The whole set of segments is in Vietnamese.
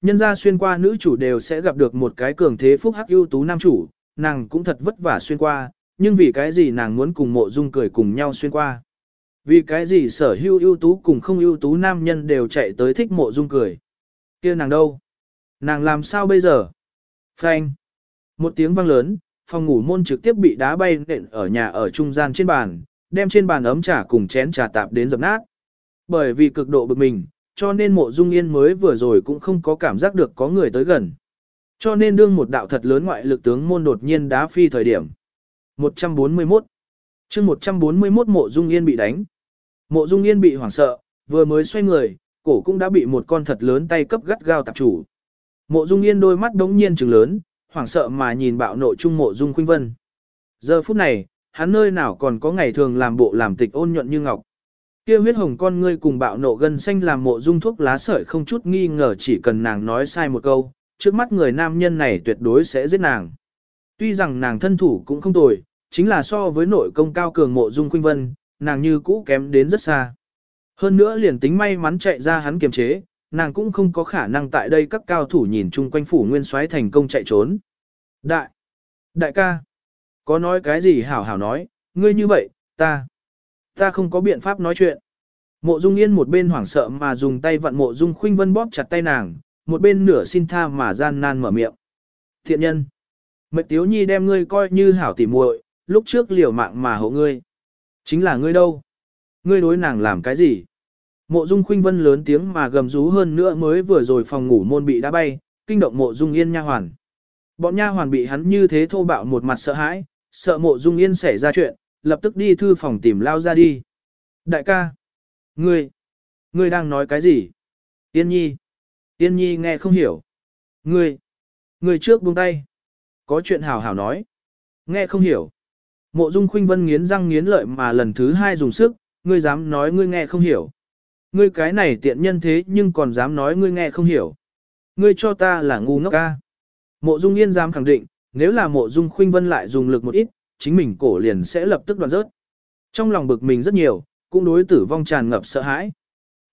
Nhân gia xuyên qua nữ chủ đều sẽ gặp được một cái cường thế phúc hắc ưu tú nam chủ, nàng cũng thật vất vả xuyên qua, nhưng vì cái gì nàng muốn cùng mộ dung cười cùng nhau xuyên qua. Vì cái gì sở hữu ưu tú cùng không ưu tú nam nhân đều chạy tới thích mộ dung cười. kia nàng đâu? Nàng làm sao bây giờ? Phanh. Một tiếng vang lớn, phòng ngủ môn trực tiếp bị đá bay nện ở nhà ở trung gian trên bàn, đem trên bàn ấm trà cùng chén trà tạp đến dập nát. Bởi vì cực độ bực mình, cho nên mộ dung yên mới vừa rồi cũng không có cảm giác được có người tới gần. Cho nên đương một đạo thật lớn ngoại lực tướng môn đột nhiên đá phi thời điểm. 141 chương 141 mộ dung yên bị đánh. Mộ dung yên bị hoảng sợ, vừa mới xoay người, cổ cũng đã bị một con thật lớn tay cấp gắt gao tạp chủ. Mộ dung yên đôi mắt đống nhiên trừng lớn, hoảng sợ mà nhìn bạo nội trung mộ dung khuynh vân. Giờ phút này, hắn nơi nào còn có ngày thường làm bộ làm tịch ôn nhuận như ngọc. Kia huyết hồng con ngươi cùng bạo nộ gân xanh làm mộ dung thuốc lá sợi không chút nghi ngờ chỉ cần nàng nói sai một câu, trước mắt người nam nhân này tuyệt đối sẽ giết nàng. Tuy rằng nàng thân thủ cũng không tồi, chính là so với nội công cao cường mộ dung khuynh vân, nàng như cũ kém đến rất xa. Hơn nữa liền tính may mắn chạy ra hắn kiềm chế, nàng cũng không có khả năng tại đây các cao thủ nhìn chung quanh phủ nguyên soái thành công chạy trốn. Đại! Đại ca! Có nói cái gì hảo hảo nói, ngươi như vậy, ta! Ta không có biện pháp nói chuyện. Mộ Dung Yên một bên hoảng sợ mà dùng tay vặn Mộ Dung Khuynh Vân bóp chặt tay nàng, một bên nửa xin tha mà gian nan mở miệng. Thiện nhân! Mệnh Tiếu Nhi đem ngươi coi như hảo tỉ muội, lúc trước liều mạng mà hộ ngươi. Chính là ngươi đâu? Ngươi đối nàng làm cái gì? Mộ Dung Khuynh Vân lớn tiếng mà gầm rú hơn nữa mới vừa rồi phòng ngủ môn bị đá bay, kinh động Mộ Dung Yên nha hoàn. Bọn nha hoàn bị hắn như thế thô bạo một mặt sợ hãi, sợ Mộ Dung Yên xảy ra chuyện, lập tức đi thư phòng tìm lao ra đi. Đại ca, ngươi, ngươi đang nói cái gì? Yên Nhi, Yên Nhi nghe không hiểu. Ngươi, ngươi trước buông tay. Có chuyện hảo hảo nói. Nghe không hiểu. Mộ Dung Khuynh Vân nghiến răng nghiến lợi mà lần thứ hai dùng sức, ngươi dám nói ngươi nghe không hiểu. Ngươi cái này tiện nhân thế nhưng còn dám nói ngươi nghe không hiểu. Ngươi cho ta là ngu ngốc ca. Mộ Dung Yên dám khẳng định, nếu là Mộ Dung Khuynh Vân lại dùng lực một ít, chính mình cổ liền sẽ lập tức đoạn rớt. Trong lòng bực mình rất nhiều, cũng đối tử vong tràn ngập sợ hãi.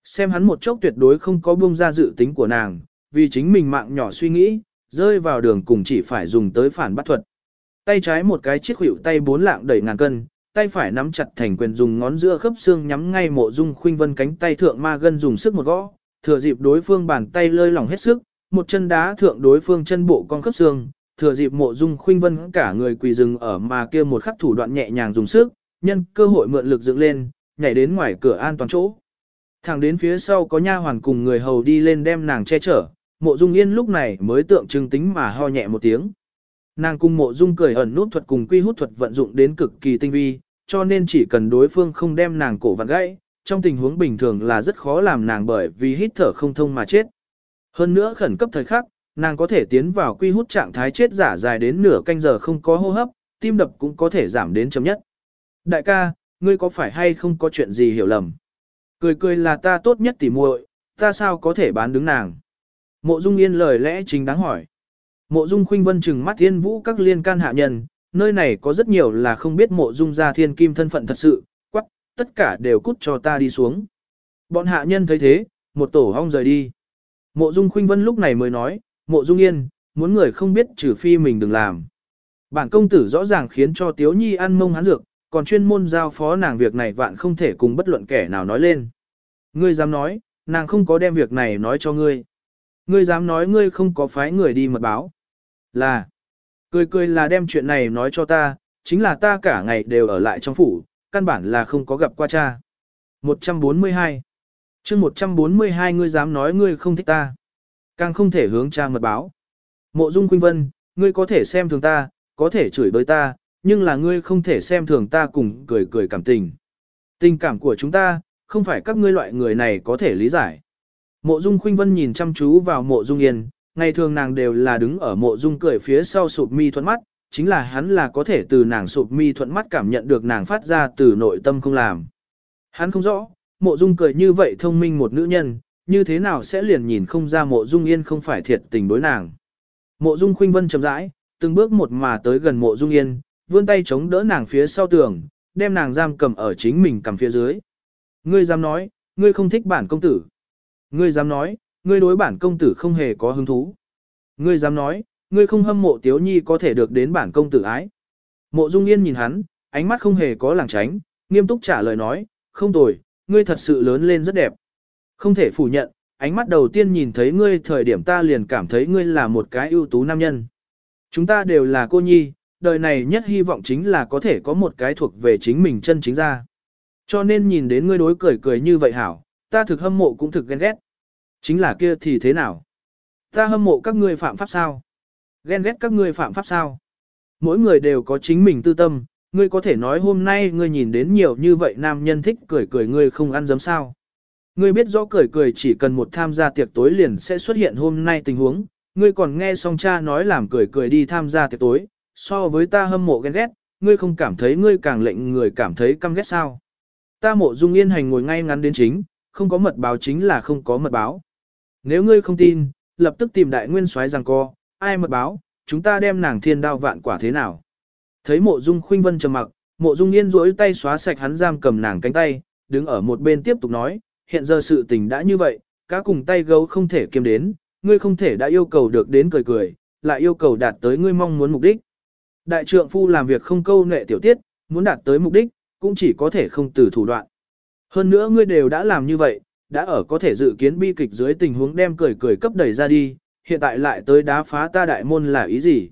Xem hắn một chốc tuyệt đối không có buông ra dự tính của nàng, vì chính mình mạng nhỏ suy nghĩ, rơi vào đường cùng chỉ phải dùng tới phản bắt thuật. Tay trái một cái chiếc hữu tay bốn lạng đẩy ngàn cân, tay phải nắm chặt thành quyền dùng ngón giữa khớp xương nhắm ngay mộ dung khuynh vân cánh tay thượng ma gân dùng sức một gõ, thừa dịp đối phương bàn tay lơi lỏng hết sức, một chân đá thượng đối phương chân bộ con khớp xương, thừa dịp mộ dung khuynh vân cả người quỳ rừng ở mà kia một khắc thủ đoạn nhẹ nhàng dùng sức, nhân cơ hội mượn lực dựng lên, nhảy đến ngoài cửa an toàn chỗ. Thẳng đến phía sau có nha hoàn cùng người hầu đi lên đem nàng che chở, mộ dung yên lúc này mới tượng trưng tính mà ho nhẹ một tiếng. Nàng cùng mộ dung cười ẩn nút thuật cùng quy hút thuật vận dụng đến cực kỳ tinh vi, cho nên chỉ cần đối phương không đem nàng cổ vặn gãy, trong tình huống bình thường là rất khó làm nàng bởi vì hít thở không thông mà chết. Hơn nữa khẩn cấp thời khắc, nàng có thể tiến vào quy hút trạng thái chết giả dài đến nửa canh giờ không có hô hấp, tim đập cũng có thể giảm đến chấm nhất. Đại ca, ngươi có phải hay không có chuyện gì hiểu lầm? Cười cười là ta tốt nhất tỉ muội, ta sao có thể bán đứng nàng? Mộ Dung Yên lời lẽ chính đáng hỏi. Mộ Dung Khuynh Vân trừng mắt thiên vũ các liên can hạ nhân, nơi này có rất nhiều là không biết mộ Dung gia thiên kim thân phận thật sự, quắc, tất cả đều cút cho ta đi xuống. Bọn hạ nhân thấy thế, một tổ hong rời đi. Mộ Dung Khuynh Vân lúc này mới nói, mộ Dung Yên, muốn người không biết trừ phi mình đừng làm. Bản công tử rõ ràng khiến cho Tiếu Nhi ăn mông hắn dược, còn chuyên môn giao phó nàng việc này vạn không thể cùng bất luận kẻ nào nói lên. Ngươi dám nói, nàng không có đem việc này nói cho ngươi. Ngươi dám nói ngươi không có phái người đi mật báo. Là, cười cười là đem chuyện này nói cho ta, chính là ta cả ngày đều ở lại trong phủ, căn bản là không có gặp qua cha. 142 chương 142 ngươi dám nói ngươi không thích ta. Càng không thể hướng cha mật báo. Mộ Dung Khuynh Vân, ngươi có thể xem thường ta, có thể chửi bới ta, nhưng là ngươi không thể xem thường ta cùng cười cười cảm tình. Tình cảm của chúng ta, không phải các ngươi loại người này có thể lý giải. Mộ Dung Khuynh Vân nhìn chăm chú vào Mộ Dung Yên, ngày thường nàng đều là đứng ở Mộ Dung cười phía sau sụp mi thuận mắt, chính là hắn là có thể từ nàng sụp mi thuận mắt cảm nhận được nàng phát ra từ nội tâm không làm. Hắn không rõ, Mộ Dung cười như vậy thông minh một nữ nhân, như thế nào sẽ liền nhìn không ra Mộ Dung Yên không phải thiệt tình đối nàng. Mộ Dung Khuynh Vân chậm rãi, từng bước một mà tới gần Mộ Dung Yên, vươn tay chống đỡ nàng phía sau tường, đem nàng giam cầm ở chính mình cầm phía dưới. Ngươi dám nói, ngươi không thích bản công tử. Ngươi dám nói, ngươi đối bản công tử không hề có hứng thú. Ngươi dám nói, ngươi không hâm mộ tiếu nhi có thể được đến bản công tử ái. Mộ dung yên nhìn hắn, ánh mắt không hề có lảng tránh, nghiêm túc trả lời nói, không tồi, ngươi thật sự lớn lên rất đẹp. Không thể phủ nhận, ánh mắt đầu tiên nhìn thấy ngươi thời điểm ta liền cảm thấy ngươi là một cái ưu tú nam nhân. Chúng ta đều là cô nhi, đời này nhất hy vọng chính là có thể có một cái thuộc về chính mình chân chính ra. Cho nên nhìn đến ngươi đối cười cười như vậy hảo, ta thực hâm mộ cũng thực ghen ghét. Chính là kia thì thế nào? Ta hâm mộ các ngươi phạm pháp sao? Ghen ghét các ngươi phạm pháp sao? Mỗi người đều có chính mình tư tâm, ngươi có thể nói hôm nay ngươi nhìn đến nhiều như vậy nam nhân thích cười cười ngươi không ăn dấm sao? Ngươi biết rõ cười cười chỉ cần một tham gia tiệc tối liền sẽ xuất hiện hôm nay tình huống, ngươi còn nghe xong cha nói làm cười cười đi tham gia tiệc tối, so với ta hâm mộ ghen ghét, ngươi không cảm thấy ngươi càng lệnh người cảm thấy căm ghét sao? Ta mộ dung yên hành ngồi ngay ngắn đến chính, không có mật báo chính là không có mật báo. Nếu ngươi không tin, lập tức tìm đại nguyên soái rằng co, ai mật báo, chúng ta đem nàng thiên đao vạn quả thế nào. Thấy mộ dung khuynh vân trầm mặc, mộ dung yên duỗi tay xóa sạch hắn giam cầm nàng cánh tay, đứng ở một bên tiếp tục nói, hiện giờ sự tình đã như vậy, cá cùng tay gấu không thể kiêm đến, ngươi không thể đã yêu cầu được đến cười cười, lại yêu cầu đạt tới ngươi mong muốn mục đích. Đại trượng phu làm việc không câu nệ tiểu tiết, muốn đạt tới mục đích, cũng chỉ có thể không từ thủ đoạn. Hơn nữa ngươi đều đã làm như vậy, đã ở có thể dự kiến bi kịch dưới tình huống đem cười cười cấp đẩy ra đi, hiện tại lại tới đá phá ta đại môn là ý gì?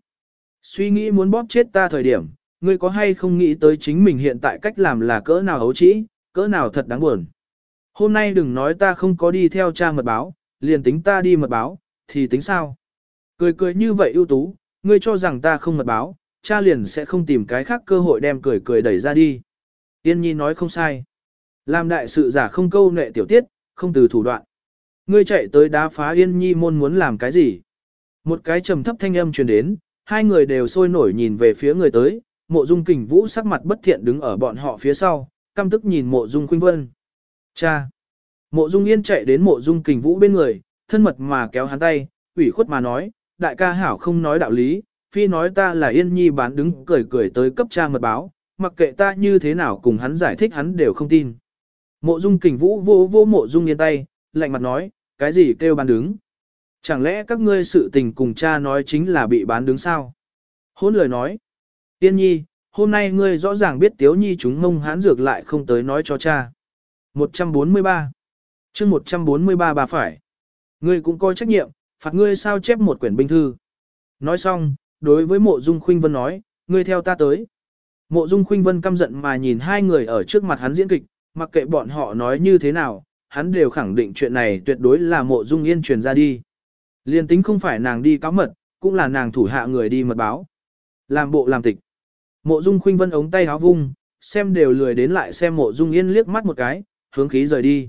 Suy nghĩ muốn bóp chết ta thời điểm, ngươi có hay không nghĩ tới chính mình hiện tại cách làm là cỡ nào hấu trĩ, cỡ nào thật đáng buồn. Hôm nay đừng nói ta không có đi theo cha mật báo, liền tính ta đi mật báo, thì tính sao? Cười cười như vậy ưu tú, ngươi cho rằng ta không mật báo, cha liền sẽ không tìm cái khác cơ hội đem cười cười đẩy ra đi. Yên nhi nói không sai. Làm đại sự giả không câu nệ tiểu tiết, không từ thủ đoạn. Ngươi chạy tới đá phá Yên nhi môn muốn làm cái gì? Một cái trầm thấp thanh âm truyền đến, hai người đều sôi nổi nhìn về phía người tới, mộ dung kình vũ sắc mặt bất thiện đứng ở bọn họ phía sau, căm tức nhìn mộ dung khuynh vân. Cha! Mộ dung yên chạy đến mộ dung kình vũ bên người, thân mật mà kéo hắn tay, ủy khuất mà nói, đại ca hảo không nói đạo lý, phi nói ta là yên nhi bán đứng cười cười tới cấp cha mật báo, mặc kệ ta như thế nào cùng hắn giải thích hắn đều không tin. Mộ dung kình vũ vô vô mộ dung yên tay, lạnh mặt nói, cái gì kêu bán đứng? Chẳng lẽ các ngươi sự tình cùng cha nói chính là bị bán đứng sao? Hôn lời nói, tiên nhi, hôm nay ngươi rõ ràng biết tiếu nhi chúng mông hán dược lại không tới nói cho cha. 143 chương 143 bà phải. Ngươi cũng coi trách nhiệm, phạt ngươi sao chép một quyển binh thư. Nói xong, đối với mộ dung khuynh vân nói, ngươi theo ta tới. Mộ dung khuynh vân căm giận mà nhìn hai người ở trước mặt hắn diễn kịch, mặc kệ bọn họ nói như thế nào, hắn đều khẳng định chuyện này tuyệt đối là mộ dung yên truyền ra đi. Liên tính không phải nàng đi cáo mật, cũng là nàng thủ hạ người đi mật báo. Làm bộ làm tịch. Mộ dung khuynh vân ống tay háo vung, xem đều lười đến lại xem mộ dung yên liếc mắt một cái, hướng khí rời đi.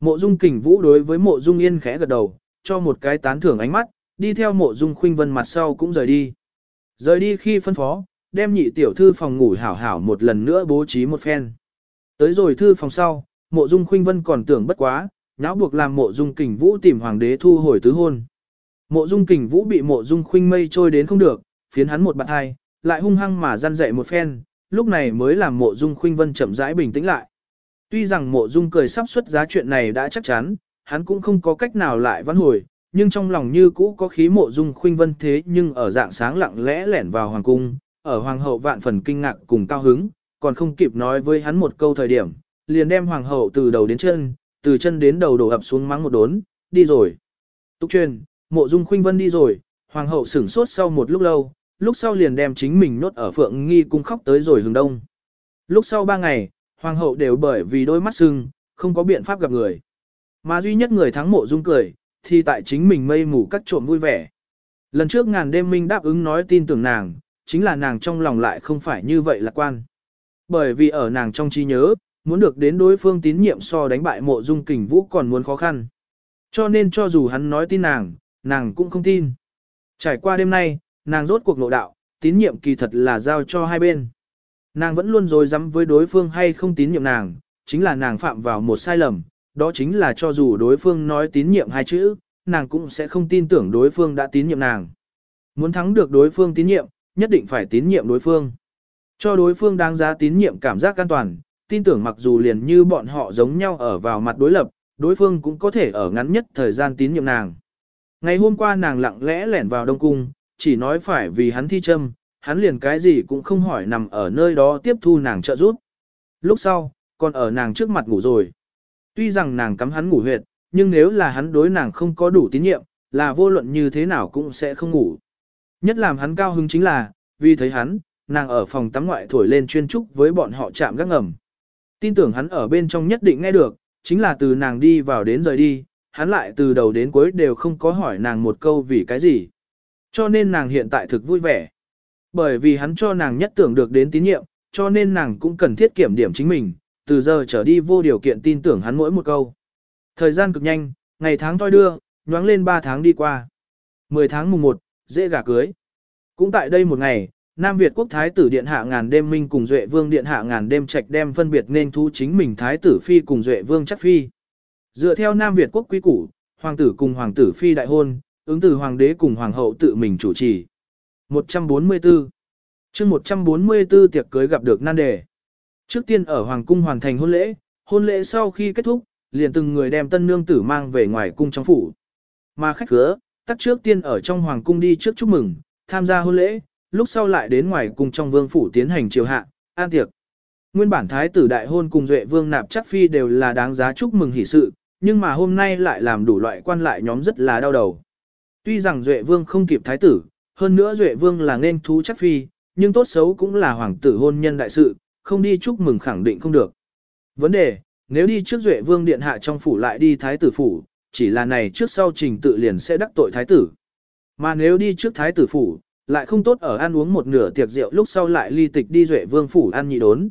Mộ dung kình vũ đối với mộ dung yên khẽ gật đầu, cho một cái tán thưởng ánh mắt, đi theo mộ dung khuynh vân mặt sau cũng rời đi. Rời đi khi phân phó, đem nhị tiểu thư phòng ngủ hảo hảo một lần nữa bố trí một phen. Tới rồi thư phòng sau, mộ dung khuynh vân còn tưởng bất quá, nháo buộc làm mộ dung kình vũ tìm hoàng đế thu hồi tứ hôn. Mộ dung kình vũ bị mộ dung khuynh mây trôi đến không được, phiến hắn một bạn hai, lại hung hăng mà gian dạy một phen, lúc này mới làm mộ dung khuynh vân chậm rãi bình tĩnh lại. Tuy rằng mộ dung cười sắp xuất giá chuyện này đã chắc chắn, hắn cũng không có cách nào lại văn hồi, nhưng trong lòng như cũ có khí mộ dung khuynh vân thế nhưng ở dạng sáng lặng lẽ lẻn vào hoàng cung, ở hoàng hậu vạn phần kinh ngạc cùng cao hứng, còn không kịp nói với hắn một câu thời điểm, liền đem hoàng hậu từ đầu đến chân, từ chân đến đầu đổ ập xuống mắng một đốn, đi rồi. Túc truyền, mộ dung khuynh vân đi rồi, hoàng hậu sửng sốt sau một lúc lâu, lúc sau liền đem chính mình nốt ở phượng nghi cung khóc tới rồi hướng đông. Lúc sau ba ngày, hoàng hậu đều bởi vì đôi mắt sưng, không có biện pháp gặp người. Mà duy nhất người thắng mộ dung cười, thì tại chính mình mây mù cắt trộm vui vẻ. Lần trước ngàn đêm minh đáp ứng nói tin tưởng nàng, chính là nàng trong lòng lại không phải như vậy lạc quan. Bởi vì ở nàng trong trí nhớ, muốn được đến đối phương tín nhiệm so đánh bại mộ dung kình vũ còn muốn khó khăn. Cho nên cho dù hắn nói tin nàng, nàng cũng không tin. Trải qua đêm nay, nàng rốt cuộc nội đạo, tín nhiệm kỳ thật là giao cho hai bên. Nàng vẫn luôn dối dắm với đối phương hay không tín nhiệm nàng, chính là nàng phạm vào một sai lầm, đó chính là cho dù đối phương nói tín nhiệm hai chữ, nàng cũng sẽ không tin tưởng đối phương đã tín nhiệm nàng. Muốn thắng được đối phương tín nhiệm, nhất định phải tín nhiệm đối phương. Cho đối phương đáng giá tín nhiệm cảm giác an toàn, tin tưởng mặc dù liền như bọn họ giống nhau ở vào mặt đối lập, đối phương cũng có thể ở ngắn nhất thời gian tín nhiệm nàng. Ngày hôm qua nàng lặng lẽ lẻn vào Đông Cung, chỉ nói phải vì hắn thi châm, hắn liền cái gì cũng không hỏi nằm ở nơi đó tiếp thu nàng trợ giúp. Lúc sau, còn ở nàng trước mặt ngủ rồi. Tuy rằng nàng cắm hắn ngủ huyệt, nhưng nếu là hắn đối nàng không có đủ tín nhiệm, là vô luận như thế nào cũng sẽ không ngủ. Nhất làm hắn cao hứng chính là, vì thấy hắn, nàng ở phòng tắm ngoại thổi lên chuyên trúc với bọn họ chạm gác ngầm. Tin tưởng hắn ở bên trong nhất định nghe được, chính là từ nàng đi vào đến rời đi, hắn lại từ đầu đến cuối đều không có hỏi nàng một câu vì cái gì. Cho nên nàng hiện tại thực vui vẻ. Bởi vì hắn cho nàng nhất tưởng được đến tín nhiệm, cho nên nàng cũng cần thiết kiểm điểm chính mình, từ giờ trở đi vô điều kiện tin tưởng hắn mỗi một câu. Thời gian cực nhanh, ngày tháng toi đưa, nhoáng lên 3 tháng đi qua. 10 tháng mùng 1, dễ gả cưới. Cũng tại đây một ngày, Nam Việt quốc thái tử điện hạ ngàn đêm minh cùng Duệ vương điện hạ ngàn đêm trạch đem phân biệt nên thu chính mình thái tử phi cùng Duệ vương chắc phi. Dựa theo Nam Việt quốc quý củ, hoàng tử cùng hoàng tử phi đại hôn, ứng từ hoàng đế cùng hoàng hậu tự mình chủ trì. 144 chương 144 tiệc cưới gặp được nan đề. Trước tiên ở hoàng cung hoàn thành hôn lễ, hôn lễ sau khi kết thúc, liền từng người đem tân nương tử mang về ngoài cung trong phủ. Mà khách khứa, tắt trước tiên ở trong hoàng cung đi trước chúc mừng, tham gia hôn lễ, lúc sau lại đến ngoài cung trong vương phủ tiến hành triều hạ, an tiệc. Nguyên bản thái tử đại hôn cùng duệ vương nạp chắc phi đều là đáng giá chúc mừng hỷ sự, nhưng mà hôm nay lại làm đủ loại quan lại nhóm rất là đau đầu. Tuy rằng duệ vương không kịp thái tử, hơn nữa duệ vương là nên thú chắc phi, nhưng tốt xấu cũng là hoàng tử hôn nhân đại sự, không đi chúc mừng khẳng định không được. Vấn đề, nếu đi trước duệ vương điện hạ trong phủ lại đi thái tử phủ, chỉ là này trước sau trình tự liền sẽ đắc tội thái tử. Mà nếu đi trước thái tử phủ, lại không tốt ở ăn uống một nửa tiệc rượu lúc sau lại ly tịch đi duệ vương phủ ăn nhị đốn.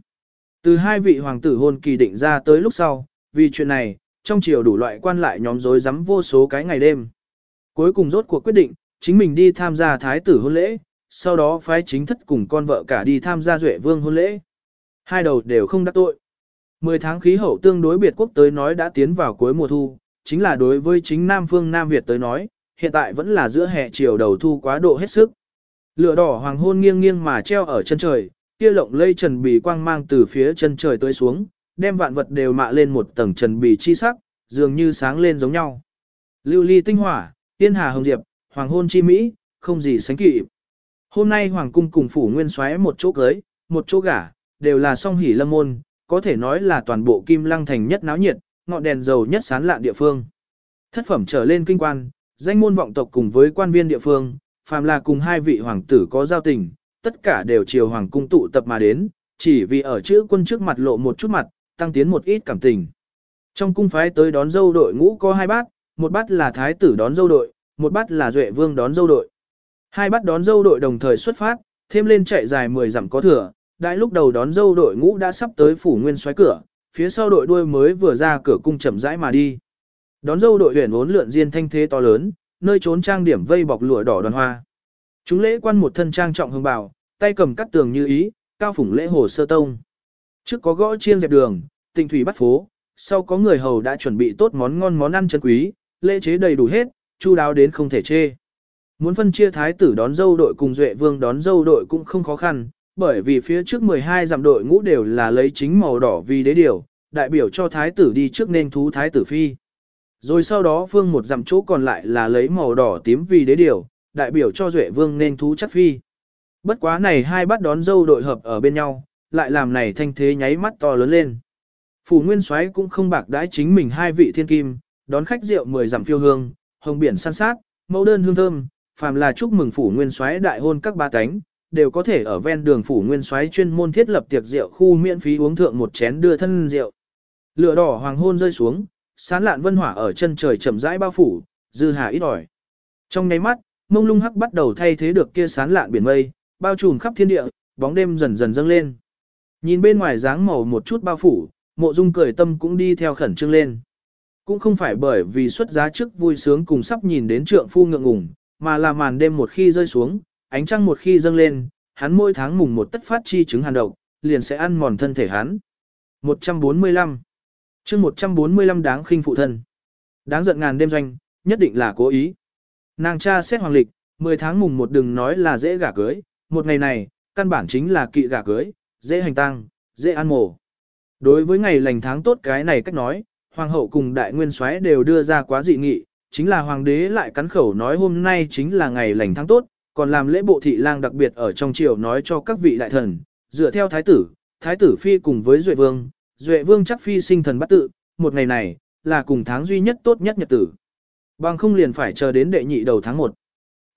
Từ hai vị hoàng tử hôn kỳ định ra tới lúc sau, vì chuyện này, trong triều đủ loại quan lại nhóm rối rắm vô số cái ngày đêm. Cuối cùng rốt cuộc quyết định, chính mình đi tham gia thái tử hôn lễ, sau đó phái chính thất cùng con vợ cả đi tham gia duệ vương hôn lễ. Hai đầu đều không đắc tội. Mười tháng khí hậu tương đối biệt quốc tới nói đã tiến vào cuối mùa thu, chính là đối với chính Nam phương Nam Việt tới nói, hiện tại vẫn là giữa hè chiều đầu thu quá độ hết sức. Lửa đỏ hoàng hôn nghiêng nghiêng mà treo ở chân trời, kia lộng lây trần bì quang mang từ phía chân trời tới xuống, đem vạn vật đều mạ lên một tầng trần bì chi sắc, dường như sáng lên giống nhau. Lưu ly tinh hỏa, tiên hà hồng diệp, hoàng hôn chi mỹ, không gì sánh kịp. Hôm nay hoàng cung cùng phủ nguyên xoáy một chỗ cưới, một chỗ gả, đều là song hỷ lâm môn, có thể nói là toàn bộ kim lăng thành nhất náo nhiệt, ngọn đèn dầu nhất sán lạn địa phương. Thất phẩm trở lên kinh quan, danh môn vọng tộc cùng với quan viên địa phương, phàm là cùng hai vị hoàng tử có giao tình, tất cả đều chiều hoàng cung tụ tập mà đến, chỉ vì ở chữ quân trước mặt lộ một chút mặt, tăng tiến một ít cảm tình. Trong cung phái tới đón dâu đội ngũ có hai bát, một bát là thái tử đón dâu đội, một bát là duệ vương đón dâu đội. Hai bát đón dâu đội đồng thời xuất phát, thêm lên chạy dài 10 dặm có thừa, đại lúc đầu đón dâu đội ngũ đã sắp tới phủ nguyên xoáy cửa, phía sau đội đuôi mới vừa ra cửa cung chậm rãi mà đi. Đón dâu đội huyền vốn lượn diên thanh thế to lớn, nơi trốn trang điểm vây bọc lụa đỏ đoàn hoa. Chúng lễ quan một thân trang trọng hương bào, tay cầm cắt tường như ý, cao phủng lễ hồ sơ tông. Trước có gõ chiên dẹp đường, tình thủy bắt phố, sau có người hầu đã chuẩn bị tốt món ngon món ăn chân quý, lễ chế đầy đủ hết, chu đáo đến không thể chê. Muốn phân chia thái tử đón dâu đội cùng duệ vương đón dâu đội cũng không khó khăn, bởi vì phía trước 12 dặm đội ngũ đều là lấy chính màu đỏ vì đế điều, đại biểu cho thái tử đi trước nên thú thái tử phi. Rồi sau đó phương một dặm chỗ còn lại là lấy màu đỏ tím vì đế điều, đại biểu cho duệ vương nên thú chắc phi. Bất quá này hai bắt đón dâu đội hợp ở bên nhau, lại làm này thanh thế nháy mắt to lớn lên. Phủ Nguyên Soái cũng không bạc đãi chính mình hai vị thiên kim, đón khách rượu 10 dặm phiêu hương, hồng biển san sát, mẫu đơn hương thơm, phàm là chúc mừng phủ Nguyên Soái đại hôn các ba cánh, đều có thể ở ven đường phủ Nguyên Soái chuyên môn thiết lập tiệc rượu khu miễn phí uống thượng một chén đưa thân rượu. Lửa đỏ hoàng hôn rơi xuống, sán lạn vân hỏa ở chân trời chậm rãi bao phủ, dư hà ít ỏi. Trong nháy mắt, mông lung hắc bắt đầu thay thế được kia sán lạn biển mây, bao trùm khắp thiên địa, bóng đêm dần dần dâng lên. Nhìn bên ngoài dáng màu một chút bao phủ, mộ dung cười tâm cũng đi theo khẩn trương lên. Cũng không phải bởi vì xuất giá trước vui sướng cùng sắp nhìn đến trượng phu ngượng ngùng, mà là màn đêm một khi rơi xuống, ánh trăng một khi dâng lên, hắn mỗi tháng mùng một tất phát chi chứng hàn độc, liền sẽ ăn mòn thân thể hắn. 145 chương 145 đáng khinh phụ thân. Đáng giận ngàn đêm doanh, nhất định là cố ý. Nàng cha xét hoàng lịch, 10 tháng mùng một đừng nói là dễ gả cưới, một ngày này, căn bản chính là kỵ gả cưới, dễ hành tăng, dễ ăn mổ. Đối với ngày lành tháng tốt cái này cách nói, hoàng hậu cùng đại nguyên soái đều đưa ra quá dị nghị, chính là hoàng đế lại cắn khẩu nói hôm nay chính là ngày lành tháng tốt, còn làm lễ bộ thị lang đặc biệt ở trong triều nói cho các vị đại thần, dựa theo thái tử, thái tử phi cùng với duệ vương, duệ vương chắc phi sinh thần bắt tự, một ngày này, là cùng tháng duy nhất tốt nhất nhật tử. Bằng không liền phải chờ đến đệ nhị đầu tháng 1.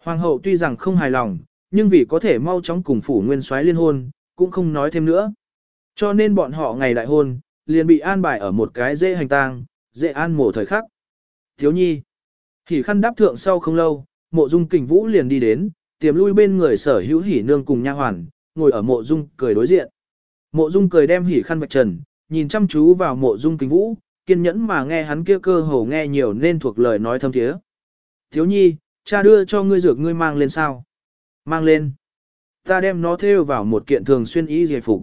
Hoàng hậu tuy rằng không hài lòng, nhưng vì có thể mau chóng cùng phủ nguyên soái liên hôn, cũng không nói thêm nữa. Cho nên bọn họ ngày đại hôn, liền bị an bài ở một cái dễ hành tang, dễ an mổ thời khắc. Thiếu nhi, hỉ khăn đáp thượng sau không lâu, mộ dung kình vũ liền đi đến, tiềm lui bên người sở hữu hỉ nương cùng nha hoàn, ngồi ở mộ dung cười đối diện. Mộ dung cười đem hỉ khăn vạch trần, nhìn chăm chú vào mộ dung kình vũ, kiên nhẫn mà nghe hắn kia cơ hồ nghe nhiều nên thuộc lời nói thâm thiế. Thiếu nhi, cha đưa cho ngươi dược ngươi mang lên sao? Mang lên. Ta đem nó thêu vào một kiện thường xuyên ý giải phục.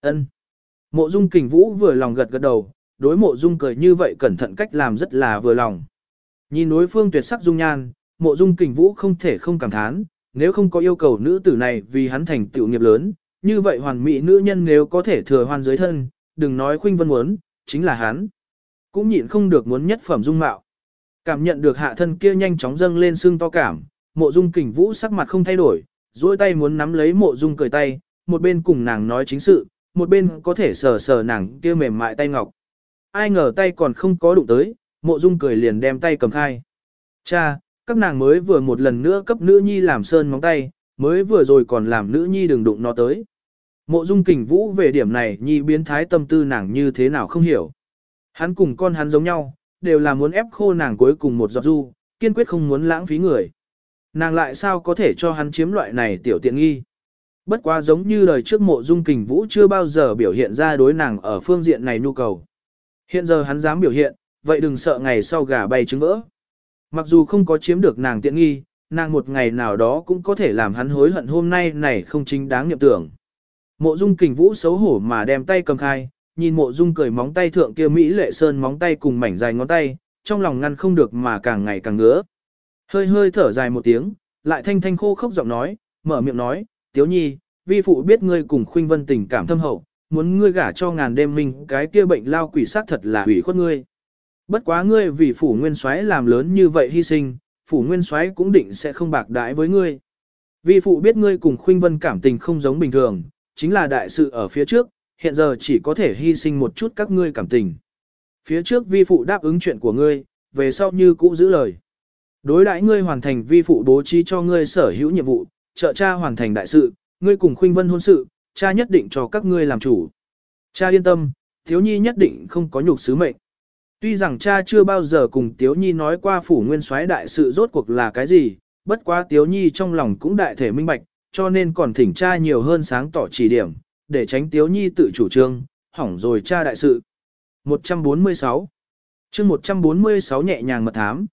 Ân. Mộ dung kình vũ vừa lòng gật gật đầu, đối mộ dung cười như vậy cẩn thận cách làm rất là vừa lòng. Nhìn đối phương tuyệt sắc dung nhan, mộ dung kình vũ không thể không cảm thán, nếu không có yêu cầu nữ tử này vì hắn thành tựu nghiệp lớn, như vậy hoàn mỹ nữ nhân nếu có thể thừa hoan dưới thân, đừng nói khuynh vân muốn, chính là hắn. Cũng nhịn không được muốn nhất phẩm dung mạo. Cảm nhận được hạ thân kia nhanh chóng dâng lên xương to cảm, mộ dung kình vũ sắc mặt không thay đổi, duỗi tay muốn nắm lấy mộ dung cười tay, một bên cùng nàng nói chính sự, một bên có thể sờ sờ nàng kia mềm mại tay ngọc. Ai ngờ tay còn không có đụng tới, mộ dung cười liền đem tay cầm khai. Cha, các nàng mới vừa một lần nữa cấp nữ nhi làm sơn móng tay, mới vừa rồi còn làm nữ nhi đừng đụng nó tới. Mộ dung kình vũ về điểm này nhi biến thái tâm tư nàng như thế nào không hiểu. Hắn cùng con hắn giống nhau, đều là muốn ép khô nàng cuối cùng một giọt du, kiên quyết không muốn lãng phí người. Nàng lại sao có thể cho hắn chiếm loại này tiểu tiện nghi. Bất quá giống như đời trước mộ dung kình vũ chưa bao giờ biểu hiện ra đối nàng ở phương diện này nhu cầu. Hiện giờ hắn dám biểu hiện, vậy đừng sợ ngày sau gà bay trứng vỡ. Mặc dù không có chiếm được nàng tiện nghi, nàng một ngày nào đó cũng có thể làm hắn hối hận hôm nay này không chính đáng nhậm tưởng. Mộ dung kình vũ xấu hổ mà đem tay cầm khai, nhìn mộ dung cười móng tay thượng kia Mỹ lệ sơn móng tay cùng mảnh dài ngón tay, trong lòng ngăn không được mà càng ngày càng ngứa. Hơi hơi thở dài một tiếng, lại thanh thanh khô khốc giọng nói, mở miệng nói, tiếu nhi, vi phụ biết ngươi cùng khuynh vân tình cảm thâm hậu, muốn ngươi gả cho ngàn đêm minh cái kia bệnh lao quỷ sát thật là hủy khuất ngươi. Bất quá ngươi vì phủ nguyên soái làm lớn như vậy hy sinh, phủ nguyên soái cũng định sẽ không bạc đãi với ngươi. Vi phụ biết ngươi cùng khuynh vân cảm tình không giống bình thường, chính là đại sự ở phía trước, hiện giờ chỉ có thể hy sinh một chút các ngươi cảm tình. Phía trước vi phụ đáp ứng chuyện của ngươi, về sau như cũ giữ lời. Đối đãi ngươi hoàn thành vi phụ bố trí cho ngươi sở hữu nhiệm vụ, trợ cha hoàn thành đại sự, ngươi cùng khuynh vân hôn sự, cha nhất định cho các ngươi làm chủ. Cha yên tâm, thiếu nhi nhất định không có nhục sứ mệnh. Tuy rằng cha chưa bao giờ cùng Tiếu Nhi nói qua phủ nguyên soái đại sự rốt cuộc là cái gì, bất quá Tiếu Nhi trong lòng cũng đại thể minh bạch, cho nên còn thỉnh cha nhiều hơn sáng tỏ chỉ điểm, để tránh Tiếu Nhi tự chủ trương, hỏng rồi cha đại sự. 146 chương 146 nhẹ nhàng mật thám.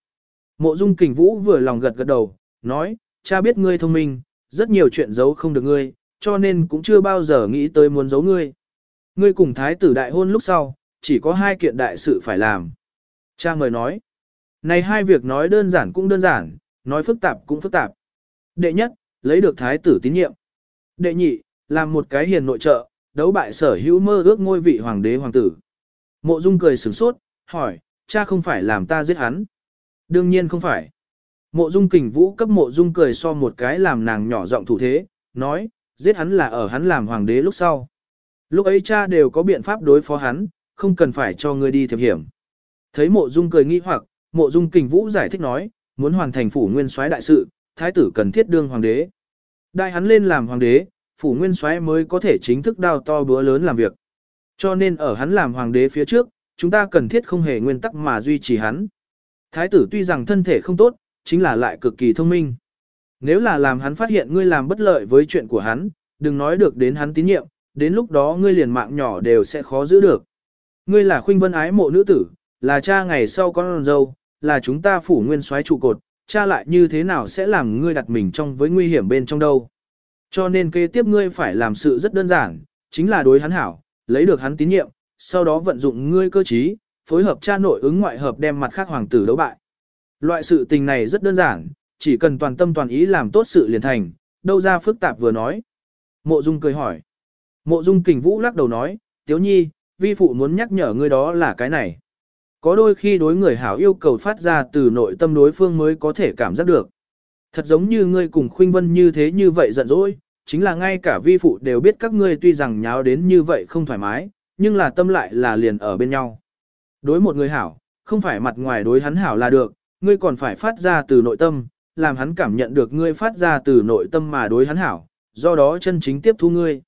Mộ dung kình vũ vừa lòng gật gật đầu, nói, cha biết ngươi thông minh, rất nhiều chuyện giấu không được ngươi, cho nên cũng chưa bao giờ nghĩ tới muốn giấu ngươi. Ngươi cùng thái tử đại hôn lúc sau, chỉ có hai kiện đại sự phải làm. Cha mời nói, này hai việc nói đơn giản cũng đơn giản, nói phức tạp cũng phức tạp. Đệ nhất, lấy được thái tử tín nhiệm. Đệ nhị, làm một cái hiền nội trợ, đấu bại sở hữu mơ ước ngôi vị hoàng đế hoàng tử. Mộ Dung cười sửng sốt, hỏi, cha không phải làm ta giết hắn. Đương nhiên không phải. Mộ Dung kình vũ cấp Mộ Dung cười so một cái làm nàng nhỏ giọng thủ thế, nói, giết hắn là ở hắn làm hoàng đế lúc sau. Lúc ấy cha đều có biện pháp đối phó hắn, không cần phải cho ngươi đi thiệp hiểm. Thấy mộ dung cười nghi hoặc, mộ dung kình vũ giải thích nói, muốn hoàn thành phủ nguyên soái đại sự, thái tử cần thiết đương hoàng đế. Đại hắn lên làm hoàng đế, phủ nguyên soái mới có thể chính thức đao to búa lớn làm việc. Cho nên ở hắn làm hoàng đế phía trước, chúng ta cần thiết không hề nguyên tắc mà duy trì hắn. Thái tử tuy rằng thân thể không tốt, chính là lại cực kỳ thông minh. Nếu là làm hắn phát hiện ngươi làm bất lợi với chuyện của hắn, đừng nói được đến hắn tín nhiệm, đến lúc đó ngươi liền mạng nhỏ đều sẽ khó giữ được. Ngươi là khuynh vân ái mộ nữ tử, là cha ngày sau con dâu, là chúng ta phủ nguyên soái trụ cột, cha lại như thế nào sẽ làm ngươi đặt mình trong với nguy hiểm bên trong đâu. Cho nên kế tiếp ngươi phải làm sự rất đơn giản, chính là đối hắn hảo, lấy được hắn tín nhiệm, sau đó vận dụng ngươi cơ trí, phối hợp cha nội ứng ngoại hợp đem mặt khác hoàng tử đấu bại. Loại sự tình này rất đơn giản, chỉ cần toàn tâm toàn ý làm tốt sự liền thành, đâu ra phức tạp vừa nói. Mộ Dung cười hỏi. Mộ Dung kình vũ lắc đầu nói, Tiếu Nhi, vi phụ muốn nhắc nhở ngươi đó là cái này. Có đôi khi đối người hảo yêu cầu phát ra từ nội tâm đối phương mới có thể cảm giác được. Thật giống như ngươi cùng Khuynh Vân như thế như vậy giận dỗi, chính là ngay cả vi phụ đều biết các ngươi tuy rằng nháo đến như vậy không thoải mái, nhưng là tâm lại là liền ở bên nhau. Đối một người hảo, không phải mặt ngoài đối hắn hảo là được, ngươi còn phải phát ra từ nội tâm, làm hắn cảm nhận được ngươi phát ra từ nội tâm mà đối hắn hảo, do đó chân chính tiếp thu ngươi.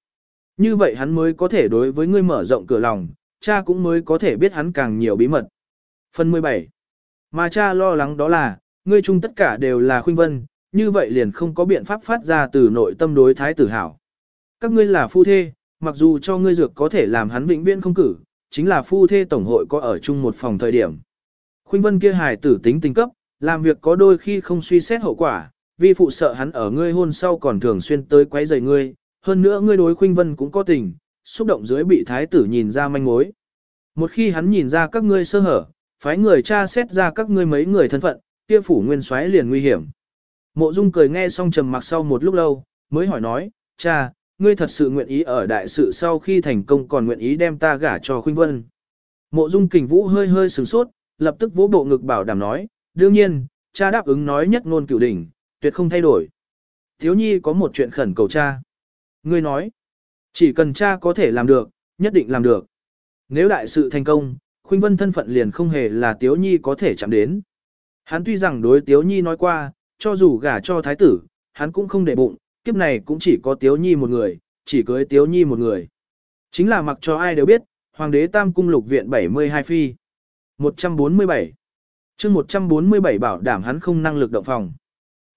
Như vậy hắn mới có thể đối với ngươi mở rộng cửa lòng, cha cũng mới có thể biết hắn càng nhiều bí mật. Phần 17. Mà cha lo lắng đó là, ngươi chung tất cả đều là khuynh vân, như vậy liền không có biện pháp phát ra từ nội tâm đối thái tử hảo. Các ngươi là phu thê, mặc dù cho ngươi dược có thể làm hắn vĩnh viễn không cử, chính là phu thê tổng hội có ở chung một phòng thời điểm. Khuynh vân kia hài tử tính tình cấp, làm việc có đôi khi không suy xét hậu quả, vì phụ sợ hắn ở ngươi hôn sau còn thường xuyên tới quấy rầy ngươi, hơn nữa ngươi đối khuynh vân cũng có tình, xúc động dưới bị thái tử nhìn ra manh mối. Một khi hắn nhìn ra các ngươi sơ hở, phái người tra xét ra các ngươi mấy người thân phận, kia phủ nguyên soái liền nguy hiểm. Mộ Dung cười nghe xong trầm mặc sau một lúc lâu, mới hỏi nói, cha, ngươi thật sự nguyện ý ở đại sự sau khi thành công còn nguyện ý đem ta gả cho Khuynh Vân. Mộ Dung kình vũ hơi hơi sửng sốt, lập tức vỗ bộ ngực bảo đảm nói, đương nhiên, cha đáp ứng nói nhất ngôn cửu đỉnh, tuyệt không thay đổi. Thiếu nhi có một chuyện khẩn cầu cha. Ngươi nói, chỉ cần cha có thể làm được, nhất định làm được. Nếu đại sự thành công, Khuynh Vân thân phận liền không hề là Tiếu Nhi có thể chạm đến. Hắn tuy rằng đối Tiếu Nhi nói qua, cho dù gả cho thái tử, hắn cũng không để bụng, kiếp này cũng chỉ có Tiếu Nhi một người, chỉ cưới Tiếu Nhi một người. Chính là mặc cho ai đều biết, Hoàng đế Tam Cung Lục Viện 72 phi. 147 chương 147 bảo đảm hắn không năng lực động phòng.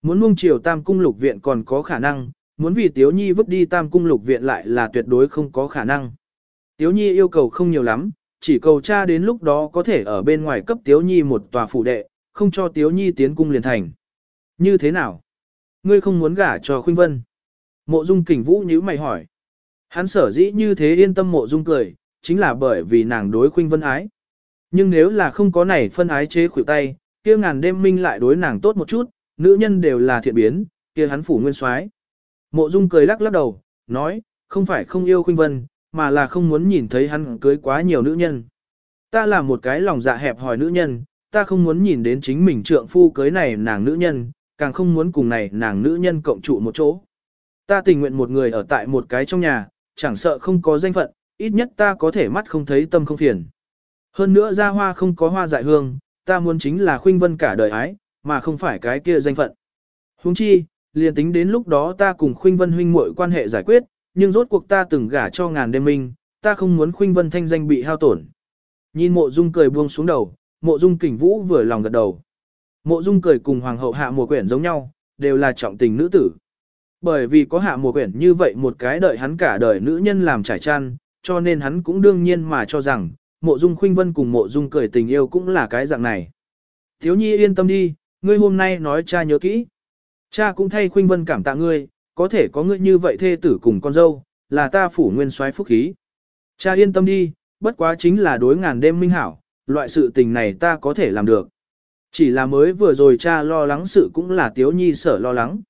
Muốn nuông chiều Tam Cung Lục Viện còn có khả năng, muốn vì Tiếu Nhi vứt đi Tam Cung Lục Viện lại là tuyệt đối không có khả năng. Tiếu Nhi yêu cầu không nhiều lắm, chỉ cầu cha đến lúc đó có thể ở bên ngoài cấp Tiếu Nhi một tòa phủ đệ, không cho Tiếu Nhi tiến cung liền thành. Như thế nào? Ngươi không muốn gả cho Khuynh Vân. Mộ Dung Kình Vũ nhíu mày hỏi. Hắn sở dĩ như thế yên tâm Mộ Dung cười, chính là bởi vì nàng đối Khuynh Vân ái. Nhưng nếu là không có này phân ái chế khuỷu tay, kia ngàn đêm minh lại đối nàng tốt một chút, nữ nhân đều là thiện biến, kia hắn phủ nguyên soái. Mộ Dung cười lắc lắc đầu, nói, không phải không yêu Khuynh Vân, mà là không muốn nhìn thấy hắn cưới quá nhiều nữ nhân. Ta là một cái lòng dạ hẹp hòi nữ nhân, ta không muốn nhìn đến chính mình trượng phu cưới này nàng nữ nhân, càng không muốn cùng này nàng nữ nhân cộng trụ một chỗ. Ta tình nguyện một người ở tại một cái trong nhà, chẳng sợ không có danh phận, ít nhất ta có thể mắt không thấy tâm không phiền. Hơn nữa ra hoa không có hoa dại hương, ta muốn chính là khuynh vân cả đời ái, mà không phải cái kia danh phận. Huống chi, liền tính đến lúc đó ta cùng khuynh vân huynh muội quan hệ giải quyết, nhưng rốt cuộc ta từng gả cho ngàn đêm minh, ta không muốn khuynh vân thanh danh bị hao tổn. Nhìn mộ dung cười buông xuống đầu, mộ dung kình vũ vừa lòng gật đầu. Mộ dung cười cùng hoàng hậu hạ mùa quyển giống nhau, đều là trọng tình nữ tử. Bởi vì có hạ mùa quyển như vậy một cái đợi hắn cả đời nữ nhân làm trải chăn, cho nên hắn cũng đương nhiên mà cho rằng, mộ dung khuynh vân cùng mộ dung cười tình yêu cũng là cái dạng này. Thiếu nhi yên tâm đi, ngươi hôm nay nói cha nhớ kỹ. Cha cũng thay khuynh vân cảm tạ ngươi, có thể có ngươi như vậy thê tử cùng con dâu, là ta phủ nguyên soái phúc khí. Cha yên tâm đi, bất quá chính là đối ngàn đêm minh hảo, loại sự tình này ta có thể làm được. Chỉ là mới vừa rồi cha lo lắng sự cũng là Tiếu Nhi sở lo lắng.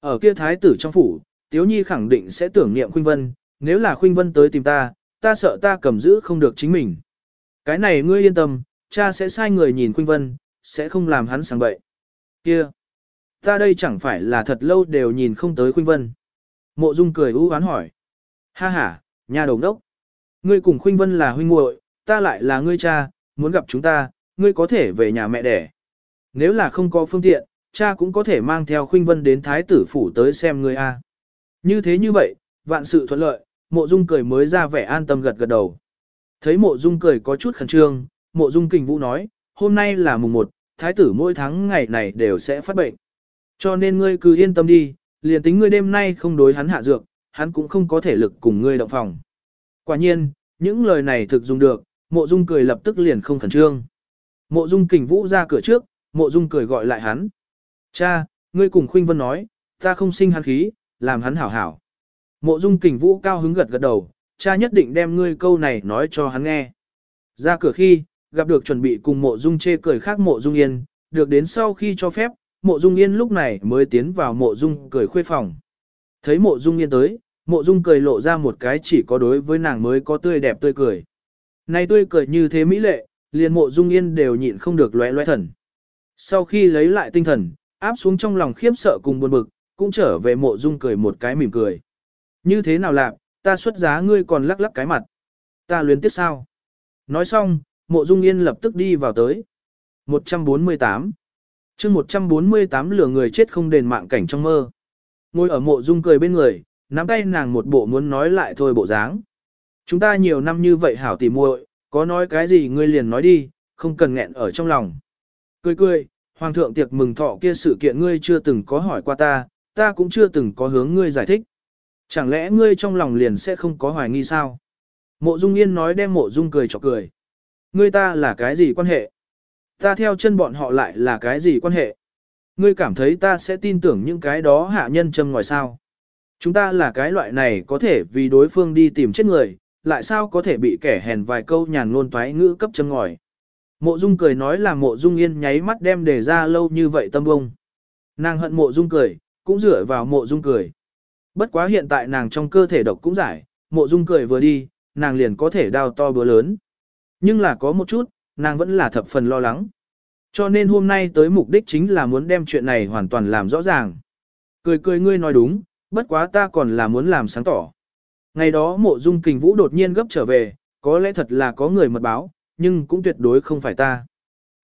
Ở kia thái tử trong phủ, Tiếu Nhi khẳng định sẽ tưởng niệm Khuynh Vân, nếu là Khuynh Vân tới tìm ta, ta sợ ta cầm giữ không được chính mình. Cái này ngươi yên tâm, cha sẽ sai người nhìn Khuynh Vân, sẽ không làm hắn sang bậy. Kia, ta đây chẳng phải là thật lâu đều nhìn không tới Khuynh Vân. Mộ Dung cười u oán hỏi. Ha ha, nhà đầu đốc. Ngươi cùng Khuynh Vân là huynh muội, ta lại là ngươi cha, muốn gặp chúng ta, ngươi có thể về nhà mẹ đẻ. Nếu là không có phương tiện, cha cũng có thể mang theo Khuynh Vân đến thái tử phủ tới xem ngươi a. Như thế như vậy, vạn sự thuận lợi, Mộ Dung cười mới ra vẻ an tâm gật gật đầu. Thấy Mộ Dung cười có chút khẩn trương, Mộ Dung Kình Vũ nói, hôm nay là mùng 1, thái tử mỗi tháng ngày này đều sẽ phát bệnh. Cho nên ngươi cứ yên tâm đi, liền tính ngươi đêm nay không đối hắn hạ dược, hắn cũng không có thể lực cùng ngươi động phòng. Quả nhiên, những lời này thực dùng được, mộ dung cười lập tức liền không khẩn trương. Mộ dung kình vũ ra cửa trước, mộ dung cười gọi lại hắn. Cha, ngươi cùng khuynh vân nói, ta không sinh hắn khí, làm hắn hảo hảo. Mộ dung kình vũ cao hứng gật gật đầu, cha nhất định đem ngươi câu này nói cho hắn nghe. Ra cửa khi, gặp được chuẩn bị cùng mộ dung chê cười khác mộ dung yên, được đến sau khi cho phép, mộ dung yên lúc này mới tiến vào mộ dung cười khuê phòng. Thấy mộ dung yên tới, mộ dung cười lộ ra một cái chỉ có đối với nàng mới có tươi đẹp tươi cười. Này tươi cười như thế mỹ lệ, liền mộ dung yên đều nhịn không được lóe lóe thần. Sau khi lấy lại tinh thần, áp xuống trong lòng khiếp sợ cùng buồn bực, cũng trở về mộ dung cười một cái mỉm cười. Như thế nào lạc, ta xuất giá ngươi còn lắc lắc cái mặt. Ta luyến tiếc sao? Nói xong, mộ dung yên lập tức đi vào tới. 148 chương 148 lửa người chết không đền mạng cảnh trong mơ. Ngồi ở mộ dung cười bên người, nắm tay nàng một bộ muốn nói lại thôi bộ dáng. Chúng ta nhiều năm như vậy hảo tỉ muội, có nói cái gì ngươi liền nói đi, không cần nghẹn ở trong lòng. Cười cười, hoàng thượng tiệc mừng thọ kia sự kiện ngươi chưa từng có hỏi qua ta, ta cũng chưa từng có hướng ngươi giải thích. Chẳng lẽ ngươi trong lòng liền sẽ không có hoài nghi sao? Mộ Dung Yên nói đem Mộ Dung cười cho cười. Ngươi ta là cái gì quan hệ? Ta theo chân bọn họ lại là cái gì quan hệ? Ngươi cảm thấy ta sẽ tin tưởng những cái đó hạ nhân châm ngoài sao? Chúng ta là cái loại này có thể vì đối phương đi tìm chết người, lại sao có thể bị kẻ hèn vài câu nhàn ngôn toái ngữ cấp châm ngòi. Mộ Dung cười nói là Mộ Dung Yên nháy mắt đem để ra lâu như vậy tâm bông. Nàng hận Mộ Dung cười, cũng dựa vào Mộ Dung cười. Bất quá hiện tại nàng trong cơ thể độc cũng giải, Mộ Dung cười vừa đi, nàng liền có thể đào to bữa lớn. Nhưng là có một chút, nàng vẫn là thập phần lo lắng. Cho nên hôm nay tới mục đích chính là muốn đem chuyện này hoàn toàn làm rõ ràng. Cười cười ngươi nói đúng, bất quá ta còn là muốn làm sáng tỏ. Ngày đó mộ dung kình vũ đột nhiên gấp trở về, có lẽ thật là có người mật báo, nhưng cũng tuyệt đối không phải ta.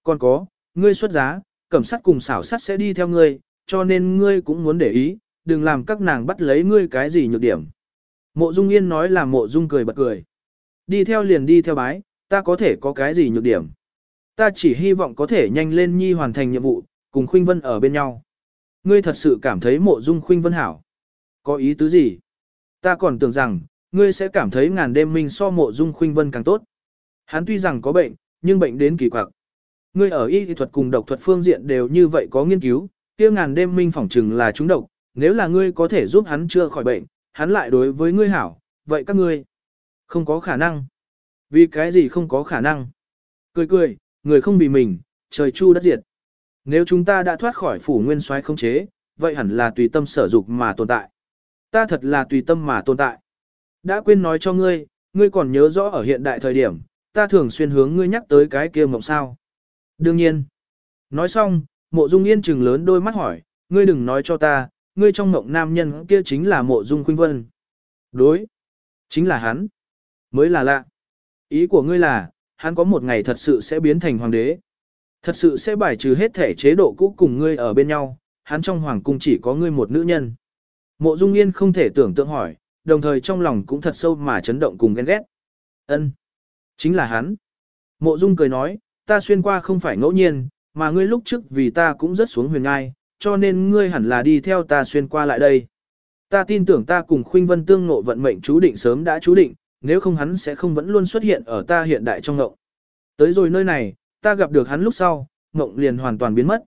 Còn có, ngươi xuất giá, cẩm sắt cùng xảo sắt sẽ đi theo ngươi, cho nên ngươi cũng muốn để ý, đừng làm các nàng bắt lấy ngươi cái gì nhược điểm. Mộ dung yên nói là mộ dung cười bật cười. Đi theo liền đi theo bái, ta có thể có cái gì nhược điểm. Ta chỉ hy vọng có thể nhanh lên nhi hoàn thành nhiệm vụ, cùng Khuynh Vân ở bên nhau. Ngươi thật sự cảm thấy mộ dung Khuynh Vân hảo. Có ý tứ gì? Ta còn tưởng rằng, ngươi sẽ cảm thấy ngàn đêm minh so mộ dung Khuynh Vân càng tốt. Hắn tuy rằng có bệnh, nhưng bệnh đến kỳ quặc. Ngươi ở y thuật cùng độc thuật phương diện đều như vậy có nghiên cứu, kia ngàn đêm minh phỏng chừng là chúng độc, nếu là ngươi có thể giúp hắn chữa khỏi bệnh, hắn lại đối với ngươi hảo, vậy các ngươi không có khả năng. Vì cái gì không có khả năng? Cười cười, người không vì mình, trời chu đất diệt. Nếu chúng ta đã thoát khỏi phủ nguyên soái không chế, vậy hẳn là tùy tâm sở dục mà tồn tại. Ta thật là tùy tâm mà tồn tại. Đã quên nói cho ngươi, ngươi còn nhớ rõ ở hiện đại thời điểm, ta thường xuyên hướng ngươi nhắc tới cái kia mộng sao. Đương nhiên. Nói xong, mộ dung yên trừng lớn đôi mắt hỏi, ngươi đừng nói cho ta, ngươi trong mộng nam nhân kia chính là mộ dung khuynh vân. Đối. Chính là hắn. Mới là lạ. Ý của ngươi là, hắn có một ngày thật sự sẽ biến thành hoàng đế. Thật sự sẽ bài trừ hết thể chế độ cũ cùng ngươi ở bên nhau, hắn trong hoàng cung chỉ có ngươi một nữ nhân. Mộ Dung Yên không thể tưởng tượng hỏi, đồng thời trong lòng cũng thật sâu mà chấn động cùng ghen ghét. Ân, Chính là hắn. Mộ Dung cười nói, ta xuyên qua không phải ngẫu nhiên, mà ngươi lúc trước vì ta cũng rất xuống huyền ngai, cho nên ngươi hẳn là đi theo ta xuyên qua lại đây. Ta tin tưởng ta cùng Khuynh Vân tương ngộ vận mệnh chú định sớm đã chú định, nếu không hắn sẽ không vẫn luôn xuất hiện ở ta hiện đại trong ngộng. Tới rồi nơi này, ta gặp được hắn lúc sau, ngộng liền hoàn toàn biến mất.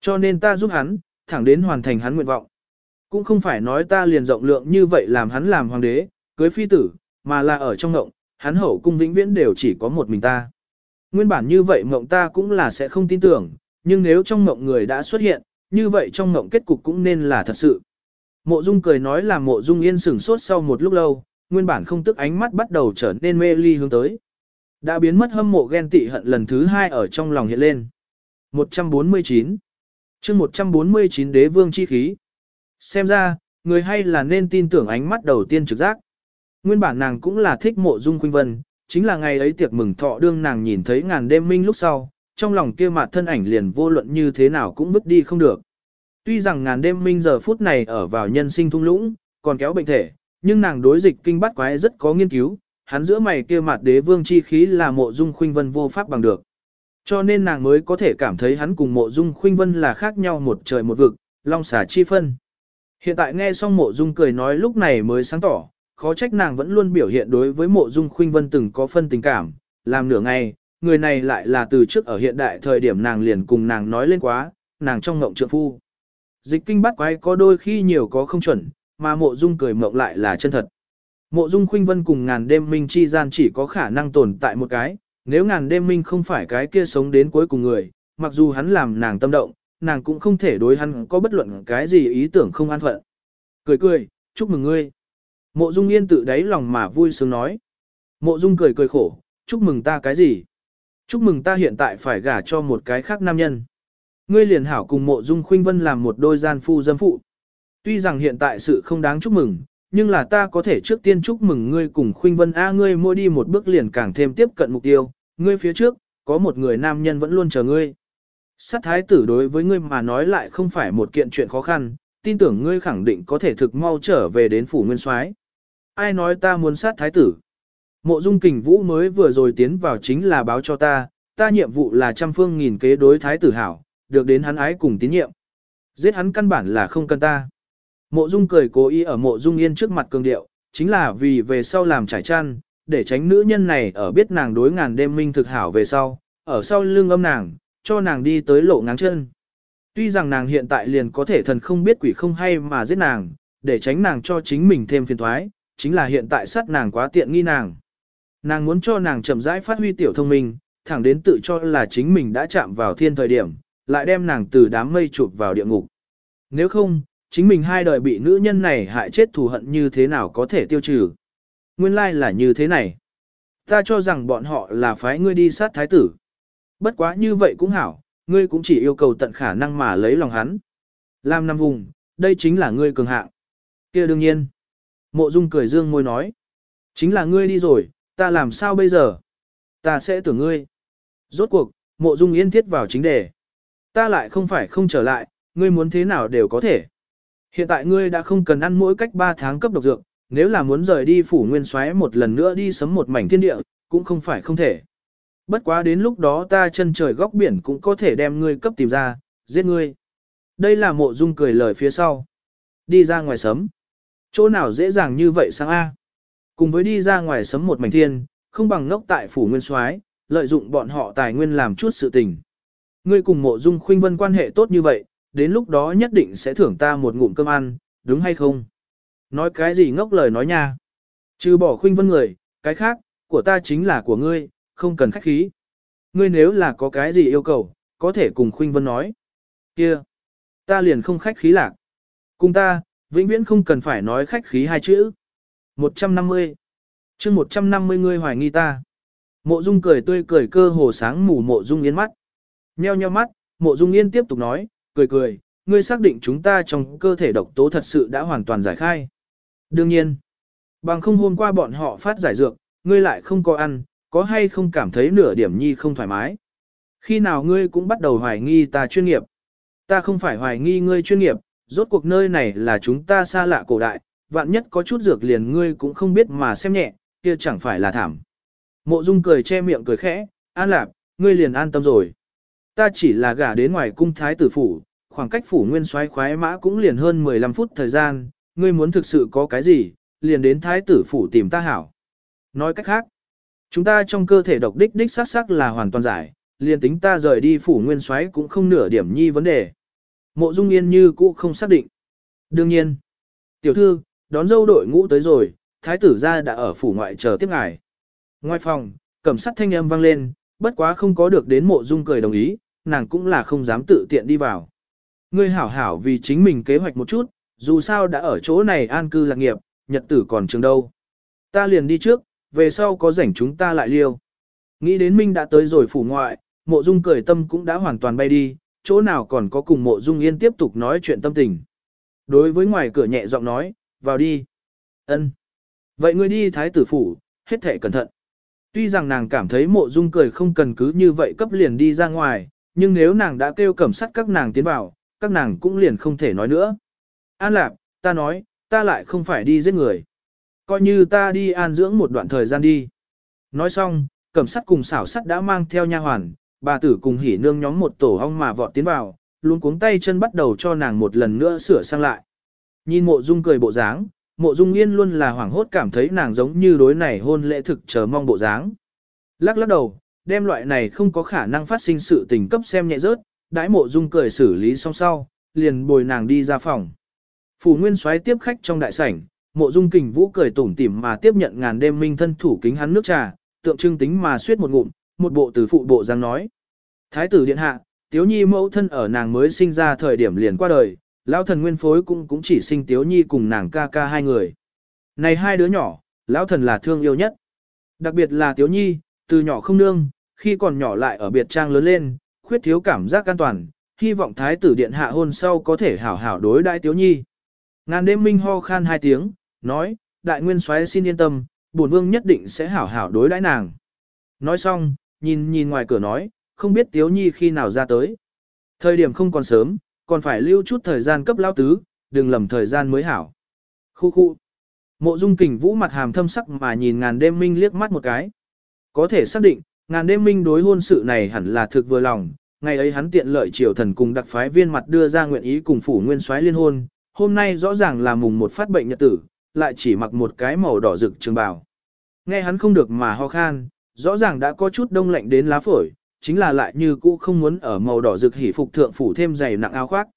Cho nên ta giúp hắn, thẳng đến hoàn thành hắn nguyện vọng. Cũng không phải nói ta liền rộng lượng như vậy làm hắn làm hoàng đế, cưới phi tử, mà là ở trong ngộng, hắn hậu cung vĩnh viễn đều chỉ có một mình ta. Nguyên bản như vậy mộng ta cũng là sẽ không tin tưởng, nhưng nếu trong mộng người đã xuất hiện, như vậy trong ngộng kết cục cũng nên là thật sự. Mộ Dung cười nói là Mộ Dung yên sửng sốt sau một lúc lâu, nguyên bản không tức ánh mắt bắt đầu trở nên mê ly hướng tới. Đã biến mất hâm mộ ghen tị hận lần thứ hai ở trong lòng hiện lên. 149 chương 149 đế vương chi khí. Xem ra, người hay là nên tin tưởng ánh mắt đầu tiên trực giác. Nguyên bản nàng cũng là thích mộ dung khuynh vân, chính là ngày ấy tiệc mừng thọ đương nàng nhìn thấy ngàn đêm minh lúc sau, trong lòng kia mặt thân ảnh liền vô luận như thế nào cũng vứt đi không được. Tuy rằng ngàn đêm minh giờ phút này ở vào nhân sinh thung lũng, còn kéo bệnh thể, nhưng nàng đối dịch kinh bắt quái rất có nghiên cứu, hắn giữa mày kia mặt đế vương chi khí là mộ dung khuynh vân vô pháp bằng được. Cho nên nàng mới có thể cảm thấy hắn cùng mộ dung khuynh vân là khác nhau một trời một vực, long xả chi phân. Hiện tại nghe xong mộ dung cười nói lúc này mới sáng tỏ, khó trách nàng vẫn luôn biểu hiện đối với mộ dung khuynh vân từng có phân tình cảm, làm nửa ngày, người này lại là từ trước ở hiện đại thời điểm nàng liền cùng nàng nói lên quá, nàng trong ngộng trượng phu. Dịch kinh bắt quái có đôi khi nhiều có không chuẩn, mà mộ dung cười mộng lại là chân thật. Mộ dung khuynh vân cùng ngàn đêm minh chi gian chỉ có khả năng tồn tại một cái, nếu ngàn đêm minh không phải cái kia sống đến cuối cùng người, mặc dù hắn làm nàng tâm động, nàng cũng không thể đối hắn có bất luận cái gì ý tưởng không an phận. Cười cười, chúc mừng ngươi. Mộ dung yên tự đáy lòng mà vui sướng nói. Mộ dung cười cười khổ, chúc mừng ta cái gì? Chúc mừng ta hiện tại phải gả cho một cái khác nam nhân. Ngươi liền hảo cùng mộ dung khuynh vân làm một đôi gian phu dâm phụ. Tuy rằng hiện tại sự không đáng chúc mừng, nhưng là ta có thể trước tiên chúc mừng ngươi cùng khuynh vân A ngươi mỗi đi một bước liền càng thêm tiếp cận mục tiêu, ngươi phía trước, có một người nam nhân vẫn luôn chờ ngươi. Sát thái tử đối với ngươi mà nói lại không phải một kiện chuyện khó khăn, tin tưởng ngươi khẳng định có thể thực mau trở về đến phủ nguyên soái. Ai nói ta muốn sát thái tử? Mộ dung kình vũ mới vừa rồi tiến vào chính là báo cho ta, ta nhiệm vụ là trăm phương nghìn kế đối thái tử hảo, được đến hắn ái cùng tín nhiệm. Giết hắn căn bản là không cần ta. Mộ dung cười cố ý ở mộ dung yên trước mặt cường điệu, chính là vì về sau làm trải chăn, để tránh nữ nhân này ở biết nàng đối ngàn đêm minh thực hảo về sau, ở sau lưng âm nàng, cho nàng đi tới lộ ngáng chân. Tuy rằng nàng hiện tại liền có thể thần không biết quỷ không hay mà giết nàng, để tránh nàng cho chính mình thêm phiền thoái, chính là hiện tại sát nàng quá tiện nghi nàng. Nàng muốn cho nàng chậm rãi phát huy tiểu thông minh, thẳng đến tự cho là chính mình đã chạm vào thiên thời điểm, lại đem nàng từ đám mây chụp vào địa ngục. Nếu không, chính mình hai đời bị nữ nhân này hại chết thù hận như thế nào có thể tiêu trừ. Nguyên lai là như thế này. Ta cho rằng bọn họ là phái ngươi đi sát thái tử. Bất quá như vậy cũng hảo, ngươi cũng chỉ yêu cầu tận khả năng mà lấy lòng hắn. Làm năm vùng, đây chính là ngươi cường hạng. kia đương nhiên. Mộ Dung cười dương môi nói. Chính là ngươi đi rồi, ta làm sao bây giờ? Ta sẽ tưởng ngươi. Rốt cuộc, mộ Dung yên thiết vào chính đề. Ta lại không phải không trở lại, ngươi muốn thế nào đều có thể. Hiện tại ngươi đã không cần ăn mỗi cách 3 tháng cấp độc dược, nếu là muốn rời đi phủ nguyên xoáy một lần nữa đi sấm một mảnh thiên địa, cũng không phải không thể. Bất quá đến lúc đó ta chân trời góc biển cũng có thể đem ngươi cấp tìm ra, giết ngươi. Đây là mộ dung cười lời phía sau. Đi ra ngoài sấm. Chỗ nào dễ dàng như vậy sang A. Cùng với đi ra ngoài sấm một mảnh thiên, không bằng ngốc tại phủ nguyên soái lợi dụng bọn họ tài nguyên làm chút sự tình. Ngươi cùng mộ dung khuynh vân quan hệ tốt như vậy, đến lúc đó nhất định sẽ thưởng ta một ngụm cơm ăn, đúng hay không? Nói cái gì ngốc lời nói nha. Trừ bỏ khuynh vân người, cái khác, của ta chính là của ngươi, không cần khách khí. Ngươi nếu là có cái gì yêu cầu, có thể cùng khuynh vân nói. Kia, ta liền không khách khí lạc. Cùng ta, vĩnh viễn không cần phải nói khách khí hai chữ. 150. chương 150 ngươi hoài nghi ta. Mộ Dung cười tươi cười cơ hồ sáng mù Mộ Dung Yên mắt. Nheo nheo mắt, Mộ Dung Yên tiếp tục nói, cười cười, ngươi xác định chúng ta trong cơ thể độc tố thật sự đã hoàn toàn giải khai. Đương nhiên, bằng không hôm qua bọn họ phát giải dược, ngươi lại không có ăn, có hay không cảm thấy nửa điểm nhi không thoải mái. Khi nào ngươi cũng bắt đầu hoài nghi ta chuyên nghiệp. Ta không phải hoài nghi ngươi chuyên nghiệp, rốt cuộc nơi này là chúng ta xa lạ cổ đại, vạn nhất có chút dược liền ngươi cũng không biết mà xem nhẹ, kia chẳng phải là thảm. Mộ Dung cười che miệng cười khẽ, an lạp, ngươi liền an tâm rồi. Ta chỉ là gả đến ngoài cung thái tử phủ, khoảng cách phủ nguyên xoáy khoái mã cũng liền hơn 15 phút thời gian, ngươi muốn thực sự có cái gì, liền đến thái tử phủ tìm ta hảo. Nói cách khác, chúng ta trong cơ thể độc đích đích sắc sắc là hoàn toàn giải, liền tính ta rời đi phủ nguyên xoáy cũng không nửa điểm nhi vấn đề. Mộ Dung Yên như cũ không xác định. Đương nhiên, tiểu thư, đón dâu đội ngũ tới rồi, thái tử gia đã ở phủ ngoại chờ tiếp ngài. Ngoài phòng, cẩm sắt thanh âm vang lên, bất quá không có được đến mộ dung cười đồng ý, nàng cũng là không dám tự tiện đi vào. Ngươi hảo hảo vì chính mình kế hoạch một chút, dù sao đã ở chỗ này an cư lạc nghiệp, nhật tử còn trường đâu. Ta liền đi trước, về sau có rảnh chúng ta lại liêu. Nghĩ đến Minh đã tới rồi phủ ngoại, mộ dung cười tâm cũng đã hoàn toàn bay đi, chỗ nào còn có cùng mộ dung yên tiếp tục nói chuyện tâm tình. Đối với ngoài cửa nhẹ giọng nói, vào đi. ân Vậy ngươi đi thái tử phủ, hết thệ cẩn thận. Tuy rằng nàng cảm thấy mộ dung cười không cần cứ như vậy cấp liền đi ra ngoài, nhưng nếu nàng đã kêu cẩm sắt các nàng tiến vào, các nàng cũng liền không thể nói nữa. An lạc, ta nói, ta lại không phải đi giết người. Coi như ta đi an dưỡng một đoạn thời gian đi. Nói xong, cẩm sắt cùng xảo sắt đã mang theo nha hoàn, bà tử cùng hỉ nương nhóm một tổ hong mà vọt tiến vào, luôn cuống tay chân bắt đầu cho nàng một lần nữa sửa sang lại. Nhìn mộ dung cười bộ dáng, mộ dung yên luôn là hoảng hốt cảm thấy nàng giống như đối này hôn lễ thực chờ mong bộ dáng. Lắc lắc đầu, đem loại này không có khả năng phát sinh sự tình cấp xem nhẹ rớt, đãi mộ dung cười xử lý xong sau, liền bồi nàng đi ra phòng. Phủ nguyên soái tiếp khách trong đại sảnh, mộ dung kình vũ cười tủm tỉm mà tiếp nhận ngàn đêm minh thân thủ kính hắn nước trà, tượng trưng tính mà suýt một ngụm, một bộ từ phụ bộ giang nói. Thái tử điện hạ, tiếu nhi mẫu thân ở nàng mới sinh ra thời điểm liền qua đời, lão thần nguyên phối cũng cũng chỉ sinh tiếu nhi cùng nàng ca ca hai người. Này hai đứa nhỏ, lão thần là thương yêu nhất. Đặc biệt là tiếu nhi, từ nhỏ không nương, khi còn nhỏ lại ở biệt trang lớn lên, khuyết thiếu cảm giác an toàn, hy vọng thái tử điện hạ hôn sau có thể hảo hảo đối đại tiếu nhi. Ngàn đêm minh ho khan hai tiếng, nói, đại nguyên soái xin yên tâm, bổn vương nhất định sẽ hảo hảo đối đãi nàng. Nói xong, nhìn nhìn ngoài cửa nói, không biết tiếu nhi khi nào ra tới. Thời điểm không còn sớm, còn phải lưu chút thời gian cấp lao tứ, đừng lầm thời gian mới hảo. Khu khu. Mộ dung kình vũ mặt hàm thâm sắc mà nhìn ngàn đêm minh liếc mắt một cái. Có thể xác định, ngàn đêm minh đối hôn sự này hẳn là thực vừa lòng. Ngày ấy hắn tiện lợi triều thần cùng đặc phái viên mặt đưa ra nguyện ý cùng phủ nguyên soái liên hôn. Hôm nay rõ ràng là mùng một phát bệnh nhật tử, lại chỉ mặc một cái màu đỏ rực trường bào. Nghe hắn không được mà ho khan, rõ ràng đã có chút đông lạnh đến lá phổi, chính là lại như cũ không muốn ở màu đỏ rực hỉ phục thượng phủ thêm dày nặng áo khoác.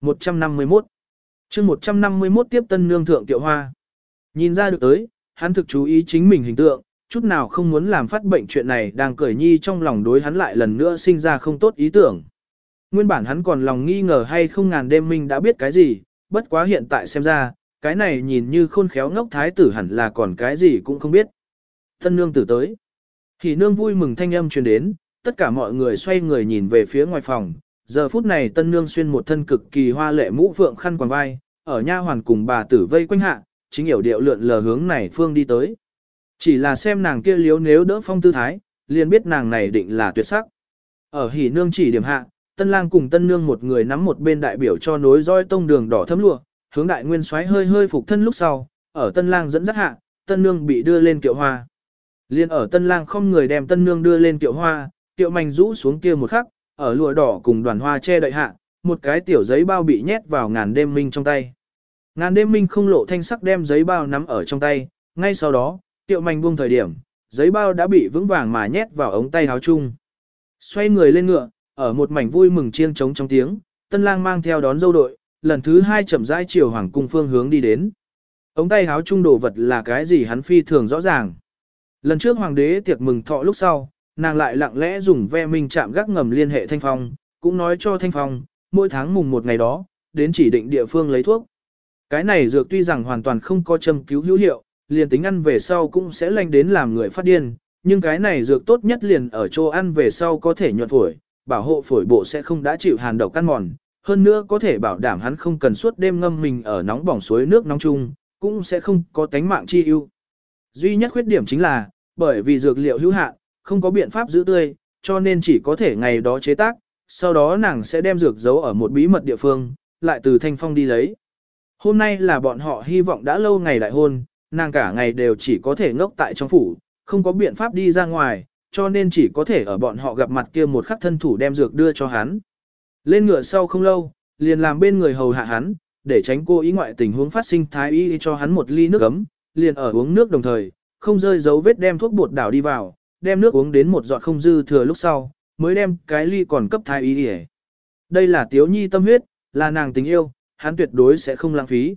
151 chương 151 tiếp tân nương thượng tiệu hoa. Nhìn ra được tới, hắn thực chú ý chính mình hình tượng, chút nào không muốn làm phát bệnh chuyện này đang cởi nhi trong lòng đối hắn lại lần nữa sinh ra không tốt ý tưởng. Nguyên bản hắn còn lòng nghi ngờ hay không ngàn đêm minh đã biết cái gì, bất quá hiện tại xem ra, cái này nhìn như khôn khéo ngốc thái tử hẳn là còn cái gì cũng không biết. Tân nương tử tới. Thì nương vui mừng thanh âm truyền đến, tất cả mọi người xoay người nhìn về phía ngoài phòng. Giờ phút này tân nương xuyên một thân cực kỳ hoa lệ mũ phượng khăn quàng vai, ở nha hoàn cùng bà tử vây quanh hạ, chính hiểu điệu lượn lờ hướng này phương đi tới. Chỉ là xem nàng kia liếu nếu đỡ phong tư thái, liền biết nàng này định là tuyệt sắc. Ở hỉ nương chỉ điểm hạ, tân lang cùng tân nương một người nắm một bên đại biểu cho nối roi tông đường đỏ thấm lụa, hướng đại nguyên xoáy hơi hơi phục thân lúc sau, ở tân lang dẫn dắt hạ, tân nương bị đưa lên kiệu hoa. Liên ở tân lang không người đem tân nương đưa lên kiệu hoa, tiệu mảnh rũ xuống kia một khắc, ở lụa đỏ cùng đoàn hoa che đậy hạ, một cái tiểu giấy bao bị nhét vào ngàn đêm minh trong tay. Ngàn đêm minh không lộ thanh sắc đem giấy bao nắm ở trong tay, ngay sau đó, tiệu mảnh buông thời điểm, giấy bao đã bị vững vàng mà nhét vào ống tay áo chung. Xoay người lên ngựa, ở một mảnh vui mừng chiêng trống trong tiếng, tân lang mang theo đón dâu đội, lần thứ hai chậm rãi chiều hoàng cung phương hướng đi đến. Ống tay áo chung đồ vật là cái gì hắn phi thường rõ ràng. Lần trước hoàng đế tiệc mừng thọ lúc sau, nàng lại lặng lẽ dùng ve minh chạm gác ngầm liên hệ thanh phong, cũng nói cho thanh phong, mỗi tháng mùng một ngày đó, đến chỉ định địa phương lấy thuốc. Cái này dược tuy rằng hoàn toàn không có châm cứu hữu hiệu, liền tính ăn về sau cũng sẽ lanh đến làm người phát điên, nhưng cái này dược tốt nhất liền ở chỗ ăn về sau có thể nhuận phổi, bảo hộ phổi bộ sẽ không đã chịu hàn độc căn mòn, hơn nữa có thể bảo đảm hắn không cần suốt đêm ngâm mình ở nóng bỏng suối nước nóng chung, cũng sẽ không có tánh mạng chi ưu. Duy nhất khuyết điểm chính là, bởi vì dược liệu hữu hạn, không có biện pháp giữ tươi, cho nên chỉ có thể ngày đó chế tác, sau đó nàng sẽ đem dược giấu ở một bí mật địa phương, lại từ thanh phong đi lấy. Hôm nay là bọn họ hy vọng đã lâu ngày đại hôn, nàng cả ngày đều chỉ có thể ngốc tại trong phủ, không có biện pháp đi ra ngoài, cho nên chỉ có thể ở bọn họ gặp mặt kia một khắc thân thủ đem dược đưa cho hắn. Lên ngựa sau không lâu, liền làm bên người hầu hạ hắn, để tránh cô ý ngoại tình huống phát sinh thái y cho hắn một ly nước ấm, liền ở uống nước đồng thời, không rơi dấu vết đem thuốc bột đảo đi vào, đem nước uống đến một giọt không dư thừa lúc sau, mới đem cái ly còn cấp thái y đi Đây là tiếu nhi tâm huyết, là nàng tình yêu, hắn tuyệt đối sẽ không lãng phí.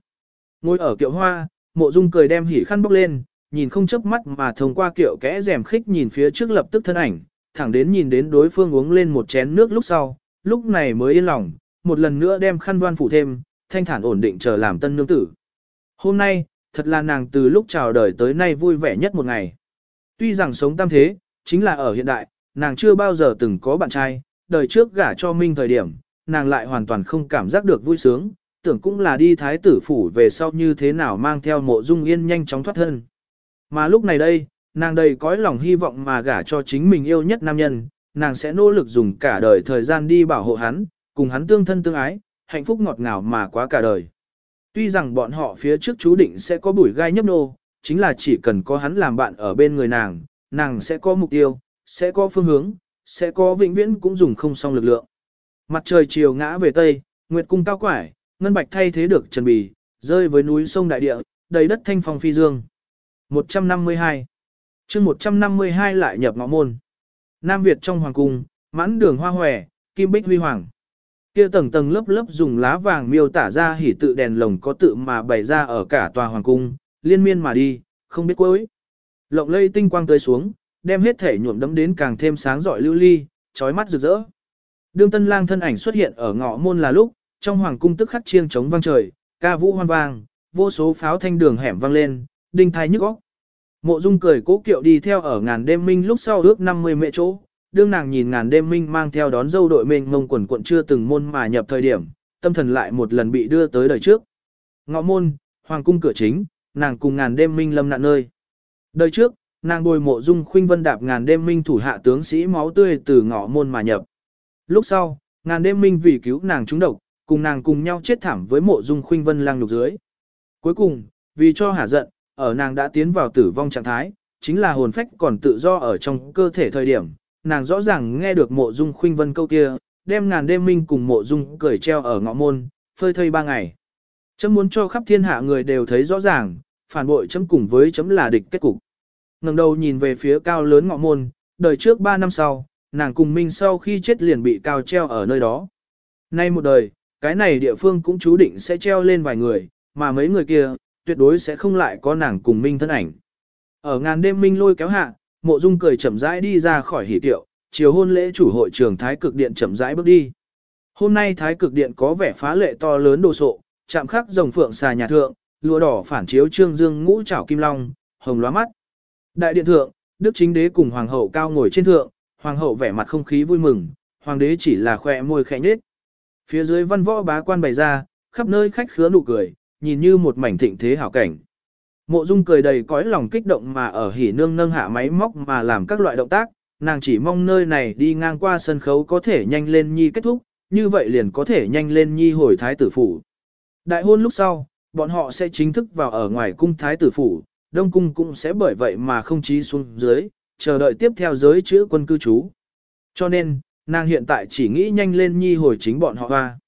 Ngồi ở kiệu hoa, mộ dung cười đem hỉ khăn bốc lên, nhìn không chớp mắt mà thông qua kiệu kẽ rèm khích nhìn phía trước lập tức thân ảnh, thẳng đến nhìn đến đối phương uống lên một chén nước lúc sau, lúc này mới yên lòng, một lần nữa đem khăn đoan phủ thêm, thanh thản ổn định chờ làm tân nương tử. Hôm nay, thật là nàng từ lúc chào đời tới nay vui vẻ nhất một ngày. Tuy rằng sống tam thế, chính là ở hiện đại, nàng chưa bao giờ từng có bạn trai, đời trước gả cho Minh thời điểm, nàng lại hoàn toàn không cảm giác được vui sướng, tưởng cũng là đi thái tử phủ về sau như thế nào mang theo mộ dung yên nhanh chóng thoát thân. Mà lúc này đây, nàng đầy cõi lòng hy vọng mà gả cho chính mình yêu nhất nam nhân, nàng sẽ nỗ lực dùng cả đời thời gian đi bảo hộ hắn, cùng hắn tương thân tương ái, hạnh phúc ngọt ngào mà quá cả đời. Tuy rằng bọn họ phía trước chú định sẽ có bụi gai nhấp nô, chính là chỉ cần có hắn làm bạn ở bên người nàng, nàng sẽ có mục tiêu, sẽ có phương hướng, sẽ có vĩnh viễn cũng dùng không xong lực lượng. Mặt trời chiều ngã về tây, nguyệt cung cao quải, ngân bạch thay thế được trần bì, rơi với núi sông đại địa, đầy đất thanh phong phi dương. 152 chương 152 lại nhập ngõ môn. Nam Việt trong hoàng cung, mãn đường hoa hòe, kim bích huy hoàng. Kia tầng tầng lớp lớp dùng lá vàng miêu tả ra hỉ tự đèn lồng có tự mà bày ra ở cả tòa hoàng cung, liên miên mà đi, không biết cuối. Lộng lây tinh quang tới xuống, đem hết thể nhuộm đấm đến càng thêm sáng rọi lưu ly, chói mắt rực rỡ. Đương tân lang thân ảnh xuất hiện ở ngõ môn là lúc, trong hoàng cung tức khắc chiêng trống vang trời, ca vũ hoan vang, vô số pháo thanh đường hẻm vang lên, đinh thai nhức óc. Mộ Dung cười cố kiệu đi theo ở ngàn đêm minh lúc sau ước 50 mẹ chỗ, đương nàng nhìn ngàn đêm minh mang theo đón dâu đội mình mông quần quận chưa từng môn mà nhập thời điểm, tâm thần lại một lần bị đưa tới đời trước. Ngọ môn, hoàng cung cửa chính, nàng cùng ngàn đêm minh lâm nạn nơi. Đời trước, nàng bồi mộ dung khuynh vân đạp ngàn đêm minh thủ hạ tướng sĩ máu tươi từ ngõ môn mà nhập. Lúc sau, ngàn đêm minh vì cứu nàng trúng độc, cùng nàng cùng nhau chết thảm với mộ dung khuynh vân lang nhục dưới. Cuối cùng, vì cho hả giận, ở nàng đã tiến vào tử vong trạng thái, chính là hồn phách còn tự do ở trong cơ thể thời điểm, nàng rõ ràng nghe được mộ dung khuynh vân câu kia, đem ngàn đêm minh cùng mộ dung cởi treo ở ngõ môn, phơi thây ba ngày. Chấm muốn cho khắp thiên hạ người đều thấy rõ ràng, phản bội chấm cùng với chấm là địch kết cục. ngẩng đầu nhìn về phía cao lớn ngọ môn, đời trước ba năm sau, nàng cùng minh sau khi chết liền bị cao treo ở nơi đó. Nay một đời, cái này địa phương cũng chú định sẽ treo lên vài người, mà mấy người kia, tuyệt đối sẽ không lại có nàng cùng minh thân ảnh. Ở ngàn đêm minh lôi kéo hạ, mộ dung cười chậm rãi đi ra khỏi hỉ tiệu, chiều hôn lễ chủ hội trường Thái Cực Điện chậm rãi bước đi. Hôm nay Thái Cực Điện có vẻ phá lệ to lớn đồ sộ, chạm khắc rồng phượng xà nhà thượng, lụa đỏ phản chiếu trương dương ngũ trảo kim long, hồng lóa mắt. Đại điện thượng, Đức Chính Đế cùng Hoàng hậu cao ngồi trên thượng, Hoàng hậu vẻ mặt không khí vui mừng, Hoàng đế chỉ là khỏe môi khẽ nhếch. Phía dưới văn võ bá quan bày ra, khắp nơi khách khứa nụ cười, nhìn như một mảnh thịnh thế hảo cảnh. Mộ Dung cười đầy cõi lòng kích động mà ở hỉ nương nâng hạ máy móc mà làm các loại động tác, nàng chỉ mong nơi này đi ngang qua sân khấu có thể nhanh lên nhi kết thúc, như vậy liền có thể nhanh lên nhi hồi thái tử phủ. Đại hôn lúc sau, bọn họ sẽ chính thức vào ở ngoài cung thái tử phủ, đông cung cũng sẽ bởi vậy mà không trí xuống dưới, chờ đợi tiếp theo giới chữ quân cư trú. Cho nên, nàng hiện tại chỉ nghĩ nhanh lên nhi hồi chính bọn họ hoa.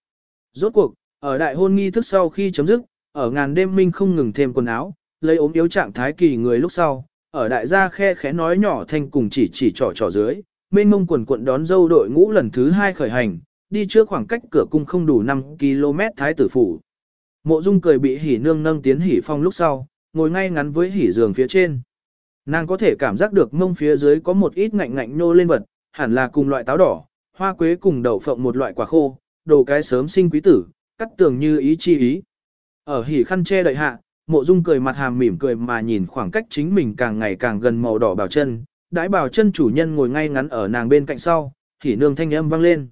Rốt cuộc, ở đại hôn nghi thức sau khi chấm dứt, ở ngàn đêm minh không ngừng thêm quần áo, lấy ốm yếu trạng thái kỳ người lúc sau, ở đại gia khe khẽ nói nhỏ thanh cùng chỉ chỉ trỏ trỏ dưới, mênh mông quần quận đón dâu đội ngũ lần thứ hai khởi hành, đi trước khoảng cách cửa cung không đủ 5 km thái tử phủ. Mộ Dung cười bị hỉ nương nâng tiến hỉ phong lúc sau, ngồi ngay ngắn với hỉ giường phía trên. Nàng có thể cảm giác được mông phía dưới có một ít ngạnh ngạnh nô lên vật, hẳn là cùng loại táo đỏ, hoa quế cùng đậu phộng một loại quả khô, đồ cái sớm sinh quý tử, cắt tường như ý chi ý. Ở hỉ khăn che đợi hạ, mộ dung cười mặt hàm mỉm cười mà nhìn khoảng cách chính mình càng ngày càng gần màu đỏ bảo chân, đãi bảo chân chủ nhân ngồi ngay ngắn ở nàng bên cạnh sau, hỉ nương thanh âm vang lên.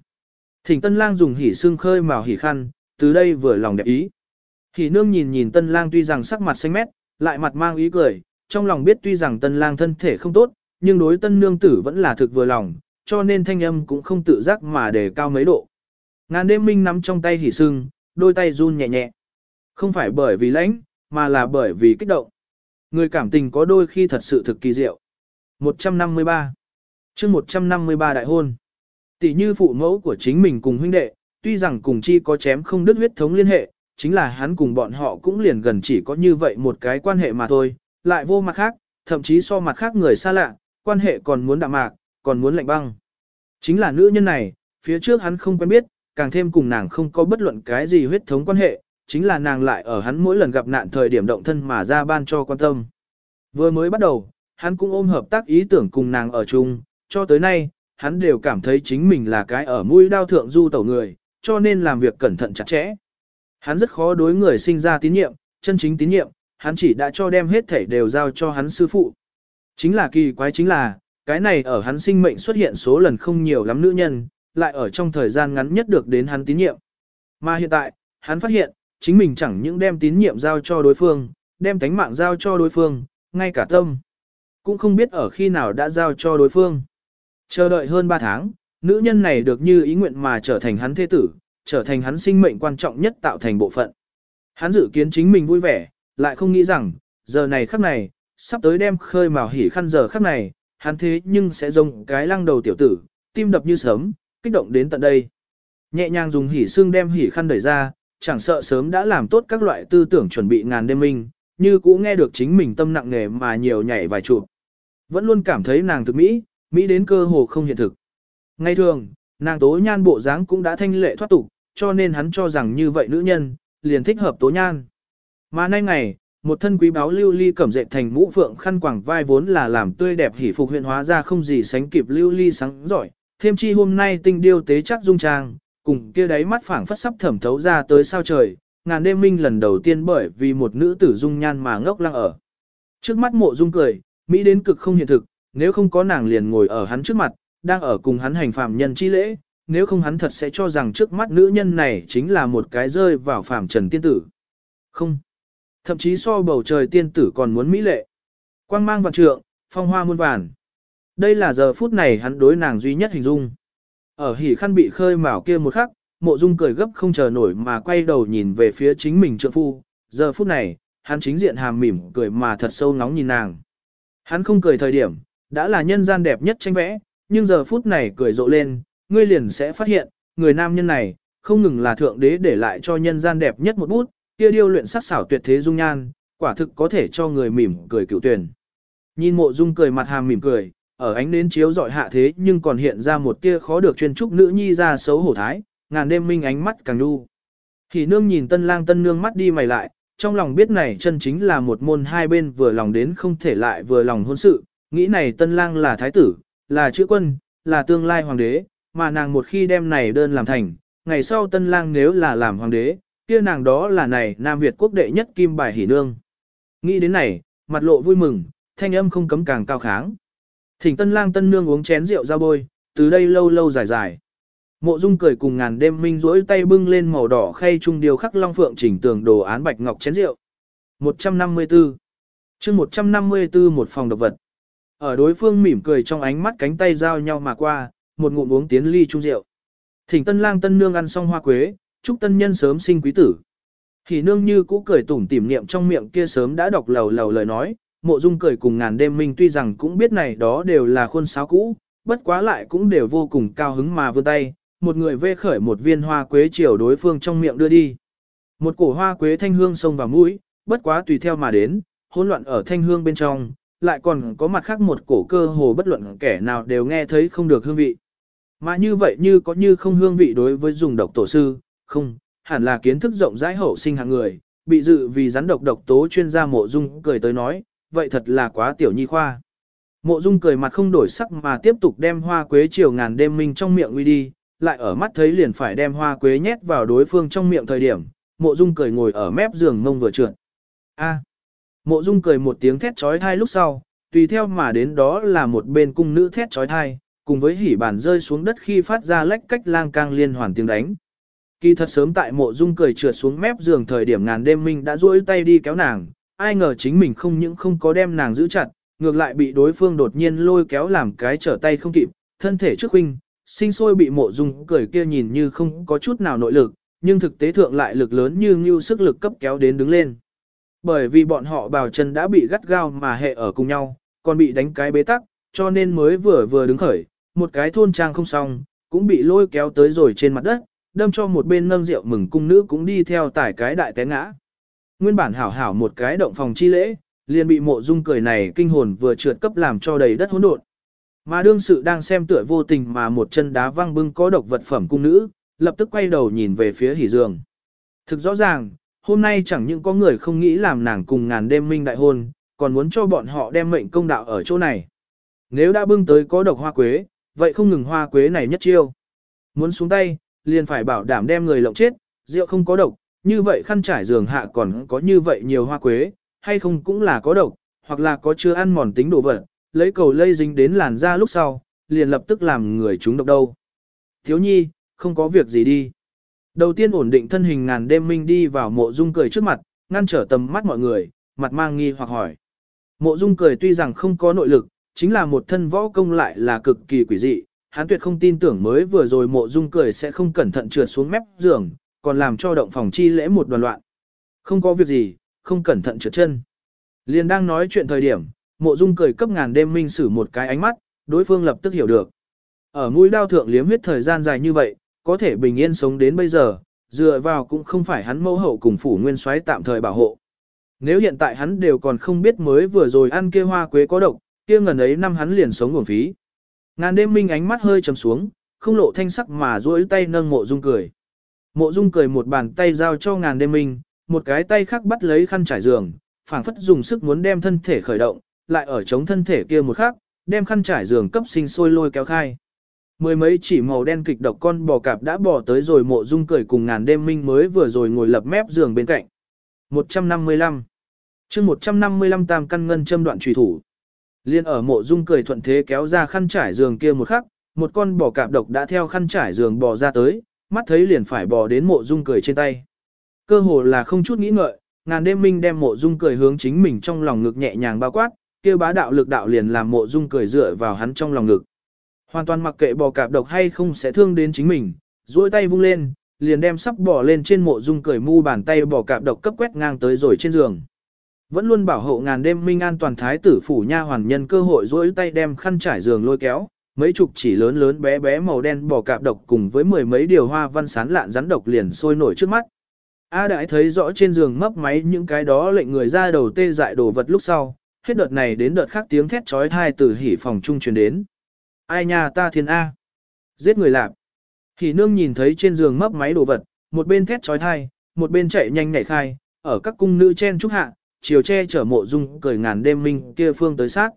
Thỉnh tân lang dùng hỉ xương khơi màu hỉ khăn, từ đây vừa lòng đẹp ý. Hỉ nương nhìn nhìn tân lang tuy rằng sắc mặt xanh mét, lại mặt mang ý cười, trong lòng biết tuy rằng tân lang thân thể không tốt, nhưng đối tân nương tử vẫn là thực vừa lòng, cho nên thanh âm cũng không tự giác mà đề cao mấy độ. Ngàn đêm minh nắm trong tay hỉ sưng, đôi tay run nhẹ nhẹ. Không phải bởi vì lãnh, mà là bởi vì kích động. Người cảm tình có đôi khi thật sự thực kỳ diệu. 153 chương 153 đại hôn Tỷ như phụ mẫu của chính mình cùng huynh đệ, tuy rằng cùng chi có chém không đứt huyết thống liên hệ, chính là hắn cùng bọn họ cũng liền gần chỉ có như vậy một cái quan hệ mà thôi, lại vô mặt khác, thậm chí so mặt khác người xa lạ, quan hệ còn muốn đạm mạc, còn muốn lạnh băng. Chính là nữ nhân này, phía trước hắn không quen biết, càng thêm cùng nàng không có bất luận cái gì huyết thống quan hệ, chính là nàng lại ở hắn mỗi lần gặp nạn thời điểm động thân mà ra ban cho quan tâm. Vừa mới bắt đầu, hắn cũng ôm hợp tác ý tưởng cùng nàng ở chung, cho tới nay, hắn đều cảm thấy chính mình là cái ở mũi đao thượng du tẩu người, cho nên làm việc cẩn thận chặt chẽ. Hắn rất khó đối người sinh ra tín nhiệm, chân chính tín nhiệm, hắn chỉ đã cho đem hết thảy đều giao cho hắn sư phụ. Chính là kỳ quái chính là, cái này ở hắn sinh mệnh xuất hiện số lần không nhiều lắm nữ nhân, lại ở trong thời gian ngắn nhất được đến hắn tín nhiệm. Mà hiện tại, hắn phát hiện, chính mình chẳng những đem tín nhiệm giao cho đối phương, đem tánh mạng giao cho đối phương, ngay cả tâm. Cũng không biết ở khi nào đã giao cho đối phương. Chờ đợi hơn 3 tháng, nữ nhân này được như ý nguyện mà trở thành hắn thế tử, trở thành hắn sinh mệnh quan trọng nhất tạo thành bộ phận. Hắn dự kiến chính mình vui vẻ, lại không nghĩ rằng, giờ này khắc này, sắp tới đem khơi mào hỉ khăn giờ khắc này, hắn thế nhưng sẽ dùng cái lăng đầu tiểu tử, tim đập như sớm, kích động đến tận đây. Nhẹ nhàng dùng hỉ xương đem hỉ khăn đẩy ra, chẳng sợ sớm đã làm tốt các loại tư tưởng chuẩn bị ngàn đêm minh, như cũ nghe được chính mình tâm nặng nề mà nhiều nhảy vài chụp. Vẫn luôn cảm thấy nàng thực mỹ, mỹ đến cơ hồ không hiện thực. Ngay thường, nàng tố nhan bộ dáng cũng đã thanh lệ thoát tục, cho nên hắn cho rằng như vậy nữ nhân, liền thích hợp tố nhan. Mà nay ngày, một thân quý báo lưu ly cẩm dệt thành mũ phượng khăn quàng vai vốn là làm tươi đẹp hỉ phục huyện hóa ra không gì sánh kịp lưu ly sáng giỏi, thêm chi hôm nay tinh điêu tế chắc dung trang, cùng kia đáy mắt phảng phất sắp thẩm thấu ra tới sao trời, ngàn đêm minh lần đầu tiên bởi vì một nữ tử dung nhan mà ngốc lăng ở. Trước mắt mộ dung cười, Mỹ đến cực không hiện thực, nếu không có nàng liền ngồi ở hắn trước mặt, đang ở cùng hắn hành phạm nhân chi lễ, nếu không hắn thật sẽ cho rằng trước mắt nữ nhân này chính là một cái rơi vào phạm trần tiên tử. Không. Thậm chí so bầu trời tiên tử còn muốn mỹ lệ. Quang mang vạn trượng, phong hoa muôn vàn. Đây là giờ phút này hắn đối nàng duy nhất hình dung. Ở hỉ khăn bị khơi mào kia một khắc, mộ dung cười gấp không chờ nổi mà quay đầu nhìn về phía chính mình trượng phu. Giờ phút này, hắn chính diện hàm mỉm cười mà thật sâu nóng nhìn nàng. Hắn không cười thời điểm, đã là nhân gian đẹp nhất tranh vẽ, nhưng giờ phút này cười rộ lên, ngươi liền sẽ phát hiện, người nam nhân này, không ngừng là thượng đế để lại cho nhân gian đẹp nhất một bút, kia điêu luyện sắc xảo tuyệt thế dung nhan, quả thực có thể cho người mỉm cười cựu tuyển. Nhìn mộ dung cười mặt hàm mỉm cười, ở ánh nến chiếu dọi hạ thế nhưng còn hiện ra một tia khó được chuyên trúc nữ nhi ra xấu hổ thái, ngàn đêm minh ánh mắt càng đu. Thì nương nhìn tân lang tân nương mắt đi mày lại, trong lòng biết này chân chính là một môn hai bên vừa lòng đến không thể lại vừa lòng hôn sự, nghĩ này tân lang là thái tử, là chữ quân, là tương lai hoàng đế, mà nàng một khi đem này đơn làm thành, ngày sau tân lang nếu là làm hoàng đế, kia nàng đó là này Nam Việt quốc đệ nhất kim bài hỷ nương. Nghĩ đến này, mặt lộ vui mừng, thanh âm không cấm càng cao kháng. Thỉnh tân lang tân nương uống chén rượu ra bôi, từ đây lâu lâu dài dài. Mộ Dung cười cùng ngàn đêm minh rỗi tay bưng lên màu đỏ khay trung điều khắc long phượng chỉnh tường đồ án bạch ngọc chén rượu. 154 chương 154 một phòng độc vật. Ở đối phương mỉm cười trong ánh mắt cánh tay giao nhau mà qua, một ngụm uống tiến ly chung rượu. Thỉnh tân lang tân nương ăn xong hoa quế, chúc tân nhân sớm sinh quý tử. Thì nương như cũ cười tủm tỉm niệm trong miệng kia sớm đã đọc lầu lầu lời nói, mộ dung cười cùng ngàn đêm minh tuy rằng cũng biết này đó đều là khuôn sáo cũ, bất quá lại cũng đều vô cùng cao hứng mà vươn tay, một người vê khởi một viên hoa quế chiều đối phương trong miệng đưa đi. Một cổ hoa quế thanh hương xông vào mũi, bất quá tùy theo mà đến, hỗn loạn ở thanh hương bên trong, lại còn có mặt khác một cổ cơ hồ bất luận kẻ nào đều nghe thấy không được hương vị. Mà như vậy như có như không hương vị đối với dùng độc tổ sư, không, hẳn là kiến thức rộng rãi hậu sinh hạng người, bị dự vì rắn độc độc tố chuyên gia mộ dung cười tới nói, vậy thật là quá tiểu nhi khoa. Mộ dung cười mặt không đổi sắc mà tiếp tục đem hoa quế chiều ngàn đêm minh trong miệng uy đi, lại ở mắt thấy liền phải đem hoa quế nhét vào đối phương trong miệng thời điểm, mộ dung cười ngồi ở mép giường mông vừa trượt. A. Mộ dung cười một tiếng thét trói thai lúc sau, tùy theo mà đến đó là một bên cung nữ thét trói thai, cùng với hỉ bản rơi xuống đất khi phát ra lách cách lang cang liên hoàn tiếng đánh. Kỳ thật sớm tại mộ dung cười trượt xuống mép giường thời điểm ngàn đêm minh đã duỗi tay đi kéo nàng, ai ngờ chính mình không những không có đem nàng giữ chặt, ngược lại bị đối phương đột nhiên lôi kéo làm cái trở tay không kịp, thân thể trước huynh, sinh sôi bị mộ dung cười kia nhìn như không có chút nào nội lực, nhưng thực tế thượng lại lực lớn như như sức lực cấp kéo đến đứng lên. Bởi vì bọn họ bào chân đã bị gắt gao mà hệ ở cùng nhau, còn bị đánh cái bế tắc, cho nên mới vừa vừa đứng khởi, một cái thôn trang không xong, cũng bị lôi kéo tới rồi trên mặt đất, đâm cho một bên nâng rượu mừng cung nữ cũng đi theo tải cái đại té ngã. Nguyên bản hảo hảo một cái động phòng chi lễ, liền bị mộ dung cười này kinh hồn vừa trượt cấp làm cho đầy đất hỗn độn. Mà đương sự đang xem tựa vô tình mà một chân đá văng bưng có độc vật phẩm cung nữ, lập tức quay đầu nhìn về phía hỉ giường. Thực rõ ràng, hôm nay chẳng những có người không nghĩ làm nàng cùng ngàn đêm minh đại hôn, còn muốn cho bọn họ đem mệnh công đạo ở chỗ này. Nếu đã bưng tới có độc hoa quế, vậy không ngừng hoa quế này nhất chiêu. Muốn xuống tay, liền phải bảo đảm đem người lộng chết, rượu không có độc, như vậy khăn trải giường hạ còn có như vậy nhiều hoa quế, hay không cũng là có độc, hoặc là có chưa ăn mòn tính đồ vật, lấy cầu lây dính đến làn da lúc sau, liền lập tức làm người chúng độc đâu. Thiếu nhi, không có việc gì đi. Đầu tiên ổn định thân hình ngàn đêm minh đi vào mộ dung cười trước mặt, ngăn trở tầm mắt mọi người, mặt mang nghi hoặc hỏi. Mộ dung cười tuy rằng không có nội lực, chính là một thân võ công lại là cực kỳ quỷ dị, hắn tuyệt không tin tưởng mới vừa rồi mộ dung cười sẽ không cẩn thận trượt xuống mép giường, còn làm cho động phòng chi lễ một đoàn loạn. Không có việc gì, không cẩn thận trượt chân. Liền đang nói chuyện thời điểm, mộ dung cười cấp ngàn đêm minh sử một cái ánh mắt, đối phương lập tức hiểu được. Ở mũi đao thượng liếm huyết thời gian dài như vậy, có thể bình yên sống đến bây giờ, dựa vào cũng không phải hắn mẫu hậu cùng phủ nguyên soái tạm thời bảo hộ. Nếu hiện tại hắn đều còn không biết mới vừa rồi ăn kia hoa quế có độc, kia ngần ấy năm hắn liền sống uổng phí. Ngàn đêm minh ánh mắt hơi trầm xuống, không lộ thanh sắc mà duỗi tay nâng mộ dung cười. Mộ dung cười một bàn tay giao cho ngàn đêm minh, một cái tay khác bắt lấy khăn trải giường, phảng phất dùng sức muốn đem thân thể khởi động, lại ở chống thân thể kia một khắc, đem khăn trải giường cấp sinh sôi lôi kéo khai. Mười mấy chỉ màu đen kịch độc con bò cạp đã bò tới rồi mộ dung cười cùng ngàn đêm minh mới vừa rồi ngồi lập mép giường bên cạnh. 155 chương 155 tam căn ngân châm đoạn trùy thủ. Liên ở mộ dung cười thuận thế kéo ra khăn trải giường kia một khắc, một con bò cạp độc đã theo khăn trải giường bò ra tới, mắt thấy liền phải bò đến mộ dung cười trên tay. Cơ hồ là không chút nghĩ ngợi, ngàn đêm minh đem mộ dung cười hướng chính mình trong lòng ngực nhẹ nhàng bao quát, kêu bá đạo lực đạo liền làm mộ dung cười dựa vào hắn trong lòng ngực. Hoàn toàn mặc kệ bò cạp độc hay không sẽ thương đến chính mình, duỗi tay vung lên, liền đem sắp bỏ lên trên mộ dung cười mu bàn tay bò cạp độc cấp quét ngang tới rồi trên giường. Vẫn luôn bảo hộ ngàn đêm minh an toàn thái tử phủ nha hoàn nhân cơ hội duỗi tay đem khăn trải giường lôi kéo, mấy chục chỉ lớn lớn bé bé màu đen bò cạp độc cùng với mười mấy điều hoa văn sán lạn rắn độc liền sôi nổi trước mắt. A đại thấy rõ trên giường mấp máy những cái đó lệnh người ra đầu tê dại đồ vật lúc sau, hết đợt này đến đợt khác tiếng thét trói thai từ hỉ phòng trung truyền đến. Ai nha ta thiên A. Giết người lạp. Hỉ nương nhìn thấy trên giường mấp máy đồ vật, một bên thét trói thai, một bên chạy nhanh nhảy khai, ở các cung nữ chen trúc hạ, chiều che chở mộ dung cười ngàn đêm minh kia phương tới sát.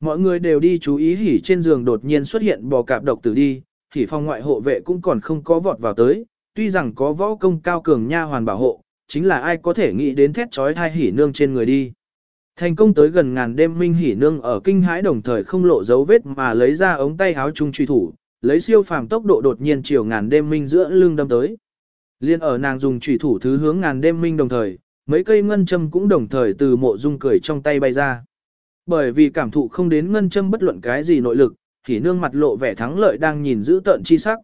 Mọi người đều đi chú ý hỉ trên giường đột nhiên xuất hiện bò cạp độc tử đi, hỉ phòng ngoại hộ vệ cũng còn không có vọt vào tới, tuy rằng có võ công cao cường nha hoàn bảo hộ, chính là ai có thể nghĩ đến thét trói thai hỉ nương trên người đi. Thành công tới gần ngàn đêm minh hỉ nương ở kinh hãi đồng thời không lộ dấu vết mà lấy ra ống tay áo trung truy thủ, lấy siêu phàm tốc độ đột nhiên chiều ngàn đêm minh giữa lưng đâm tới. Liên ở nàng dùng truy thủ thứ hướng ngàn đêm minh đồng thời, mấy cây ngân châm cũng đồng thời từ mộ dung cười trong tay bay ra. Bởi vì cảm thụ không đến ngân châm bất luận cái gì nội lực, hỉ nương mặt lộ vẻ thắng lợi đang nhìn giữ tận chi sắc.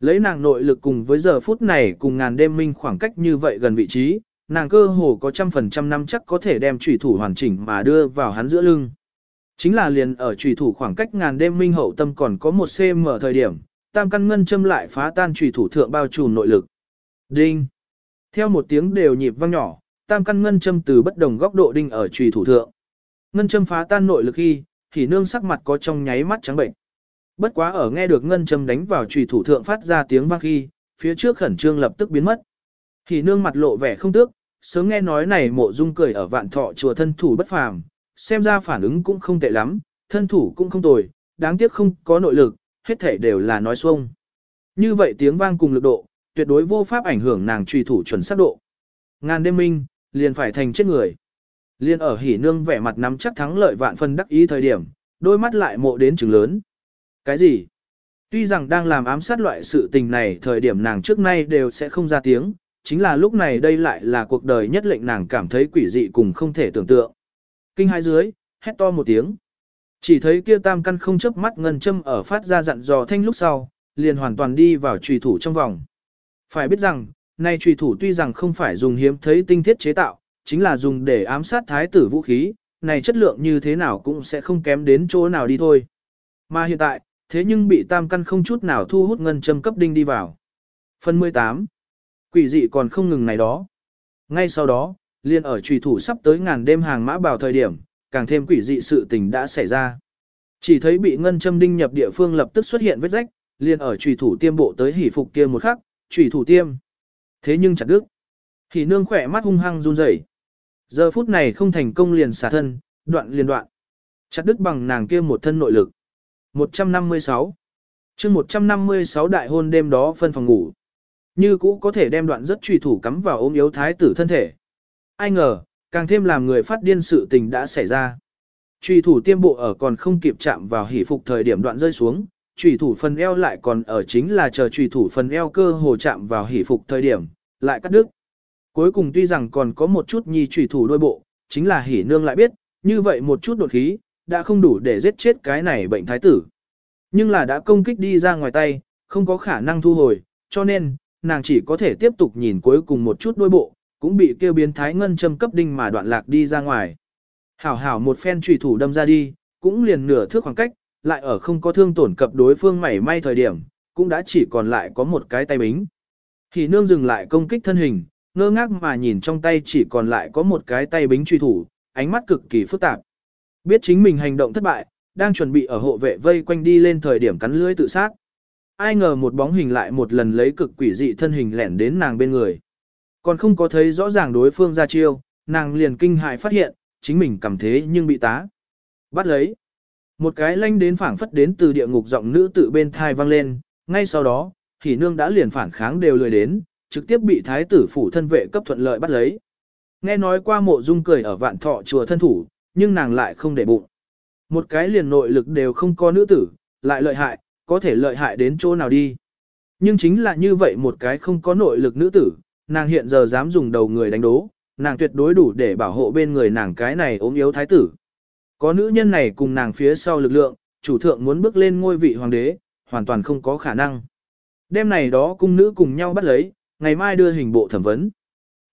Lấy nàng nội lực cùng với giờ phút này cùng ngàn đêm minh khoảng cách như vậy gần vị trí, nàng cơ hồ có trăm phần trăm năm chắc có thể đem trùy thủ hoàn chỉnh mà đưa vào hắn giữa lưng. Chính là liền ở trùy thủ khoảng cách ngàn đêm minh hậu tâm còn có một cm thời điểm, tam căn ngân châm lại phá tan trùy thủ thượng bao trùm nội lực. Đinh! Theo một tiếng đều nhịp vang nhỏ, tam căn ngân châm từ bất đồng góc độ đinh ở trùy thủ thượng. Ngân châm phá tan nội lực khi, thì nương sắc mặt có trong nháy mắt trắng bệnh. Bất quá ở nghe được ngân châm đánh vào trùy thủ thượng phát ra tiếng vang khi, phía trước khẩn trương lập tức biến mất. Thì nương mặt lộ vẻ không tước, sớm nghe nói này mộ dung cười ở vạn thọ chùa thân thủ bất phàm, xem ra phản ứng cũng không tệ lắm, thân thủ cũng không tồi, đáng tiếc không có nội lực, hết thể đều là nói xuông. Như vậy tiếng vang cùng lực độ, tuyệt đối vô pháp ảnh hưởng nàng truy thủ chuẩn xác độ. Ngàn đêm minh, liền phải thành chết người. Liên ở hỉ nương vẻ mặt nắm chắc thắng lợi vạn phần đắc ý thời điểm, đôi mắt lại mộ đến trừng lớn. Cái gì? Tuy rằng đang làm ám sát loại sự tình này thời điểm nàng trước nay đều sẽ không ra tiếng, chính là lúc này đây lại là cuộc đời nhất lệnh nàng cảm thấy quỷ dị cùng không thể tưởng tượng. Kinh hai dưới, hét to một tiếng. Chỉ thấy kia tam căn không chớp mắt ngân châm ở phát ra dặn dò thanh lúc sau, liền hoàn toàn đi vào trùy thủ trong vòng. Phải biết rằng, nay trùy thủ tuy rằng không phải dùng hiếm thấy tinh thiết chế tạo, chính là dùng để ám sát thái tử vũ khí, này chất lượng như thế nào cũng sẽ không kém đến chỗ nào đi thôi. Mà hiện tại, thế nhưng bị tam căn không chút nào thu hút ngân châm cấp đinh đi vào. Phần 18. Quỷ dị còn không ngừng này đó. Ngay sau đó, liền ở trùy thủ sắp tới ngàn đêm hàng mã bảo thời điểm, càng thêm quỷ dị sự tình đã xảy ra. Chỉ thấy bị ngân châm đinh nhập địa phương lập tức xuất hiện vết rách, liền ở trùy thủ tiêm bộ tới hỉ phục kia một khắc, trùy thủ tiêm. Thế nhưng chặt đứt. Hỉ nương khỏe mắt hung hăng run rẩy. Giờ phút này không thành công liền xả thân, đoạn liền đoạn. Chặt đứt bằng nàng kia một thân nội lực. 156 chương 156 đại hôn đêm đó phân phòng ngủ. Như cũ có thể đem đoạn rất truy thủ cắm vào ôm yếu thái tử thân thể. Ai ngờ, càng thêm làm người phát điên sự tình đã xảy ra. Truy thủ tiêm bộ ở còn không kịp chạm vào hỉ phục thời điểm đoạn rơi xuống, truy thủ phần eo lại còn ở chính là chờ truy thủ phần eo cơ hồ chạm vào hỉ phục thời điểm, lại cắt đứt. Cuối cùng tuy rằng còn có một chút nhi truy thủ đôi bộ, chính là hỉ nương lại biết, như vậy một chút đột khí, đã không đủ để giết chết cái này bệnh thái tử. Nhưng là đã công kích đi ra ngoài tay, không có khả năng thu hồi, cho nên, nàng chỉ có thể tiếp tục nhìn cuối cùng một chút đôi bộ, cũng bị kêu biến thái ngân châm cấp đinh mà đoạn lạc đi ra ngoài. Hảo hảo một phen trùy thủ đâm ra đi, cũng liền nửa thước khoảng cách, lại ở không có thương tổn cập đối phương mảy may thời điểm, cũng đã chỉ còn lại có một cái tay bính. Thì nương dừng lại công kích thân hình, ngơ ngác mà nhìn trong tay chỉ còn lại có một cái tay bính truy thủ, ánh mắt cực kỳ phức tạp. Biết chính mình hành động thất bại, đang chuẩn bị ở hộ vệ vây quanh đi lên thời điểm cắn lưỡi tự sát. Ai ngờ một bóng hình lại một lần lấy cực quỷ dị thân hình lẻn đến nàng bên người. Còn không có thấy rõ ràng đối phương ra chiêu, nàng liền kinh hại phát hiện, chính mình cầm thế nhưng bị tá. Bắt lấy. Một cái lanh đến phảng phất đến từ địa ngục giọng nữ tự bên thai vang lên, ngay sau đó, hỉ nương đã liền phản kháng đều lười đến, trực tiếp bị thái tử phủ thân vệ cấp thuận lợi bắt lấy. Nghe nói qua mộ dung cười ở vạn thọ chùa thân thủ, nhưng nàng lại không để bụng. Một cái liền nội lực đều không có nữ tử, lại lợi hại, có thể lợi hại đến chỗ nào đi. Nhưng chính là như vậy một cái không có nội lực nữ tử, nàng hiện giờ dám dùng đầu người đánh đố, nàng tuyệt đối đủ để bảo hộ bên người nàng cái này ốm yếu thái tử. Có nữ nhân này cùng nàng phía sau lực lượng, chủ thượng muốn bước lên ngôi vị hoàng đế, hoàn toàn không có khả năng. Đêm này đó cung nữ cùng nhau bắt lấy, ngày mai đưa hình bộ thẩm vấn.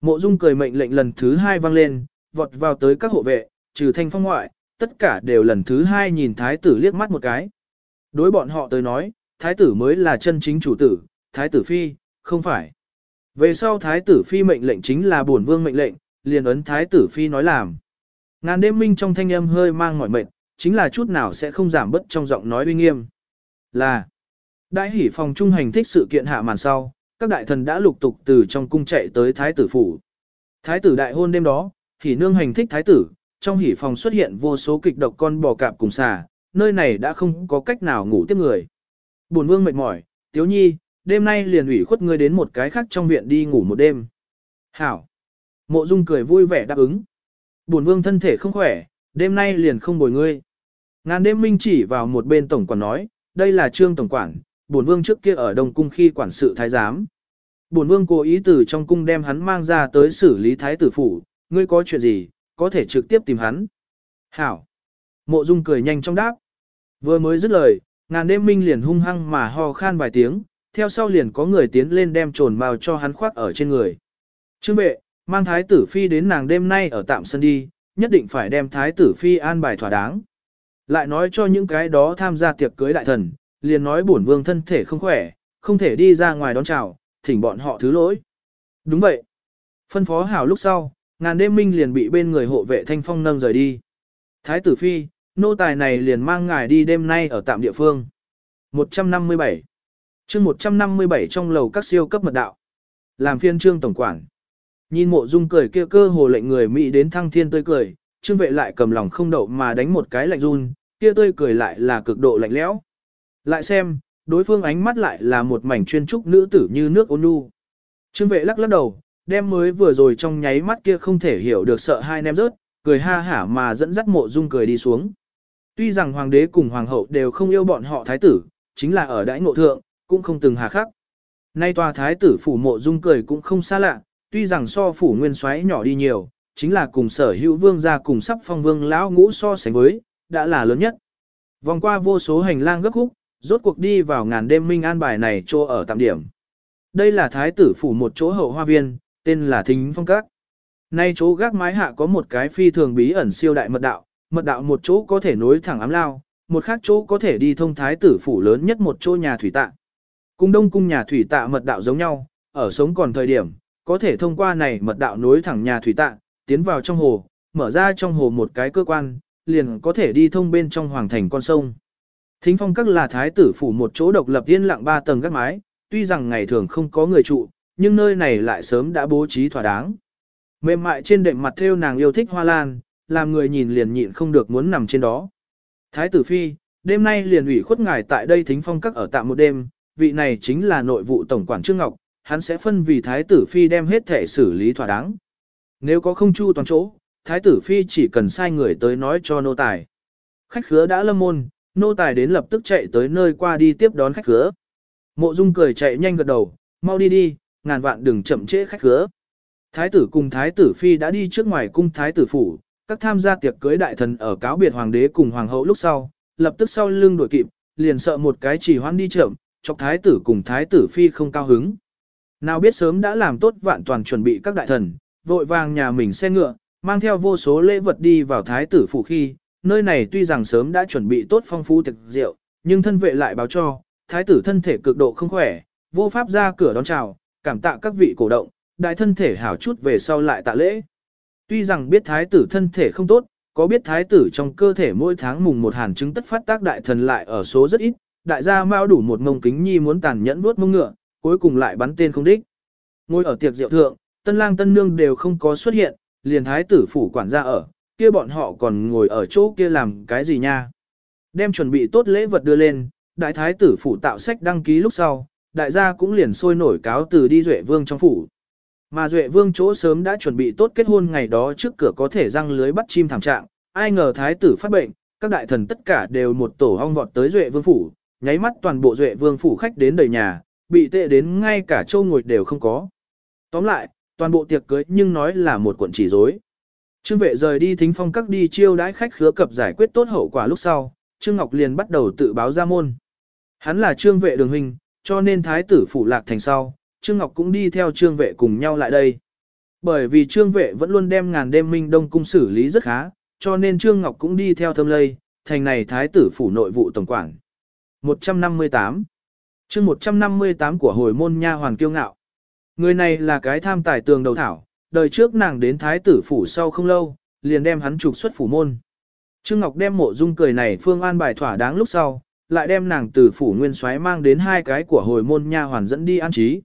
Mộ Dung cười mệnh lệnh lần thứ hai vang lên, vọt vào tới các hộ vệ, trừ thanh phong ngoại, tất cả đều lần thứ hai nhìn thái tử liếc mắt một cái. Đối bọn họ tới nói, thái tử mới là chân chính chủ tử, thái tử phi, không phải. Về sau thái tử phi mệnh lệnh chính là bổn vương mệnh lệnh, liền ấn thái tử phi nói làm. Ngàn đêm minh trong thanh âm hơi mang mỏi mệt, chính là chút nào sẽ không giảm bất trong giọng nói uy nghiêm. Là, đại hỷ phòng trung hành thích sự kiện hạ màn sau, các đại thần đã lục tục từ trong cung chạy tới thái tử phủ. Thái tử đại hôn đêm đó, hỷ nương hành thích thái tử, trong hỷ phòng xuất hiện vô số kịch độc con bò cạp cùng xà, nơi này đã không có cách nào ngủ tiếp người. Bổn vương mệt mỏi, tiếu nhi, đêm nay liền ủy khuất ngươi đến một cái khác trong viện đi ngủ một đêm. Hảo. Mộ Dung cười vui vẻ đáp ứng. Bổn vương thân thể không khỏe, đêm nay liền không bồi ngươi. Ngàn đêm minh chỉ vào một bên tổng quản nói, đây là trương tổng quản, bổn vương trước kia ở Đông Cung khi quản sự thái giám. Bổn vương cố ý từ trong cung đem hắn mang ra tới xử lý thái tử phủ, ngươi có chuyện gì, có thể trực tiếp tìm hắn. Hảo. Mộ Dung cười nhanh trong đáp. Vừa mới dứt lời, ngàn đêm minh liền hung hăng mà ho khan vài tiếng, theo sau liền có người tiến lên đem trồn mao cho hắn khoác ở trên người. Trương bệ, mang thái tử phi đến nàng đêm nay ở tạm sân đi, nhất định phải đem thái tử phi an bài thỏa đáng. Lại nói cho những cái đó tham gia tiệc cưới đại thần, liền nói bổn vương thân thể không khỏe, không thể đi ra ngoài đón chào, thỉnh bọn họ thứ lỗi. Đúng vậy. Phân phó hảo lúc sau, ngàn đêm minh liền bị bên người hộ vệ thanh phong nâng rời đi. Thái tử phi, nô tài này liền mang ngài đi đêm nay ở tạm địa phương. 157 chương 157 trong lầu các siêu cấp mật đạo. Làm phiên trương tổng quản. Nhìn mộ dung cười kia cơ hồ lệnh người Mỹ đến thăng thiên tươi cười, trương vệ lại cầm lòng không đậu mà đánh một cái lạnh run, kia tươi cười lại là cực độ lạnh lẽo. Lại xem, đối phương ánh mắt lại là một mảnh chuyên trúc nữ tử như nước ôn nhu. Trương vệ lắc lắc đầu, đem mới vừa rồi trong nháy mắt kia không thể hiểu được sợ hai nem rớt, cười ha hả mà dẫn dắt mộ dung cười đi xuống. Tuy rằng hoàng đế cùng hoàng hậu đều không yêu bọn họ thái tử, chính là ở đãi ngộ thượng, cũng không từng hà khắc. Nay tòa thái tử phủ mộ dung cười cũng không xa lạ, tuy rằng so phủ nguyên xoáy nhỏ đi nhiều, chính là cùng sở hữu vương gia cùng sắp phong vương lão ngũ so sánh với, đã là lớn nhất. Vòng qua vô số hành lang gấp khúc, rốt cuộc đi vào ngàn đêm minh an bài này chỗ ở tạm điểm. Đây là thái tử phủ một chỗ hậu hoa viên, tên là Thính Phong Các. Nay chỗ gác mái hạ có một cái phi thường bí ẩn siêu đại mật đạo, mật đạo một chỗ có thể nối thẳng ám lao, một khác chỗ có thể đi thông thái tử phủ lớn nhất một chỗ nhà thủy tạ. Cung đông cung nhà thủy tạ mật đạo giống nhau, ở sống còn thời điểm, có thể thông qua này mật đạo nối thẳng nhà thủy tạ, tiến vào trong hồ, mở ra trong hồ một cái cơ quan, liền có thể đi thông bên trong hoàng thành con sông. Thính phong các là thái tử phủ một chỗ độc lập yên lặng ba tầng gác mái, tuy rằng ngày thường không có người trụ, nhưng nơi này lại sớm đã bố trí thỏa đáng. Mềm mại trên đệm mặt theo nàng yêu thích hoa lan, làm người nhìn liền nhịn không được muốn nằm trên đó. Thái tử phi, đêm nay liền ủy khuất ngài tại đây thính phong các ở tạm một đêm, vị này chính là nội vụ tổng quản Trương Ngọc, hắn sẽ phân vì thái tử phi đem hết thể xử lý thỏa đáng. Nếu có không chu toàn chỗ, thái tử phi chỉ cần sai người tới nói cho nô tài. Khách khứa đã lâm môn, nô tài đến lập tức chạy tới nơi qua đi tiếp đón khách khứa. Mộ Dung cười chạy nhanh gật đầu, mau đi đi, ngàn vạn đừng chậm trễ khách khứa. Thái tử cùng thái tử phi đã đi trước ngoài cung thái tử phủ, các tham gia tiệc cưới đại thần ở cáo biệt hoàng đế cùng hoàng hậu lúc sau, lập tức sau lưng đuổi kịp, liền sợ một cái chỉ hoan đi chậm, chọc thái tử cùng thái tử phi không cao hứng. Nào biết sớm đã làm tốt vạn toàn chuẩn bị các đại thần, vội vàng nhà mình xe ngựa, mang theo vô số lễ vật đi vào thái tử phủ khi, nơi này tuy rằng sớm đã chuẩn bị tốt phong phú thực rượu, nhưng thân vệ lại báo cho, thái tử thân thể cực độ không khỏe, vô pháp ra cửa đón chào, cảm tạ các vị cổ động, đại thân thể hảo chút về sau lại tạ lễ. Tuy rằng biết thái tử thân thể không tốt, có biết thái tử trong cơ thể mỗi tháng mùng một hàn chứng tất phát tác đại thần lại ở số rất ít, đại gia mao đủ một ngông kính nhi muốn tàn nhẫn vuốt mông ngựa, cuối cùng lại bắn tên không đích. Ngồi ở tiệc rượu thượng, tân lang tân nương đều không có xuất hiện, liền thái tử phủ quản gia ở, kia bọn họ còn ngồi ở chỗ kia làm cái gì nha. Đem chuẩn bị tốt lễ vật đưa lên, đại thái tử phủ tạo sách đăng ký lúc sau, đại gia cũng liền sôi nổi cáo từ đi Duệ Vương trong phủ. Mà Duệ Vương chỗ sớm đã chuẩn bị tốt kết hôn ngày đó trước cửa có thể răng lưới bắt chim thảm trạng, ai ngờ thái tử phát bệnh, các đại thần tất cả đều một tổ hong vọt tới Duệ Vương phủ, nháy mắt toàn bộ duệ vương phủ khách đến đầy nhà, bị tệ đến ngay cả châu ngồi đều không có. Tóm lại, toàn bộ tiệc cưới nhưng nói là một cuộn chỉ rối. Trương vệ rời đi thính phong các đi chiêu đãi khách khứa cập giải quyết tốt hậu quả lúc sau, Trương Ngọc liền bắt đầu tự báo ra môn. Hắn là trương vệ đường huynh, cho nên thái tử phủ lạc thành sau, Trương Ngọc cũng đi theo trương vệ cùng nhau lại đây. Bởi vì trương vệ vẫn luôn đem ngàn đêm minh đông cung xử lý rất khá, cho nên trương Ngọc cũng đi theo thâm lây, thành này thái tử phủ nội vụ tổng quản. 158 chương 158 của hồi môn nha hoàng kiêu ngạo. Người này là cái tham tài tường đầu thảo, đời trước nàng đến thái tử phủ sau không lâu, liền đem hắn trục xuất phủ môn. Trương Ngọc đem mộ dung cười này phương an bài thỏa đáng lúc sau, lại đem nàng từ phủ nguyên soái mang đến hai cái của hồi môn nha hoàn dẫn đi an trí.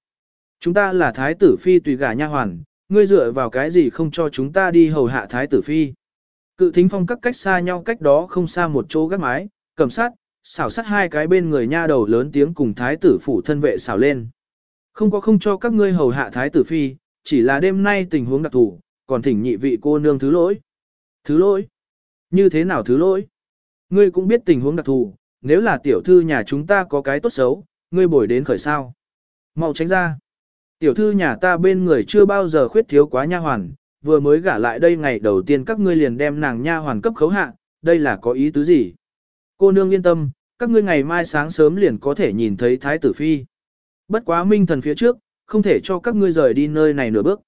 Chúng ta là thái tử phi tùy gả nha hoàn, ngươi dựa vào cái gì không cho chúng ta đi hầu hạ thái tử phi. Cự thính phong các cách xa nhau cách đó không xa một chỗ gác mái, cầm sát, xảo sát hai cái bên người nha đầu lớn tiếng cùng thái tử phủ thân vệ xảo lên. Không có không cho các ngươi hầu hạ thái tử phi, chỉ là đêm nay tình huống đặc thù, còn thỉnh nhị vị cô nương thứ lỗi. Thứ lỗi? Như thế nào thứ lỗi? Ngươi cũng biết tình huống đặc thù, nếu là tiểu thư nhà chúng ta có cái tốt xấu, ngươi bồi đến khởi sao. Mau tránh ra. Tiểu thư nhà ta bên người chưa bao giờ khuyết thiếu quá nha hoàn, vừa mới gả lại đây ngày đầu tiên các ngươi liền đem nàng nha hoàn cấp khấu hạ, đây là có ý tứ gì? Cô nương yên tâm, các ngươi ngày mai sáng sớm liền có thể nhìn thấy thái tử phi. Bất quá minh thần phía trước, không thể cho các ngươi rời đi nơi này nửa bước.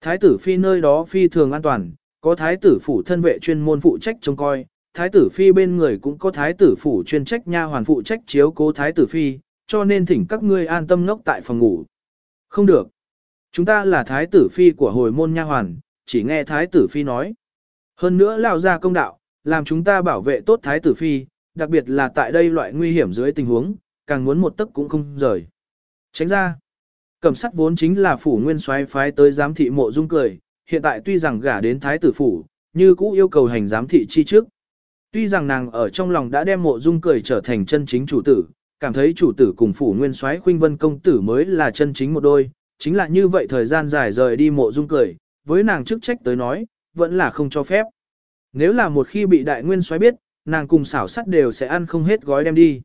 Thái tử phi nơi đó phi thường an toàn, có thái tử phủ thân vệ chuyên môn phụ trách trông coi, thái tử phi bên người cũng có thái tử phủ chuyên trách nha hoàn phụ trách chiếu cố thái tử phi, cho nên thỉnh các ngươi an tâm ngốc tại phòng ngủ. Không được. Chúng ta là thái tử phi của hồi môn nha hoàn, chỉ nghe thái tử phi nói. Hơn nữa lao ra công đạo, làm chúng ta bảo vệ tốt thái tử phi, đặc biệt là tại đây loại nguy hiểm dưới tình huống, càng muốn một tấc cũng không rời. Tránh ra. Cẩm sắt vốn chính là phủ nguyên soái phái tới giám thị mộ dung cười, hiện tại tuy rằng gả đến thái tử phủ, như cũ yêu cầu hành giám thị chi trước. Tuy rằng nàng ở trong lòng đã đem mộ dung cười trở thành chân chính chủ tử, cảm thấy chủ tử cùng phủ nguyên soái khuynh vân công tử mới là chân chính một đôi, chính là như vậy thời gian dài rời đi mộ dung cười, với nàng chức trách tới nói, vẫn là không cho phép. Nếu là một khi bị đại nguyên soái biết, nàng cùng xảo sắt đều sẽ ăn không hết gói đem đi.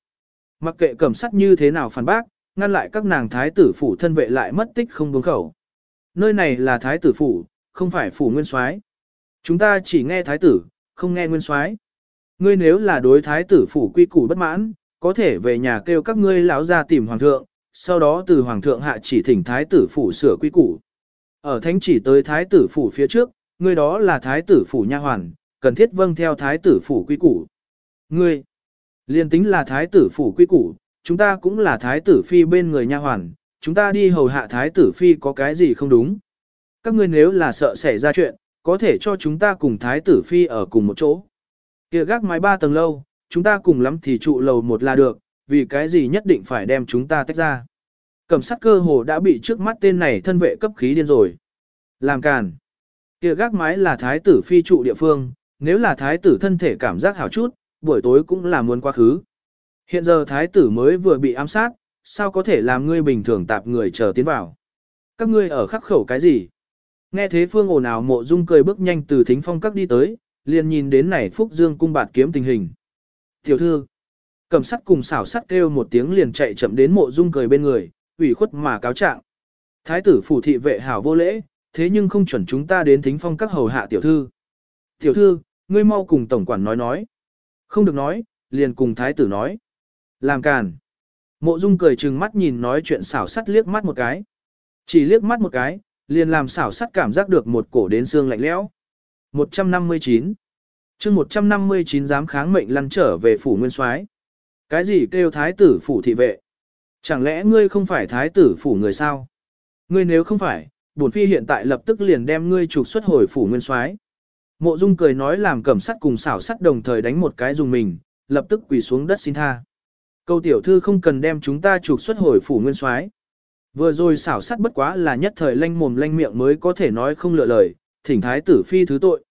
Mặc kệ cẩm sắt như thế nào phản bác, ngăn lại các nàng thái tử phủ thân vệ lại mất tích không buông khẩu. Nơi này là thái tử phủ, không phải phủ nguyên soái. Chúng ta chỉ nghe thái tử, không nghe nguyên soái. Ngươi nếu là đối thái tử phủ quy củ bất mãn, có thể về nhà kêu các ngươi lão ra tìm hoàng thượng, sau đó từ hoàng thượng hạ chỉ thỉnh thái tử phủ sửa quy củ. Ở thánh chỉ tới thái tử phủ phía trước, ngươi đó là thái tử phủ nha hoàn, cần thiết vâng theo thái tử phủ quy củ. Ngươi, liên tính là thái tử phủ quy củ, chúng ta cũng là thái tử phi bên người nha hoàn, chúng ta đi hầu hạ thái tử phi có cái gì không đúng. Các ngươi nếu là sợ xảy ra chuyện, có thể cho chúng ta cùng thái tử phi ở cùng một chỗ. Kia gác mái ba tầng lâu, chúng ta cùng lắm thì trụ lầu một là được, vì cái gì nhất định phải đem chúng ta tách ra. Cẩm sát cơ hồ đã bị trước mắt tên này thân vệ cấp khí điên rồi. Làm càn. Kia gác mái là thái tử phi trụ địa phương, nếu là thái tử thân thể cảm giác hảo chút, buổi tối cũng là muốn quá khứ. Hiện giờ thái tử mới vừa bị ám sát, sao có thể làm ngươi bình thường tạp người chờ tiến vào. Các ngươi ở khắc khẩu cái gì? Nghe thế phương ồn ào mộ dung cười bước nhanh từ thính phong các đi tới, liền nhìn đến này Phúc Dương cung bạt kiếm tình hình. Tiểu thư, cầm sắt cùng xảo sắt kêu một tiếng liền chạy chậm đến mộ dung cười bên người, ủy khuất mà cáo trạng. Thái tử phủ thị vệ hảo vô lễ, thế nhưng không chuẩn chúng ta đến thính phong các hầu hạ tiểu thư. Tiểu thư, ngươi mau cùng tổng quản nói nói. Không được nói, liền cùng thái tử nói. Làm càn. Mộ dung cười trừng mắt nhìn nói chuyện xảo sắt liếc mắt một cái. Chỉ liếc mắt một cái, liền làm xảo sắt cảm giác được một cổ đến xương lạnh lẽo. 159 chương 159 dám kháng mệnh lăn trở về phủ nguyên soái Cái gì kêu thái tử phủ thị vệ? Chẳng lẽ ngươi không phải thái tử phủ người sao? Ngươi nếu không phải, bổn phi hiện tại lập tức liền đem ngươi trục xuất hồi phủ nguyên soái Mộ Dung cười nói làm cẩm sắt cùng xảo sắt đồng thời đánh một cái dùng mình, lập tức quỳ xuống đất xin tha. Câu tiểu thư không cần đem chúng ta trục xuất hồi phủ nguyên soái. Vừa rồi xảo sắt bất quá là nhất thời lanh mồm lanh miệng mới có thể nói không lựa lời, thỉnh thái tử phi thứ tội.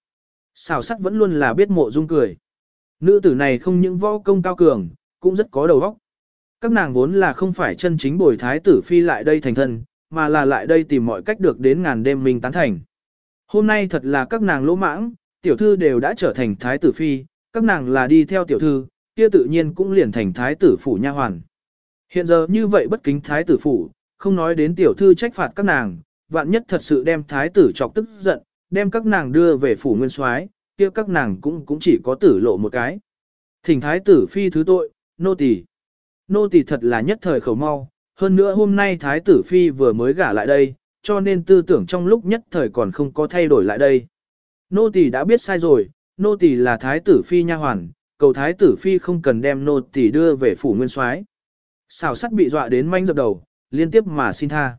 Xảo sắt vẫn luôn là biết mộ dung cười. Nữ tử này không những võ công cao cường, cũng rất có đầu óc. Các nàng vốn là không phải chân chính bồi thái tử phi lại đây thành thân, mà là lại đây tìm mọi cách được đến ngàn đêm mình tán thành. Hôm nay thật là các nàng lỗ mãng, tiểu thư đều đã trở thành thái tử phi, các nàng là đi theo tiểu thư, kia tự nhiên cũng liền thành thái tử phủ nha hoàn. Hiện giờ như vậy bất kính thái tử phủ, không nói đến tiểu thư trách phạt các nàng, vạn nhất thật sự đem thái tử chọc tức giận, đem các nàng đưa về phủ nguyên soái, kia các nàng cũng cũng chỉ có tử lộ một cái. Thỉnh thái tử phi thứ tội, nô tỳ. Nô tỳ thật là nhất thời khẩu mau, hơn nữa hôm nay thái tử phi vừa mới gả lại đây, cho nên tư tưởng trong lúc nhất thời còn không có thay đổi lại đây. Nô tỳ đã biết sai rồi, nô tỳ là thái tử phi nha hoàn, cầu thái tử phi không cần đem nô tỳ đưa về phủ nguyên soái. Xảo sắt bị dọa đến manh dập đầu, liên tiếp mà xin tha.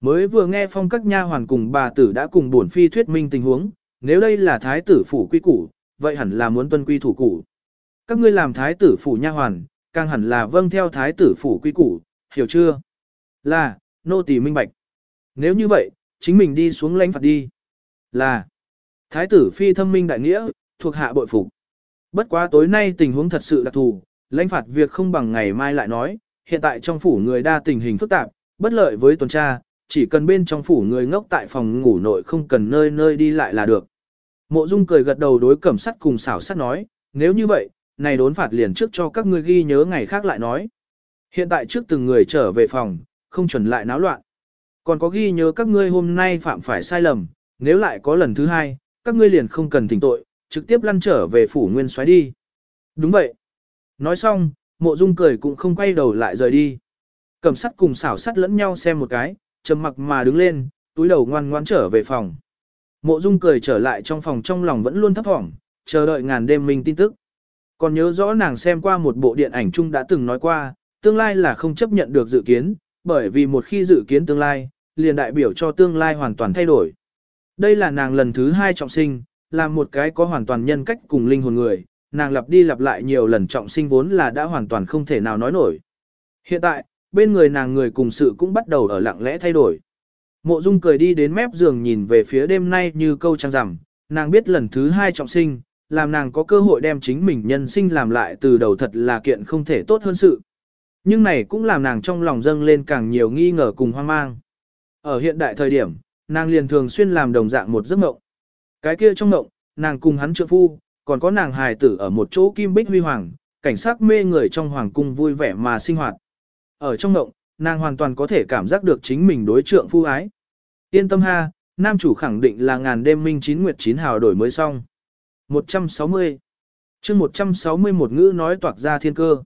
Mới vừa nghe phong các nha hoàn cùng bà tử đã cùng bổn phi thuyết minh tình huống, nếu đây là thái tử phủ quy củ, vậy hẳn là muốn tuân quy thủ củ. Các ngươi làm thái tử phủ nha hoàn, càng hẳn là vâng theo thái tử phủ quy củ, hiểu chưa? Là, nô tỳ minh bạch. Nếu như vậy, chính mình đi xuống lãnh phạt đi. Là, thái tử phi thâm minh đại nghĩa, thuộc hạ bội phục. Bất quá tối nay tình huống thật sự đặc thù, lãnh phạt việc không bằng ngày mai lại nói, hiện tại trong phủ người đa tình hình phức tạp, bất lợi với tuần tra, chỉ cần bên trong phủ người ngốc tại phòng ngủ nội không cần nơi nơi đi lại là được. Mộ Dung cười gật đầu đối cẩm sắt cùng xảo sắt nói, nếu như vậy, này đốn phạt liền trước cho các ngươi ghi nhớ ngày khác lại nói. Hiện tại trước từng người trở về phòng, không chuẩn lại náo loạn. Còn có ghi nhớ các ngươi hôm nay phạm phải sai lầm, nếu lại có lần thứ hai, các ngươi liền không cần thỉnh tội, trực tiếp lăn trở về phủ nguyên xoáy đi. Đúng vậy. Nói xong, mộ dung cười cũng không quay đầu lại rời đi. Cầm sắt cùng xảo sắt lẫn nhau xem một cái, trầm mặc mà đứng lên, túi đầu ngoan ngoan trở về phòng. Mộ dung cười trở lại trong phòng trong lòng vẫn luôn thấp thỏm, chờ đợi ngàn đêm minh tin tức. Còn nhớ rõ nàng xem qua một bộ điện ảnh chung đã từng nói qua, tương lai là không chấp nhận được dự kiến, bởi vì một khi dự kiến tương lai, liền đại biểu cho tương lai hoàn toàn thay đổi. Đây là nàng lần thứ hai trọng sinh, là một cái có hoàn toàn nhân cách cùng linh hồn người, nàng lặp đi lặp lại nhiều lần trọng sinh vốn là đã hoàn toàn không thể nào nói nổi. Hiện tại, bên người nàng người cùng sự cũng bắt đầu ở lặng lẽ thay đổi. Mộ Dung cười đi đến mép giường nhìn về phía đêm nay như câu trăng rằm, nàng biết lần thứ hai trọng sinh, làm nàng có cơ hội đem chính mình nhân sinh làm lại từ đầu thật là kiện không thể tốt hơn sự. Nhưng này cũng làm nàng trong lòng dâng lên càng nhiều nghi ngờ cùng hoang mang. Ở hiện đại thời điểm, nàng liền thường xuyên làm đồng dạng một giấc mộng. Cái kia trong mộng, nàng cùng hắn trượng phu, còn có nàng hài tử ở một chỗ kim bích huy hoàng, cảnh sát mê người trong hoàng cung vui vẻ mà sinh hoạt. Ở trong ngộng nàng hoàn toàn có thể cảm giác được chính mình đối trượng phu ái. Yên tâm ha, nam chủ khẳng định là ngàn đêm minh chín nguyệt chín hào đổi mới xong. 160 chương 160 một ngữ nói toạc ra thiên cơ.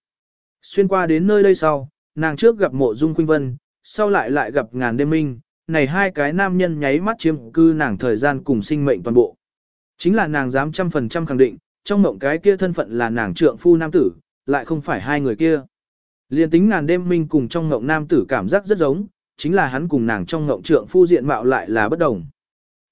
Xuyên qua đến nơi đây sau, nàng trước gặp mộ dung khuynh vân, sau lại lại gặp ngàn đêm minh, này hai cái nam nhân nháy mắt chiếm cư nàng thời gian cùng sinh mệnh toàn bộ. Chính là nàng dám trăm phần trăm khẳng định, trong mộng cái kia thân phận là nàng trượng phu nam tử, lại không phải hai người kia. Liên tính ngàn đêm minh cùng trong ngộng nam tử cảm giác rất giống, chính là hắn cùng nàng trong ngộng trượng phu diện mạo lại là bất đồng.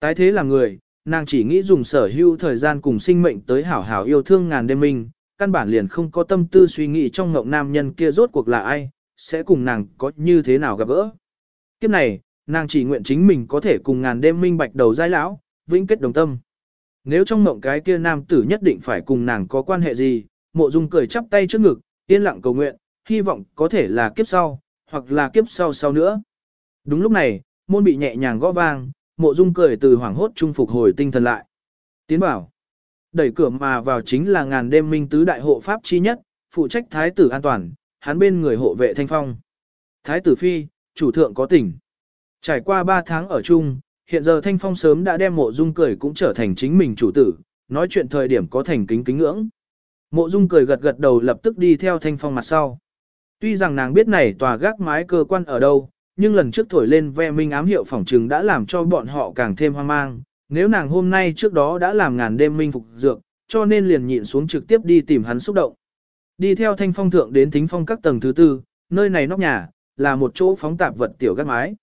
Tái thế là người, nàng chỉ nghĩ dùng sở hữu thời gian cùng sinh mệnh tới hảo hảo yêu thương ngàn đêm minh, căn bản liền không có tâm tư suy nghĩ trong ngộng nam nhân kia rốt cuộc là ai, sẽ cùng nàng có như thế nào gặp gỡ. Kiếp này, nàng chỉ nguyện chính mình có thể cùng ngàn đêm minh bạch đầu giai lão, vĩnh kết đồng tâm. Nếu trong mộng cái kia nam tử nhất định phải cùng nàng có quan hệ gì, mộ dung cười chắp tay trước ngực, yên lặng cầu nguyện, hy vọng có thể là kiếp sau, hoặc là kiếp sau sau nữa. Đúng lúc này, môn bị nhẹ nhàng gõ vang, mộ dung cười từ hoảng hốt trung phục hồi tinh thần lại. Tiến bảo, đẩy cửa mà vào chính là ngàn đêm minh tứ đại hộ pháp chi nhất, phụ trách thái tử an toàn, hắn bên người hộ vệ thanh phong. Thái tử phi, chủ thượng có tỉnh. Trải qua 3 tháng ở chung, hiện giờ thanh phong sớm đã đem mộ dung cười cũng trở thành chính mình chủ tử, nói chuyện thời điểm có thành kính kính ngưỡng. Mộ dung cười gật gật đầu lập tức đi theo thanh phong mặt sau. Tuy rằng nàng biết này tòa gác mái cơ quan ở đâu, nhưng lần trước thổi lên ve minh ám hiệu phỏng trừng đã làm cho bọn họ càng thêm hoang mang. Nếu nàng hôm nay trước đó đã làm ngàn đêm minh phục dược, cho nên liền nhịn xuống trực tiếp đi tìm hắn xúc động. Đi theo thanh phong thượng đến thính phong các tầng thứ tư, nơi này nóc nhà, là một chỗ phóng tạp vật tiểu gác mái.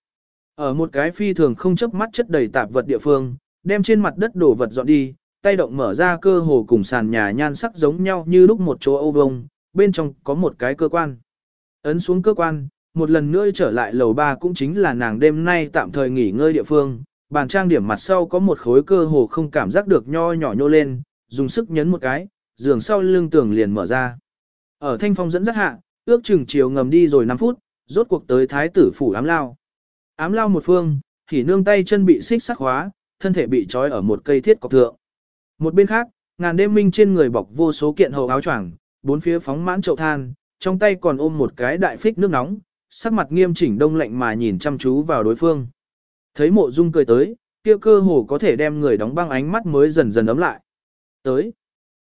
Ở một cái phi thường không chấp mắt chất đầy tạp vật địa phương, đem trên mặt đất đổ vật dọn đi, tay động mở ra cơ hồ cùng sàn nhà nhan sắc giống nhau như lúc một chỗ âu vông, bên trong có một cái cơ quan. Ấn xuống cơ quan, một lần nữa trở lại lầu ba cũng chính là nàng đêm nay tạm thời nghỉ ngơi địa phương, bàn trang điểm mặt sau có một khối cơ hồ không cảm giác được nho nhỏ nhô lên, dùng sức nhấn một cái, giường sau lưng tường liền mở ra. Ở thanh phong dẫn dắt hạ, ước chừng chiều ngầm đi rồi 5 phút, rốt cuộc tới thái tử phủ ám lao. Ám lao một phương, thì nương tay chân bị xích sắc hóa, thân thể bị trói ở một cây thiết cọc thượng. Một bên khác, ngàn đêm minh trên người bọc vô số kiện hầu áo choàng, bốn phía phóng mãn chậu than, trong tay còn ôm một cái đại phích nước nóng, sắc mặt nghiêm chỉnh đông lạnh mà nhìn chăm chú vào đối phương. Thấy mộ dung cười tới, kia cơ hồ có thể đem người đóng băng ánh mắt mới dần dần ấm lại. Tới.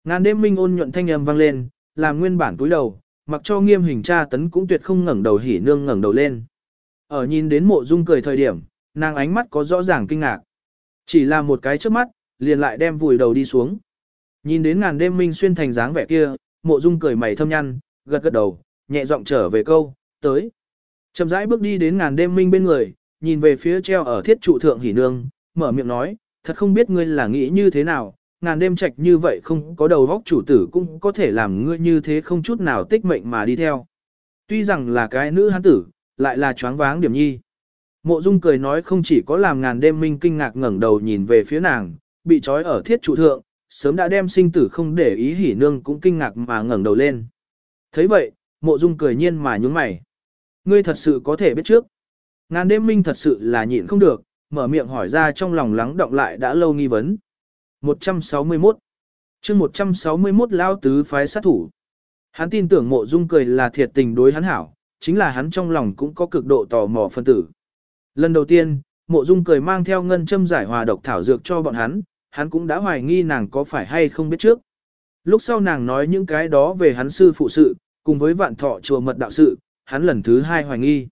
Ngàn đêm minh ôn nhuận thanh âm vang lên, làm nguyên bản túi đầu, mặc cho nghiêm hình tra tấn cũng tuyệt không ngẩng đầu hỉ nương ngẩng đầu lên. Ở nhìn đến mộ dung cười thời điểm, nàng ánh mắt có rõ ràng kinh ngạc. Chỉ là một cái trước mắt, liền lại đem vùi đầu đi xuống. Nhìn đến ngàn đêm minh xuyên thành dáng vẻ kia, mộ dung cười mày thâm nhăn, gật gật đầu, nhẹ giọng trở về câu, tới. Chậm rãi bước đi đến ngàn đêm minh bên người, nhìn về phía treo ở thiết trụ thượng hỉ nương, mở miệng nói, thật không biết ngươi là nghĩ như thế nào, ngàn đêm trạch như vậy không có đầu góc chủ tử cũng có thể làm ngươi như thế không chút nào tích mệnh mà đi theo. Tuy rằng là cái nữ hán tử, lại là choáng váng điểm nhi. Mộ Dung cười nói không chỉ có làm ngàn đêm minh kinh ngạc ngẩng đầu nhìn về phía nàng, bị trói ở thiết trụ thượng, sớm đã đem sinh tử không để ý hỉ nương cũng kinh ngạc mà ngẩng đầu lên thấy vậy, mộ Dung cười nhiên mà nhúng mày. Ngươi thật sự có thể biết trước. Ngàn đêm minh thật sự là nhịn không được, mở miệng hỏi ra trong lòng lắng động lại đã lâu nghi vấn. 161 chương 161 lao tứ phái sát thủ. Hắn tin tưởng mộ dung cười là thiệt tình đối hắn hảo, chính là hắn trong lòng cũng có cực độ tò mò phân tử. Lần đầu tiên, mộ dung cười mang theo ngân châm giải hòa độc thảo dược cho bọn hắn, hắn cũng đã hoài nghi nàng có phải hay không biết trước. Lúc sau nàng nói những cái đó về hắn sư phụ sự, cùng với vạn thọ chùa mật đạo sự, hắn lần thứ hai hoài nghi.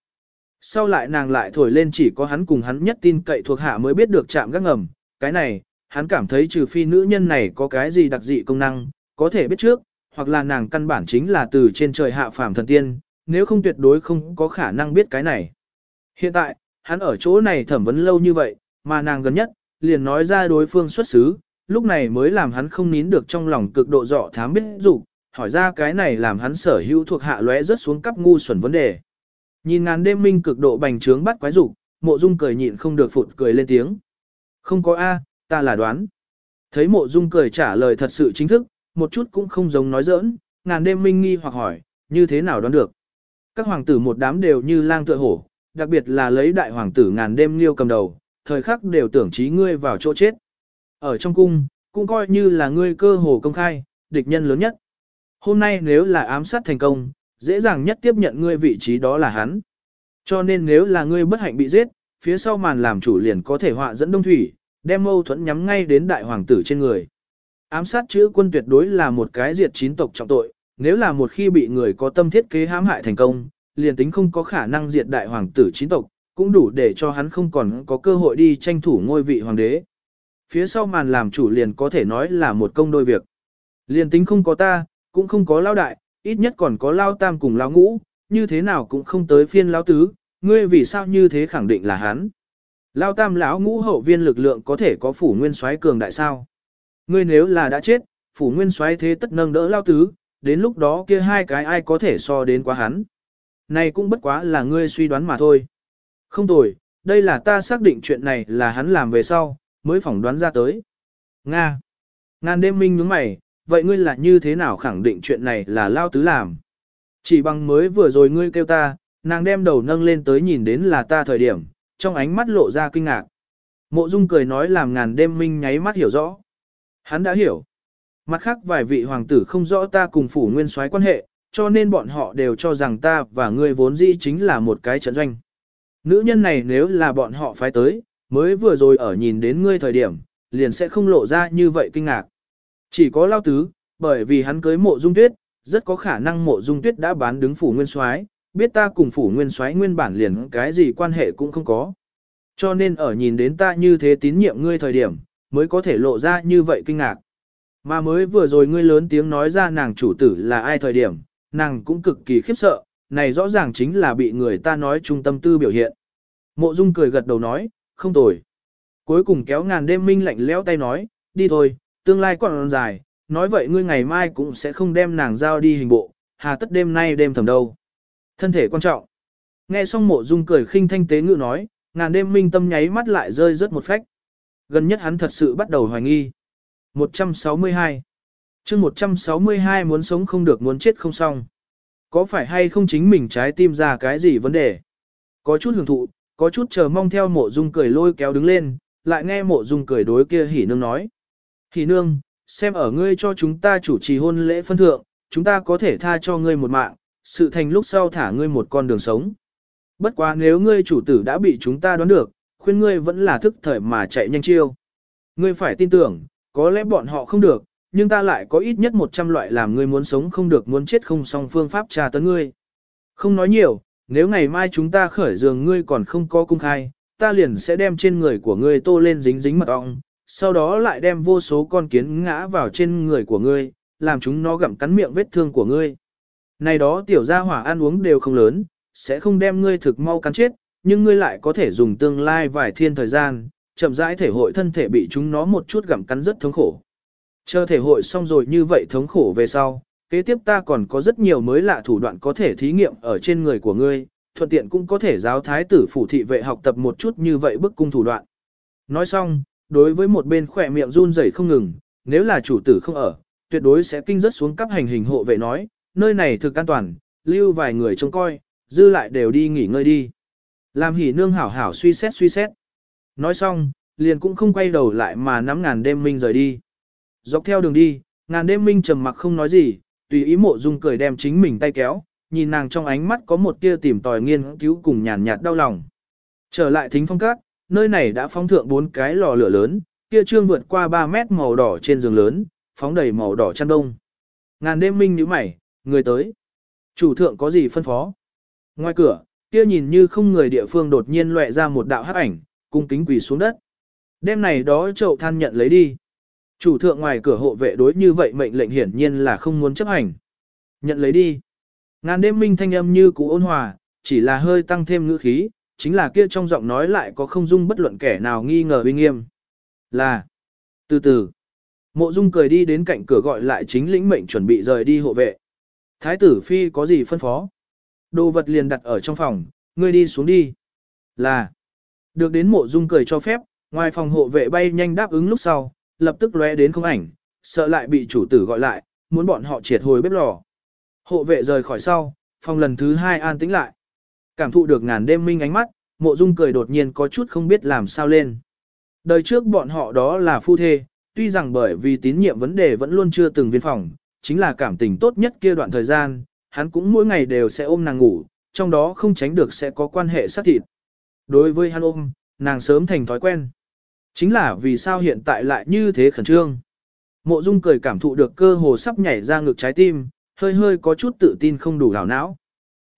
Sau lại nàng lại thổi lên chỉ có hắn cùng hắn nhất tin cậy thuộc hạ mới biết được chạm gác ngầm, cái này, hắn cảm thấy trừ phi nữ nhân này có cái gì đặc dị công năng, có thể biết trước, hoặc là nàng căn bản chính là từ trên trời hạ phàm thần tiên, nếu không tuyệt đối không có khả năng biết cái này. Hiện tại, hắn ở chỗ này thẩm vấn lâu như vậy, mà nàng gần nhất, liền nói ra đối phương xuất xứ, lúc này mới làm hắn không nín được trong lòng cực độ dọ thám biết dục hỏi ra cái này làm hắn sở hữu thuộc hạ lóe rớt xuống cấp ngu xuẩn vấn đề. Nhìn ngàn đêm minh cực độ bành trướng bắt quái dục mộ dung cười nhịn không được phụt cười lên tiếng. Không có A, ta là đoán. Thấy mộ dung cười trả lời thật sự chính thức, một chút cũng không giống nói giỡn, ngàn đêm minh nghi hoặc hỏi, như thế nào đoán được. Các hoàng tử một đám đều như lang tựa hổ, đặc biệt là lấy đại hoàng tử ngàn đêm liêu cầm đầu, thời khắc đều tưởng trí ngươi vào chỗ chết. Ở trong cung, cũng coi như là ngươi cơ hồ công khai, địch nhân lớn nhất. Hôm nay nếu là ám sát thành công, dễ dàng nhất tiếp nhận ngươi vị trí đó là hắn. Cho nên nếu là ngươi bất hạnh bị giết, phía sau màn làm chủ liền có thể họa dẫn đông thủy, đem mâu thuẫn nhắm ngay đến đại hoàng tử trên người. Ám sát chữ quân tuyệt đối là một cái diệt chín tộc trọng tội, nếu là một khi bị người có tâm thiết kế hãm hại thành công, liền tính không có khả năng diệt đại hoàng tử chín tộc, cũng đủ để cho hắn không còn có cơ hội đi tranh thủ ngôi vị hoàng đế. Phía sau màn làm chủ liền có thể nói là một công đôi việc. Liền tính không có ta, cũng không có lao đại, ít nhất còn có lao tam cùng lao ngũ, như thế nào cũng không tới phiên lao tứ, ngươi vì sao như thế khẳng định là hắn. Lao tam lão ngũ hậu viên lực lượng có thể có phủ nguyên soái cường đại sao. Ngươi nếu là đã chết, phủ nguyên soái thế tất nâng đỡ lao tứ, đến lúc đó kia hai cái ai có thể so đến quá hắn. Này cũng bất quá là ngươi suy đoán mà thôi. Không tồi, đây là ta xác định chuyện này là hắn làm về sau, mới phỏng đoán ra tới. Nga. Ngàn đêm minh nhướng mày, vậy ngươi là như thế nào khẳng định chuyện này là lao tứ làm? Chỉ bằng mới vừa rồi ngươi kêu ta, nàng đem đầu nâng lên tới nhìn đến là ta thời điểm, trong ánh mắt lộ ra kinh ngạc. Mộ Dung cười nói làm ngàn đêm minh nháy mắt hiểu rõ. Hắn đã hiểu. Mặt khác vài vị hoàng tử không rõ ta cùng phủ nguyên soái quan hệ, cho nên bọn họ đều cho rằng ta và ngươi vốn dĩ chính là một cái trận doanh. Nữ nhân này nếu là bọn họ phái tới, mới vừa rồi ở nhìn đến ngươi thời điểm, liền sẽ không lộ ra như vậy kinh ngạc. Chỉ có lao tứ, bởi vì hắn cưới mộ dung tuyết, rất có khả năng mộ dung tuyết đã bán đứng phủ nguyên soái, biết ta cùng phủ nguyên soái nguyên bản liền cái gì quan hệ cũng không có. Cho nên ở nhìn đến ta như thế tín nhiệm ngươi thời điểm, mới có thể lộ ra như vậy kinh ngạc. Mà mới vừa rồi ngươi lớn tiếng nói ra nàng chủ tử là ai thời điểm, nàng cũng cực kỳ khiếp sợ, này rõ ràng chính là bị người ta nói trung tâm tư biểu hiện. Mộ Dung cười gật đầu nói, không tồi. Cuối cùng kéo ngàn đêm minh lạnh lẽo tay nói, đi thôi, tương lai còn dài, nói vậy ngươi ngày mai cũng sẽ không đem nàng giao đi hình bộ, hà tất đêm nay đêm thầm đâu. Thân thể quan trọng. Nghe xong mộ dung cười khinh thanh tế ngữ nói, ngàn đêm minh tâm nháy mắt lại rơi rớt một phách. Gần nhất hắn thật sự bắt đầu hoài nghi. 162 chương 162 muốn sống không được muốn chết không xong. Có phải hay không chính mình trái tim ra cái gì vấn đề? Có chút hưởng thụ, có chút chờ mong theo mộ dung cười lôi kéo đứng lên, lại nghe mộ dung cười đối kia hỉ nương nói. Hỉ nương, xem ở ngươi cho chúng ta chủ trì hôn lễ phân thượng, chúng ta có thể tha cho ngươi một mạng, sự thành lúc sau thả ngươi một con đường sống. Bất quá nếu ngươi chủ tử đã bị chúng ta đoán được, khuyên ngươi vẫn là thức thời mà chạy nhanh chiêu. Ngươi phải tin tưởng, có lẽ bọn họ không được, nhưng ta lại có ít nhất 100 loại làm ngươi muốn sống không được muốn chết không xong phương pháp tra tấn ngươi. Không nói nhiều, nếu ngày mai chúng ta khởi giường ngươi còn không có cung khai, ta liền sẽ đem trên người của ngươi tô lên dính dính mật ong, sau đó lại đem vô số con kiến ngã vào trên người của ngươi, làm chúng nó gặm cắn miệng vết thương của ngươi. Này đó tiểu gia hỏa ăn uống đều không lớn, sẽ không đem ngươi thực mau cắn chết, nhưng ngươi lại có thể dùng tương lai vài thiên thời gian, chậm rãi thể hội thân thể bị chúng nó một chút gặm cắn rất thống khổ. Chờ thể hội xong rồi như vậy thống khổ về sau, kế tiếp ta còn có rất nhiều mới lạ thủ đoạn có thể thí nghiệm ở trên người của ngươi, thuận tiện cũng có thể giáo thái tử phủ thị vệ học tập một chút như vậy bức cung thủ đoạn. Nói xong, đối với một bên khỏe miệng run rẩy không ngừng, nếu là chủ tử không ở, tuyệt đối sẽ kinh rất xuống cấp hành hình hộ vệ nói, nơi này thực an toàn, lưu vài người trông coi, dư lại đều đi nghỉ ngơi đi. Làm hỉ nương hảo hảo suy xét suy xét. Nói xong, liền cũng không quay đầu lại mà nắm ngàn đêm minh rời đi. Dọc theo đường đi, ngàn đêm minh trầm mặc không nói gì, tùy ý mộ dung cười đem chính mình tay kéo, nhìn nàng trong ánh mắt có một tia tìm tòi nghiên cứu cùng nhàn nhạt đau lòng. Trở lại thính phong cát, nơi này đã phóng thượng bốn cái lò lửa lớn, kia trương vượt qua 3 mét màu đỏ trên giường lớn, phóng đầy màu đỏ chăn đông. Ngàn đêm minh nhíu mày, người tới. Chủ thượng có gì phân phó? Ngoài cửa, kia nhìn như không người địa phương đột nhiên lóe ra một đạo hắc ảnh, cung kính quỳ xuống đất. Đêm này đó chậu than nhận lấy đi. Chủ thượng ngoài cửa hộ vệ đối như vậy mệnh lệnh hiển nhiên là không muốn chấp hành. Nhận lấy đi. Ngàn đêm minh thanh âm như cũ ôn hòa, chỉ là hơi tăng thêm ngữ khí, chính là kia trong giọng nói lại có không dung bất luận kẻ nào nghi ngờ uy nghiêm. Là. Từ từ. Mộ dung cười đi đến cạnh cửa gọi lại chính lĩnh mệnh chuẩn bị rời đi hộ vệ. Thái tử phi có gì phân phó? Đồ vật liền đặt ở trong phòng, ngươi đi xuống đi. Là. Được đến mộ dung cười cho phép, ngoài phòng hộ vệ bay nhanh đáp ứng lúc sau, lập tức lóe đến không ảnh, sợ lại bị chủ tử gọi lại, muốn bọn họ triệt hồi bếp lò. Hộ vệ rời khỏi sau, phòng lần thứ hai an tĩnh lại. Cảm thụ được ngàn đêm minh ánh mắt, mộ dung cười đột nhiên có chút không biết làm sao lên. Đời trước bọn họ đó là phu thê, tuy rằng bởi vì tín nhiệm vấn đề vẫn luôn chưa từng viên phòng, chính là cảm tình tốt nhất kia đoạn thời gian, hắn cũng mỗi ngày đều sẽ ôm nàng ngủ, trong đó không tránh được sẽ có quan hệ sát thịt. Đối với hắn ôm, nàng sớm thành thói quen. Chính là vì sao hiện tại lại như thế khẩn trương. Mộ Dung cười cảm thụ được cơ hồ sắp nhảy ra ngực trái tim, hơi hơi có chút tự tin không đủ đảo não.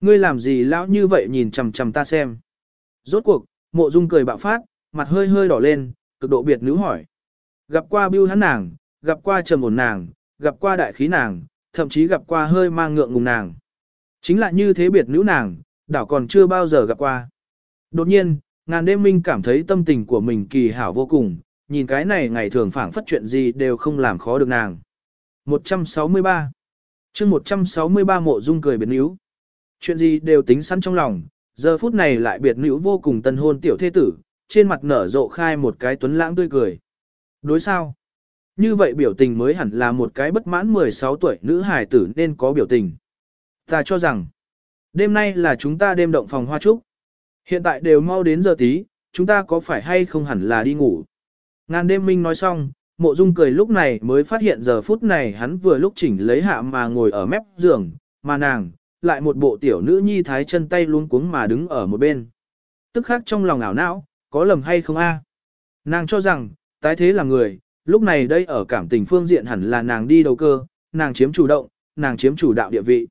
Ngươi làm gì lão như vậy nhìn chằm chằm ta xem. Rốt cuộc, Mộ Dung cười bạo phát, mặt hơi hơi đỏ lên, cực độ biệt nữ hỏi. Gặp qua bưu hắn nàng, gặp qua trầm ổn nàng, gặp qua đại khí nàng, thậm chí gặp qua hơi mang ngượng ngùng nàng. Chính là như thế biệt nữ nàng, đảo còn chưa bao giờ gặp qua. Đột nhiên, ngàn đêm minh cảm thấy tâm tình của mình kỳ hảo vô cùng, nhìn cái này ngày thường phảng phất chuyện gì đều không làm khó được nàng. 163 chương 163 mộ dung cười biến níu. Chuyện gì đều tính sẵn trong lòng, giờ phút này lại biệt níu vô cùng tân hôn tiểu thế tử, trên mặt nở rộ khai một cái tuấn lãng tươi cười. Đối sao? Như vậy biểu tình mới hẳn là một cái bất mãn 16 tuổi nữ hài tử nên có biểu tình. Ta cho rằng, đêm nay là chúng ta đêm động phòng hoa trúc. Hiện tại đều mau đến giờ tí, chúng ta có phải hay không hẳn là đi ngủ. Ngàn đêm minh nói xong, mộ dung cười lúc này mới phát hiện giờ phút này hắn vừa lúc chỉnh lấy hạ mà ngồi ở mép giường, mà nàng, lại một bộ tiểu nữ nhi thái chân tay luôn cuống mà đứng ở một bên. Tức khắc trong lòng ảo não, có lầm hay không a? Nàng cho rằng, tái thế là người, lúc này đây ở cảm tình phương diện hẳn là nàng đi đầu cơ, nàng chiếm chủ động, nàng chiếm chủ đạo địa vị.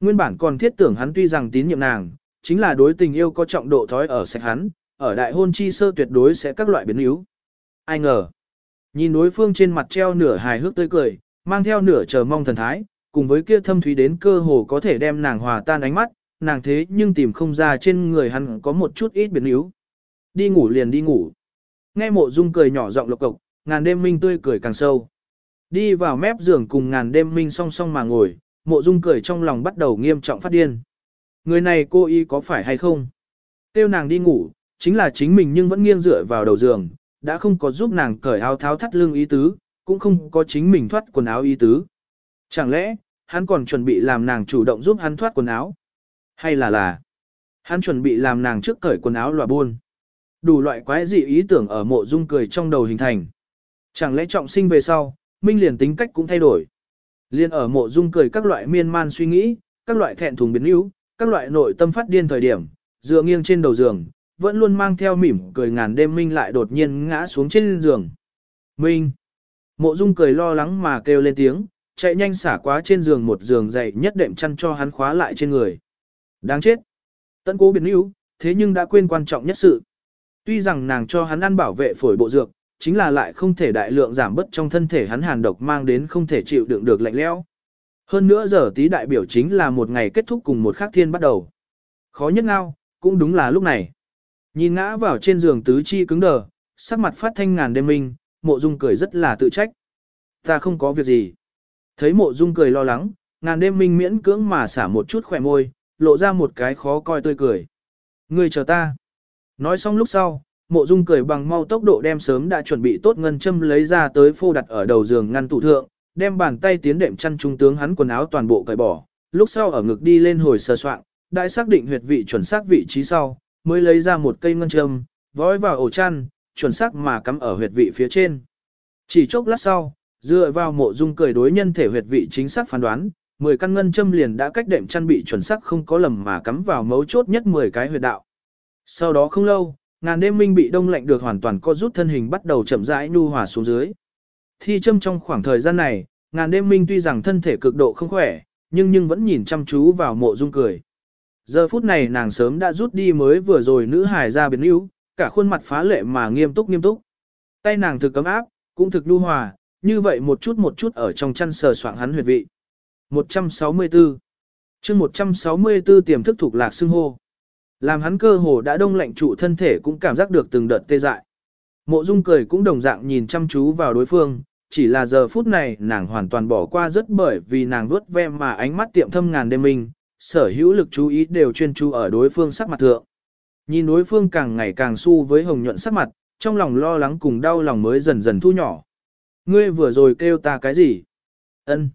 Nguyên bản còn thiết tưởng hắn tuy rằng tín nhiệm nàng, chính là đối tình yêu có trọng độ thói ở sạch hắn, ở đại hôn chi sơ tuyệt đối sẽ các loại biến yếu. Ai ngờ, nhìn đối phương trên mặt treo nửa hài hước tươi cười, mang theo nửa chờ mong thần thái, cùng với kia thâm thúy đến cơ hồ có thể đem nàng hòa tan ánh mắt, nàng thế nhưng tìm không ra trên người hắn có một chút ít biến yếu. Đi ngủ liền đi ngủ. Nghe mộ dung cười nhỏ giọng lộc cộc, ngàn đêm minh tươi cười càng sâu. Đi vào mép giường cùng ngàn đêm minh song song mà ngồi, mộ dung cười trong lòng bắt đầu nghiêm trọng phát điên. Người này cô y có phải hay không? Tiêu nàng đi ngủ, chính là chính mình nhưng vẫn nghiêng dựa vào đầu giường, đã không có giúp nàng cởi áo tháo thắt lưng ý tứ, cũng không có chính mình thoát quần áo ý tứ. Chẳng lẽ, hắn còn chuẩn bị làm nàng chủ động giúp hắn thoát quần áo? Hay là là, hắn chuẩn bị làm nàng trước cởi quần áo lòa buôn? Đủ loại quái dị ý tưởng ở mộ dung cười trong đầu hình thành. Chẳng lẽ trọng sinh về sau, Minh liền tính cách cũng thay đổi. Liên ở mộ dung cười các loại miên man suy nghĩ, các loại thẹn thùng biến yếu, các loại nội tâm phát điên thời điểm, dựa nghiêng trên đầu giường, vẫn luôn mang theo mỉm cười ngàn đêm minh lại đột nhiên ngã xuống trên giường. Minh! Mộ dung cười lo lắng mà kêu lên tiếng, chạy nhanh xả quá trên giường một giường dậy nhất đệm chăn cho hắn khóa lại trên người. Đáng chết! Tận cố biến yếu, thế nhưng đã quên quan trọng nhất sự. Tuy rằng nàng cho hắn ăn bảo vệ phổi bộ dược, chính là lại không thể đại lượng giảm bớt trong thân thể hắn hàn độc mang đến không thể chịu đựng được lạnh lẽo. Hơn nữa giờ tí đại biểu chính là một ngày kết thúc cùng một khắc thiên bắt đầu. Khó nhất ngao, cũng đúng là lúc này. Nhìn ngã vào trên giường tứ chi cứng đờ, sắc mặt phát thanh ngàn đêm minh, mộ dung cười rất là tự trách. Ta không có việc gì. Thấy mộ dung cười lo lắng, ngàn đêm minh miễn cưỡng mà xả một chút khỏe môi, lộ ra một cái khó coi tươi cười. Ngươi chờ ta. Nói xong lúc sau, mộ dung cười bằng mau tốc độ đem sớm đã chuẩn bị tốt ngân châm lấy ra tới phô đặt ở đầu giường ngăn tủ thượng, đem bàn tay tiến đệm chăn trung tướng hắn quần áo toàn bộ cởi bỏ, lúc sau ở ngực đi lên hồi sơ soạn, đại xác định huyệt vị chuẩn xác vị trí sau, mới lấy ra một cây ngân châm, vói vào ổ chăn, chuẩn xác mà cắm ở huyệt vị phía trên. Chỉ chốc lát sau, dựa vào mộ dung cười đối nhân thể huyệt vị chính xác phán đoán, 10 căn ngân châm liền đã cách đệm chăn bị chuẩn xác không có lầm mà cắm vào mấu chốt nhất 10 cái huyệt đạo. Sau đó không lâu, ngàn đêm minh bị đông lạnh được hoàn toàn co rút thân hình bắt đầu chậm rãi nhu hòa xuống dưới. Thi châm trong khoảng thời gian này, ngàn đêm minh tuy rằng thân thể cực độ không khỏe, nhưng nhưng vẫn nhìn chăm chú vào mộ dung cười. Giờ phút này nàng sớm đã rút đi mới vừa rồi nữ hài ra biến yếu, cả khuôn mặt phá lệ mà nghiêm túc nghiêm túc. Tay nàng thực cấm áp, cũng thực nhu hòa, như vậy một chút một chút ở trong chăn sờ soạng hắn huyệt vị. 164 chương 164 tiềm thức thuộc lạc xưng hô. Làm hắn cơ hồ đã đông lạnh trụ thân thể cũng cảm giác được từng đợt tê dại. Mộ Dung cười cũng đồng dạng nhìn chăm chú vào đối phương, chỉ là giờ phút này nàng hoàn toàn bỏ qua rất bởi vì nàng vuốt ve mà ánh mắt tiệm thâm ngàn đêm minh, sở hữu lực chú ý đều chuyên chú ở đối phương sắc mặt thượng. Nhìn đối phương càng ngày càng su với hồng nhuận sắc mặt, trong lòng lo lắng cùng đau lòng mới dần dần thu nhỏ. Ngươi vừa rồi kêu ta cái gì? Ân.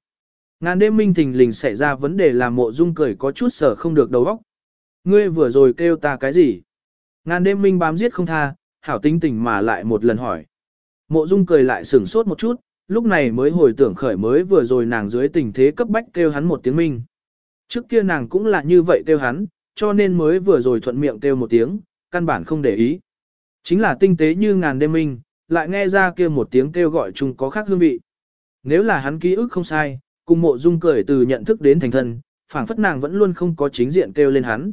Ngàn đêm minh thình lình xảy ra vấn đề làm mộ dung cười có chút sở không được đầu óc. Ngươi vừa rồi kêu ta cái gì? Ngàn đêm minh bám giết không tha, hảo tính tình mà lại một lần hỏi. Mộ dung cười lại sửng sốt một chút, lúc này mới hồi tưởng khởi mới vừa rồi nàng dưới tình thế cấp bách kêu hắn một tiếng minh. Trước kia nàng cũng là như vậy kêu hắn, cho nên mới vừa rồi thuận miệng kêu một tiếng, căn bản không để ý. Chính là tinh tế như ngàn đêm minh, lại nghe ra kia một tiếng kêu gọi chung có khác hương vị. Nếu là hắn ký ức không sai, cùng mộ dung cười từ nhận thức đến thành thân, phảng phất nàng vẫn luôn không có chính diện kêu lên hắn.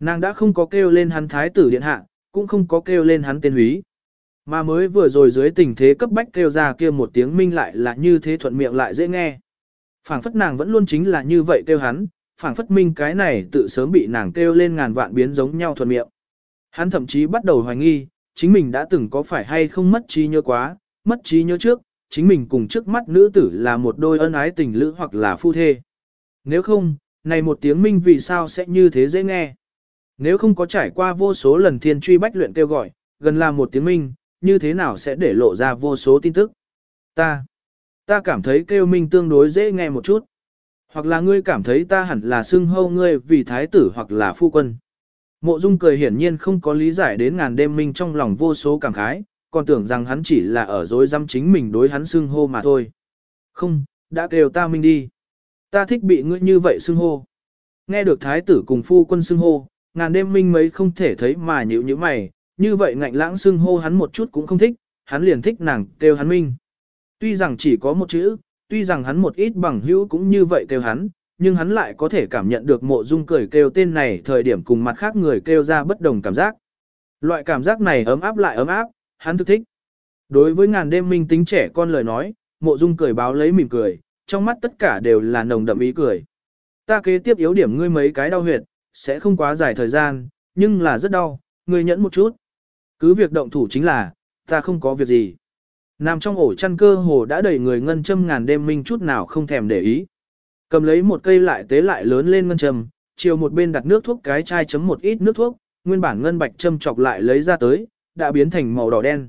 Nàng đã không có kêu lên hắn thái tử điện hạ, cũng không có kêu lên hắn tên húy. Mà mới vừa rồi dưới tình thế cấp bách kêu ra kia một tiếng minh lại là như thế thuận miệng lại dễ nghe. phảng phất nàng vẫn luôn chính là như vậy kêu hắn, phảng phất minh cái này tự sớm bị nàng kêu lên ngàn vạn biến giống nhau thuận miệng. Hắn thậm chí bắt đầu hoài nghi, chính mình đã từng có phải hay không mất trí nhớ quá, mất trí nhớ trước, chính mình cùng trước mắt nữ tử là một đôi ân ái tình lữ hoặc là phu thê. Nếu không, này một tiếng minh vì sao sẽ như thế dễ nghe. Nếu không có trải qua vô số lần thiên truy bách luyện kêu gọi, gần là một tiếng minh, như thế nào sẽ để lộ ra vô số tin tức. Ta, ta cảm thấy kêu minh tương đối dễ nghe một chút. Hoặc là ngươi cảm thấy ta hẳn là xưng hâu ngươi vì thái tử hoặc là phu quân. Mộ Dung cười hiển nhiên không có lý giải đến ngàn đêm minh trong lòng vô số cảm khái, còn tưởng rằng hắn chỉ là ở dối dăm chính mình đối hắn xưng hô mà thôi. Không, đã kêu ta minh đi. Ta thích bị ngươi như vậy xưng hô. Nghe được thái tử cùng phu quân xưng hô, ngàn đêm minh mấy không thể thấy mà nhịu như mày, như vậy ngạnh lãng xưng hô hắn một chút cũng không thích, hắn liền thích nàng kêu hắn minh. Tuy rằng chỉ có một chữ, tuy rằng hắn một ít bằng hữu cũng như vậy kêu hắn, nhưng hắn lại có thể cảm nhận được mộ dung cười kêu tên này thời điểm cùng mặt khác người kêu ra bất đồng cảm giác. Loại cảm giác này ấm áp lại ấm áp, hắn thực thích. Đối với ngàn đêm minh tính trẻ con lời nói, mộ dung cười báo lấy mỉm cười, trong mắt tất cả đều là nồng đậm ý cười. Ta kế tiếp yếu điểm ngươi mấy cái đau huyệt, sẽ không quá dài thời gian, nhưng là rất đau, ngươi nhẫn một chút. Cứ việc động thủ chính là, ta không có việc gì. Nằm trong ổ chăn cơ hồ đã đầy người ngân châm ngàn đêm minh chút nào không thèm để ý. Cầm lấy một cây lại tế lại lớn lên ngân châm, chiều một bên đặt nước thuốc cái chai chấm một ít nước thuốc, nguyên bản ngân bạch châm chọc lại lấy ra tới, đã biến thành màu đỏ đen.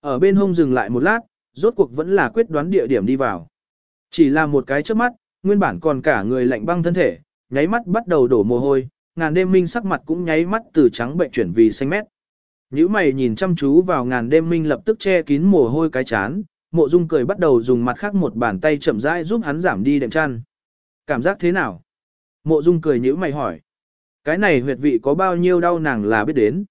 Ở bên hông dừng lại một lát, rốt cuộc vẫn là quyết đoán địa điểm đi vào. Chỉ là một cái trước mắt, nguyên bản còn cả người lạnh băng thân thể, nháy mắt bắt đầu đổ mồ hôi, ngàn đêm minh sắc mặt cũng nháy mắt từ trắng bệnh chuyển vì xanh mét. Nhữ mày nhìn chăm chú vào ngàn đêm minh lập tức che kín mồ hôi cái chán, mộ dung cười bắt đầu dùng mặt khác một bàn tay chậm rãi giúp hắn giảm đi đệm chăn. Cảm giác thế nào? Mộ dung cười nhữ mày hỏi. Cái này huyệt vị có bao nhiêu đau nàng là biết đến.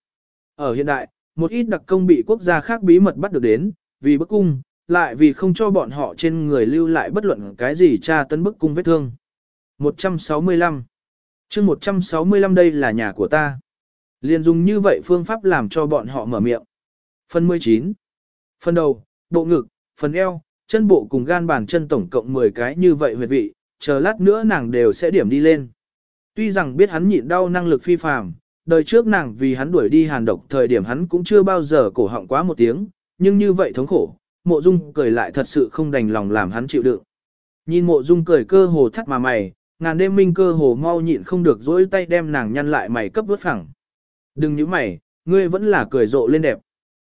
Ở hiện đại, một ít đặc công bị quốc gia khác bí mật bắt được đến, vì bức cung, lại vì không cho bọn họ trên người lưu lại bất luận cái gì tra tấn bức cung vết thương. 165 chương 165 đây là nhà của ta. Liền dùng như vậy phương pháp làm cho bọn họ mở miệng. Phần 19 Phần đầu, bộ ngực, phần eo, chân bộ cùng gan bàn chân tổng cộng 10 cái như vậy huyệt vị, chờ lát nữa nàng đều sẽ điểm đi lên. Tuy rằng biết hắn nhịn đau năng lực phi phàm, đời trước nàng vì hắn đuổi đi hàn độc thời điểm hắn cũng chưa bao giờ cổ họng quá một tiếng, nhưng như vậy thống khổ, mộ dung cười lại thật sự không đành lòng làm hắn chịu đựng. Nhìn mộ dung cười cơ hồ thắt mà mày, ngàn đêm minh cơ hồ mau nhịn không được dỗi tay đem nàng nhăn lại mày cấp vớt phẳng. Đừng như mày, ngươi vẫn là cười rộ lên đẹp.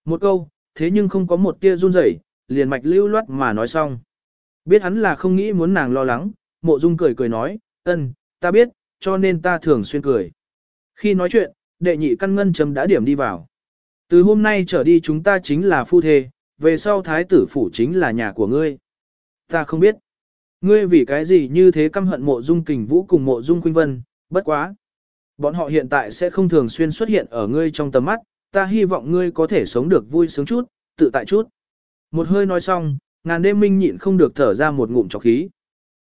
Một câu, thế nhưng không có một tia run rẩy, liền mạch lưu loát mà nói xong. Biết hắn là không nghĩ muốn nàng lo lắng, mộ dung cười cười nói, ân, ta biết, cho nên ta thường xuyên cười. Khi nói chuyện, đệ nhị căn ngân chấm đã điểm đi vào. Từ hôm nay trở đi chúng ta chính là phu thê, về sau thái tử phủ chính là nhà của ngươi. Ta không biết. Ngươi vì cái gì như thế căm hận mộ dung kình vũ cùng mộ dung khuynh vân, bất quá. Bọn họ hiện tại sẽ không thường xuyên xuất hiện ở ngươi trong tầm mắt, ta hy vọng ngươi có thể sống được vui sướng chút, tự tại chút. Một hơi nói xong, ngàn đêm minh nhịn không được thở ra một ngụm trọc khí.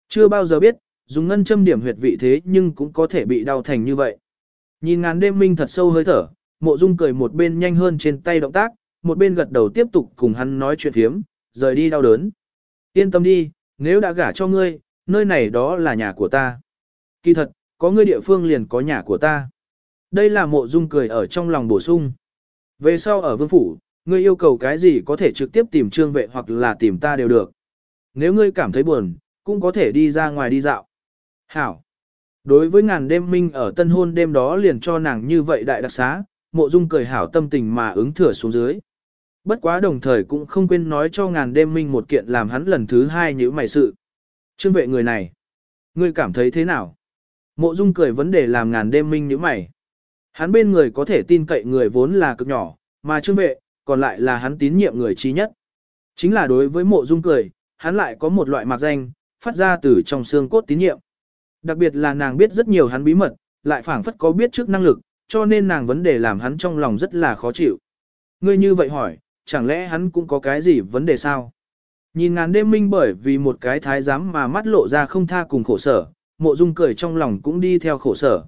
Chưa bao giờ biết, dùng ngân châm điểm huyệt vị thế nhưng cũng có thể bị đau thành như vậy. Nhìn ngàn đêm minh thật sâu hơi thở, mộ dung cười một bên nhanh hơn trên tay động tác, một bên gật đầu tiếp tục cùng hắn nói chuyện thiếm, rời đi đau đớn. Yên tâm đi, nếu đã gả cho ngươi, nơi này đó là nhà của ta. Kỳ thật, có ngươi địa phương liền có nhà của ta. Đây là mộ dung cười ở trong lòng bổ sung. Về sau ở vương phủ, ngươi yêu cầu cái gì có thể trực tiếp tìm trương vệ hoặc là tìm ta đều được. Nếu ngươi cảm thấy buồn, cũng có thể đi ra ngoài đi dạo. Hảo. Đối với ngàn đêm minh ở tân hôn đêm đó liền cho nàng như vậy đại đặc xá, mộ dung cười hảo tâm tình mà ứng thừa xuống dưới. Bất quá đồng thời cũng không quên nói cho ngàn đêm minh một kiện làm hắn lần thứ hai như mày sự. Trương vệ người này. Ngươi cảm thấy thế nào? Mộ dung cười vấn đề làm ngàn đêm minh như mày. Hắn bên người có thể tin cậy người vốn là cực nhỏ, mà trương vệ, còn lại là hắn tín nhiệm người trí nhất. Chính là đối với mộ dung cười, hắn lại có một loại mạc danh, phát ra từ trong xương cốt tín nhiệm. Đặc biệt là nàng biết rất nhiều hắn bí mật, lại phảng phất có biết trước năng lực, cho nên nàng vấn đề làm hắn trong lòng rất là khó chịu. Ngươi như vậy hỏi, chẳng lẽ hắn cũng có cái gì vấn đề sao? Nhìn ngàn đêm minh bởi vì một cái thái giám mà mắt lộ ra không tha cùng khổ sở, mộ dung cười trong lòng cũng đi theo khổ sở.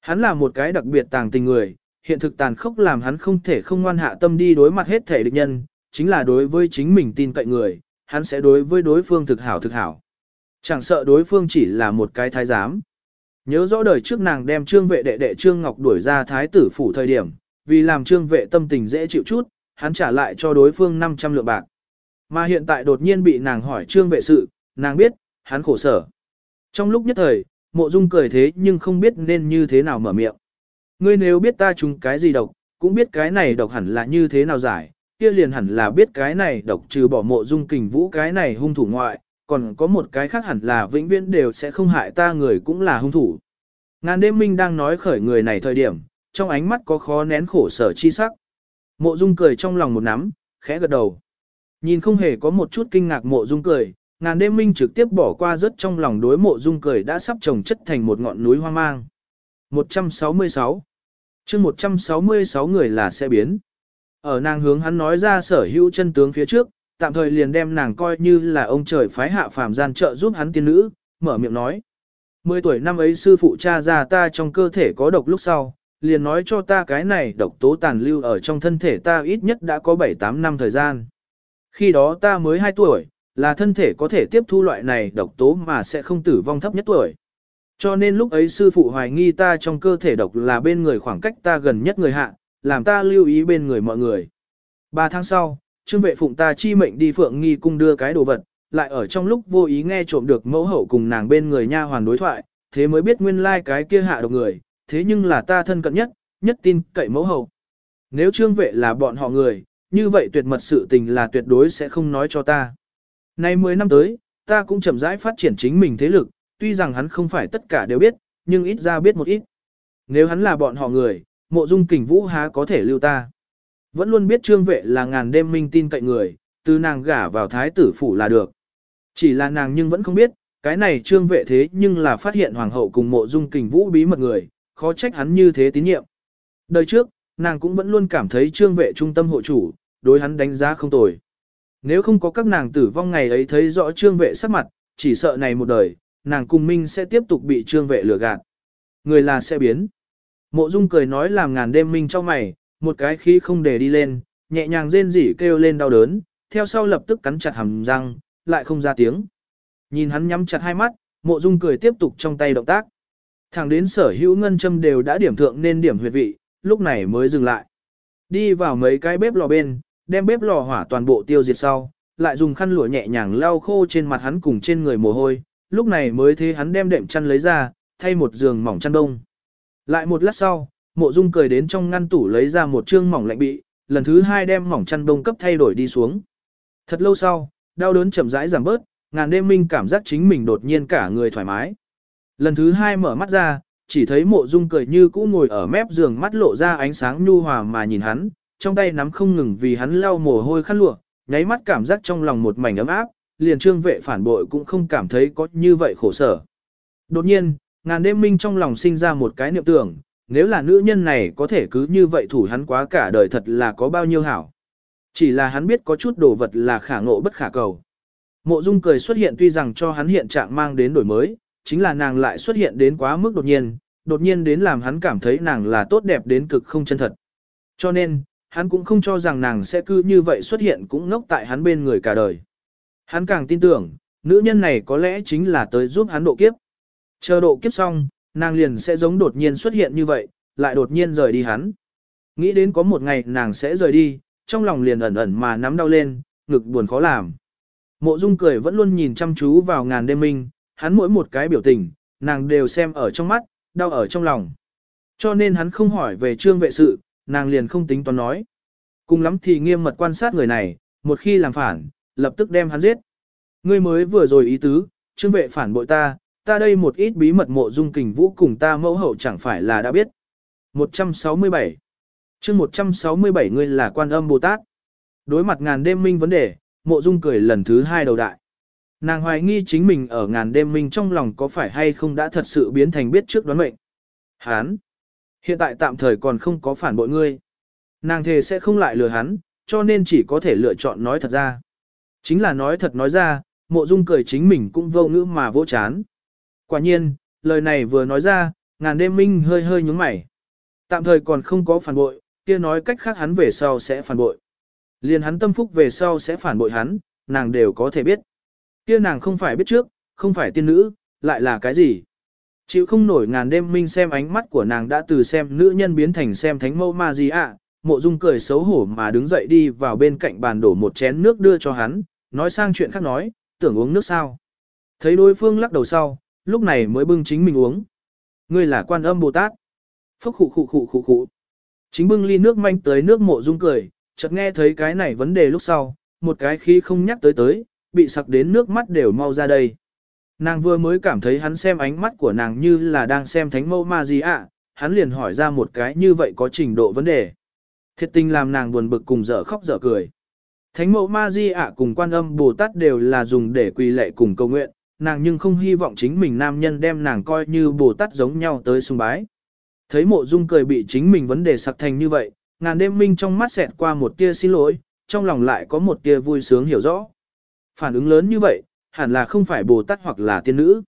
Hắn là một cái đặc biệt tàng tình người, hiện thực tàn khốc làm hắn không thể không ngoan hạ tâm đi đối mặt hết thể địch nhân, chính là đối với chính mình tin cậy người, hắn sẽ đối với đối phương thực hảo thực hảo. Chẳng sợ đối phương chỉ là một cái thái giám. Nhớ rõ đời trước nàng đem trương vệ đệ đệ trương ngọc đuổi ra thái tử phủ thời điểm, vì làm trương vệ tâm tình dễ chịu chút, hắn trả lại cho đối phương 500 lượng bạc. Mà hiện tại đột nhiên bị nàng hỏi trương vệ sự, nàng biết, hắn khổ sở. Trong lúc nhất thời, mộ dung cười thế nhưng không biết nên như thế nào mở miệng. Ngươi nếu biết ta chúng cái gì độc, cũng biết cái này độc hẳn là như thế nào giải, kia liền hẳn là biết cái này độc trừ bỏ mộ dung kình vũ cái này hung thủ ngoại, còn có một cái khác hẳn là vĩnh viễn đều sẽ không hại ta người cũng là hung thủ. Ngàn đêm minh đang nói khởi người này thời điểm, trong ánh mắt có khó nén khổ sở chi sắc. Mộ dung cười trong lòng một nắm, khẽ gật đầu. Nhìn không hề có một chút kinh ngạc mộ dung cười, ngàn đêm minh trực tiếp bỏ qua rất trong lòng đối mộ dung cười đã sắp trồng chất thành một ngọn núi hoang mang. 166 chương 166 người là sẽ biến. Ở nàng hướng hắn nói ra sở hữu chân tướng phía trước, tạm thời liền đem nàng coi như là ông trời phái hạ phàm gian trợ giúp hắn tiên nữ, mở miệng nói. Mười tuổi năm ấy sư phụ cha ra ta trong cơ thể có độc lúc sau, liền nói cho ta cái này độc tố tàn lưu ở trong thân thể ta ít nhất đã có 7-8 năm thời gian. Khi đó ta mới 2 tuổi, là thân thể có thể tiếp thu loại này độc tố mà sẽ không tử vong thấp nhất tuổi. Cho nên lúc ấy sư phụ hoài nghi ta trong cơ thể độc là bên người khoảng cách ta gần nhất người hạ, làm ta lưu ý bên người mọi người. Ba tháng sau, trương vệ phụng ta chi mệnh đi phượng nghi cung đưa cái đồ vật, lại ở trong lúc vô ý nghe trộm được mẫu hậu cùng nàng bên người nha hoàn đối thoại, thế mới biết nguyên lai like cái kia hạ độc người, thế nhưng là ta thân cận nhất, nhất tin cậy mẫu hậu. Nếu trương vệ là bọn họ người, như vậy tuyệt mật sự tình là tuyệt đối sẽ không nói cho ta. Nay 10 năm tới, ta cũng chậm rãi phát triển chính mình thế lực, tuy rằng hắn không phải tất cả đều biết, nhưng ít ra biết một ít. Nếu hắn là bọn họ người, mộ dung kình vũ há có thể lưu ta. Vẫn luôn biết trương vệ là ngàn đêm minh tin cậy người, từ nàng gả vào thái tử phủ là được. Chỉ là nàng nhưng vẫn không biết, cái này trương vệ thế nhưng là phát hiện hoàng hậu cùng mộ dung kình vũ bí mật người, khó trách hắn như thế tín nhiệm. Đời trước, nàng cũng vẫn luôn cảm thấy trương vệ trung tâm hộ chủ, đối hắn đánh giá không tồi. Nếu không có các nàng tử vong ngày ấy thấy rõ trương vệ sắc mặt, chỉ sợ này một đời, nàng cùng minh sẽ tiếp tục bị trương vệ lừa gạt. Người là sẽ biến. Mộ dung cười nói làm ngàn đêm minh cho mày, một cái khí không để đi lên, nhẹ nhàng rên rỉ kêu lên đau đớn, theo sau lập tức cắn chặt hàm răng, lại không ra tiếng. Nhìn hắn nhắm chặt hai mắt, mộ dung cười tiếp tục trong tay động tác. Thẳng đến sở hữu ngân châm đều đã điểm thượng nên điểm huyệt vị, lúc này mới dừng lại. Đi vào mấy cái bếp lò bên, đem bếp lò hỏa toàn bộ tiêu diệt sau, lại dùng khăn lụa nhẹ nhàng lau khô trên mặt hắn cùng trên người mồ hôi, lúc này mới thế hắn đem đệm chăn lấy ra, thay một giường mỏng chăn đông. Lại một lát sau, mộ dung cười đến trong ngăn tủ lấy ra một trương mỏng lạnh bị, lần thứ hai đem mỏng chăn đông cấp thay đổi đi xuống. Thật lâu sau, đau đớn chậm rãi giảm bớt, ngàn đêm minh cảm giác chính mình đột nhiên cả người thoải mái. Lần thứ hai mở mắt ra, chỉ thấy mộ dung cười như cũ ngồi ở mép giường mắt lộ ra ánh sáng nhu hòa mà nhìn hắn, trong tay nắm không ngừng vì hắn lau mồ hôi khăn lụa, nháy mắt cảm giác trong lòng một mảnh ấm áp, liền trương vệ phản bội cũng không cảm thấy có như vậy khổ sở. Đột nhiên, ngàn đêm minh trong lòng sinh ra một cái niệm tưởng, nếu là nữ nhân này có thể cứ như vậy thủ hắn quá cả đời thật là có bao nhiêu hảo. Chỉ là hắn biết có chút đồ vật là khả ngộ bất khả cầu. Mộ dung cười xuất hiện tuy rằng cho hắn hiện trạng mang đến đổi mới, chính là nàng lại xuất hiện đến quá mức đột nhiên, đột nhiên đến làm hắn cảm thấy nàng là tốt đẹp đến cực không chân thật. Cho nên, hắn cũng không cho rằng nàng sẽ cứ như vậy xuất hiện cũng ngốc tại hắn bên người cả đời. Hắn càng tin tưởng, nữ nhân này có lẽ chính là tới giúp hắn độ kiếp. Chờ độ kiếp xong, nàng liền sẽ giống đột nhiên xuất hiện như vậy, lại đột nhiên rời đi hắn. Nghĩ đến có một ngày nàng sẽ rời đi, trong lòng liền ẩn ẩn mà nắm đau lên, ngực buồn khó làm. Mộ Dung cười vẫn luôn nhìn chăm chú vào ngàn đêm minh, hắn mỗi một cái biểu tình, nàng đều xem ở trong mắt, đau ở trong lòng. Cho nên hắn không hỏi về trương vệ sự, nàng liền không tính toán nói. Cùng lắm thì nghiêm mật quan sát người này, một khi làm phản, lập tức đem hắn giết. Ngươi mới vừa rồi ý tứ, trương vệ phản bội ta, ta đây một ít bí mật mộ dung kình vũ cùng ta mẫu hậu chẳng phải là đã biết. 167 chương 167 ngươi là quan âm Bồ Tát. Đối mặt ngàn đêm minh vấn đề, mộ dung cười lần thứ hai đầu đại. Nàng hoài nghi chính mình ở ngàn đêm minh trong lòng có phải hay không đã thật sự biến thành biết trước đoán mệnh. Hán! Hiện tại tạm thời còn không có phản bội ngươi. Nàng thề sẽ không lại lừa hắn, cho nên chỉ có thể lựa chọn nói thật ra. Chính là nói thật nói ra, mộ dung cười chính mình cũng vô ngữ mà vô chán. Quả nhiên, lời này vừa nói ra, ngàn đêm minh hơi hơi nhúng mày. Tạm thời còn không có phản bội, kia nói cách khác hắn về sau sẽ phản bội. Liền hắn tâm phúc về sau sẽ phản bội hắn, nàng đều có thể biết. Kia nàng không phải biết trước, không phải tiên nữ, lại là cái gì? Chịu không nổi ngàn đêm minh xem ánh mắt của nàng đã từ xem nữ nhân biến thành xem thánh mẫu ma gì ạ, mộ dung cười xấu hổ mà đứng dậy đi vào bên cạnh bàn đổ một chén nước đưa cho hắn, nói sang chuyện khác nói, tưởng uống nước sao. Thấy đối phương lắc đầu sau, lúc này mới bưng chính mình uống. Ngươi là quan âm Bồ Tát. Phốc khụ khụ khụ khụ khụ. Chính bưng ly nước manh tới nước mộ dung cười, chợt nghe thấy cái này vấn đề lúc sau, một cái khi không nhắc tới tới, bị sặc đến nước mắt đều mau ra đây. Nàng vừa mới cảm thấy hắn xem ánh mắt của nàng như là đang xem thánh mẫu ma gì ạ, hắn liền hỏi ra một cái như vậy có trình độ vấn đề. Thiệt tình làm nàng buồn bực cùng dở khóc dở cười. Thánh mẫu ma di ạ cùng quan âm Bồ Tát đều là dùng để quỳ lệ cùng cầu nguyện, nàng nhưng không hy vọng chính mình nam nhân đem nàng coi như Bồ Tát giống nhau tới sùng bái. Thấy mộ dung cười bị chính mình vấn đề sặc thành như vậy, ngàn đêm minh trong mắt xẹt qua một tia xin lỗi, trong lòng lại có một tia vui sướng hiểu rõ. Phản ứng lớn như vậy, hẳn là không phải Bồ Tát hoặc là tiên nữ.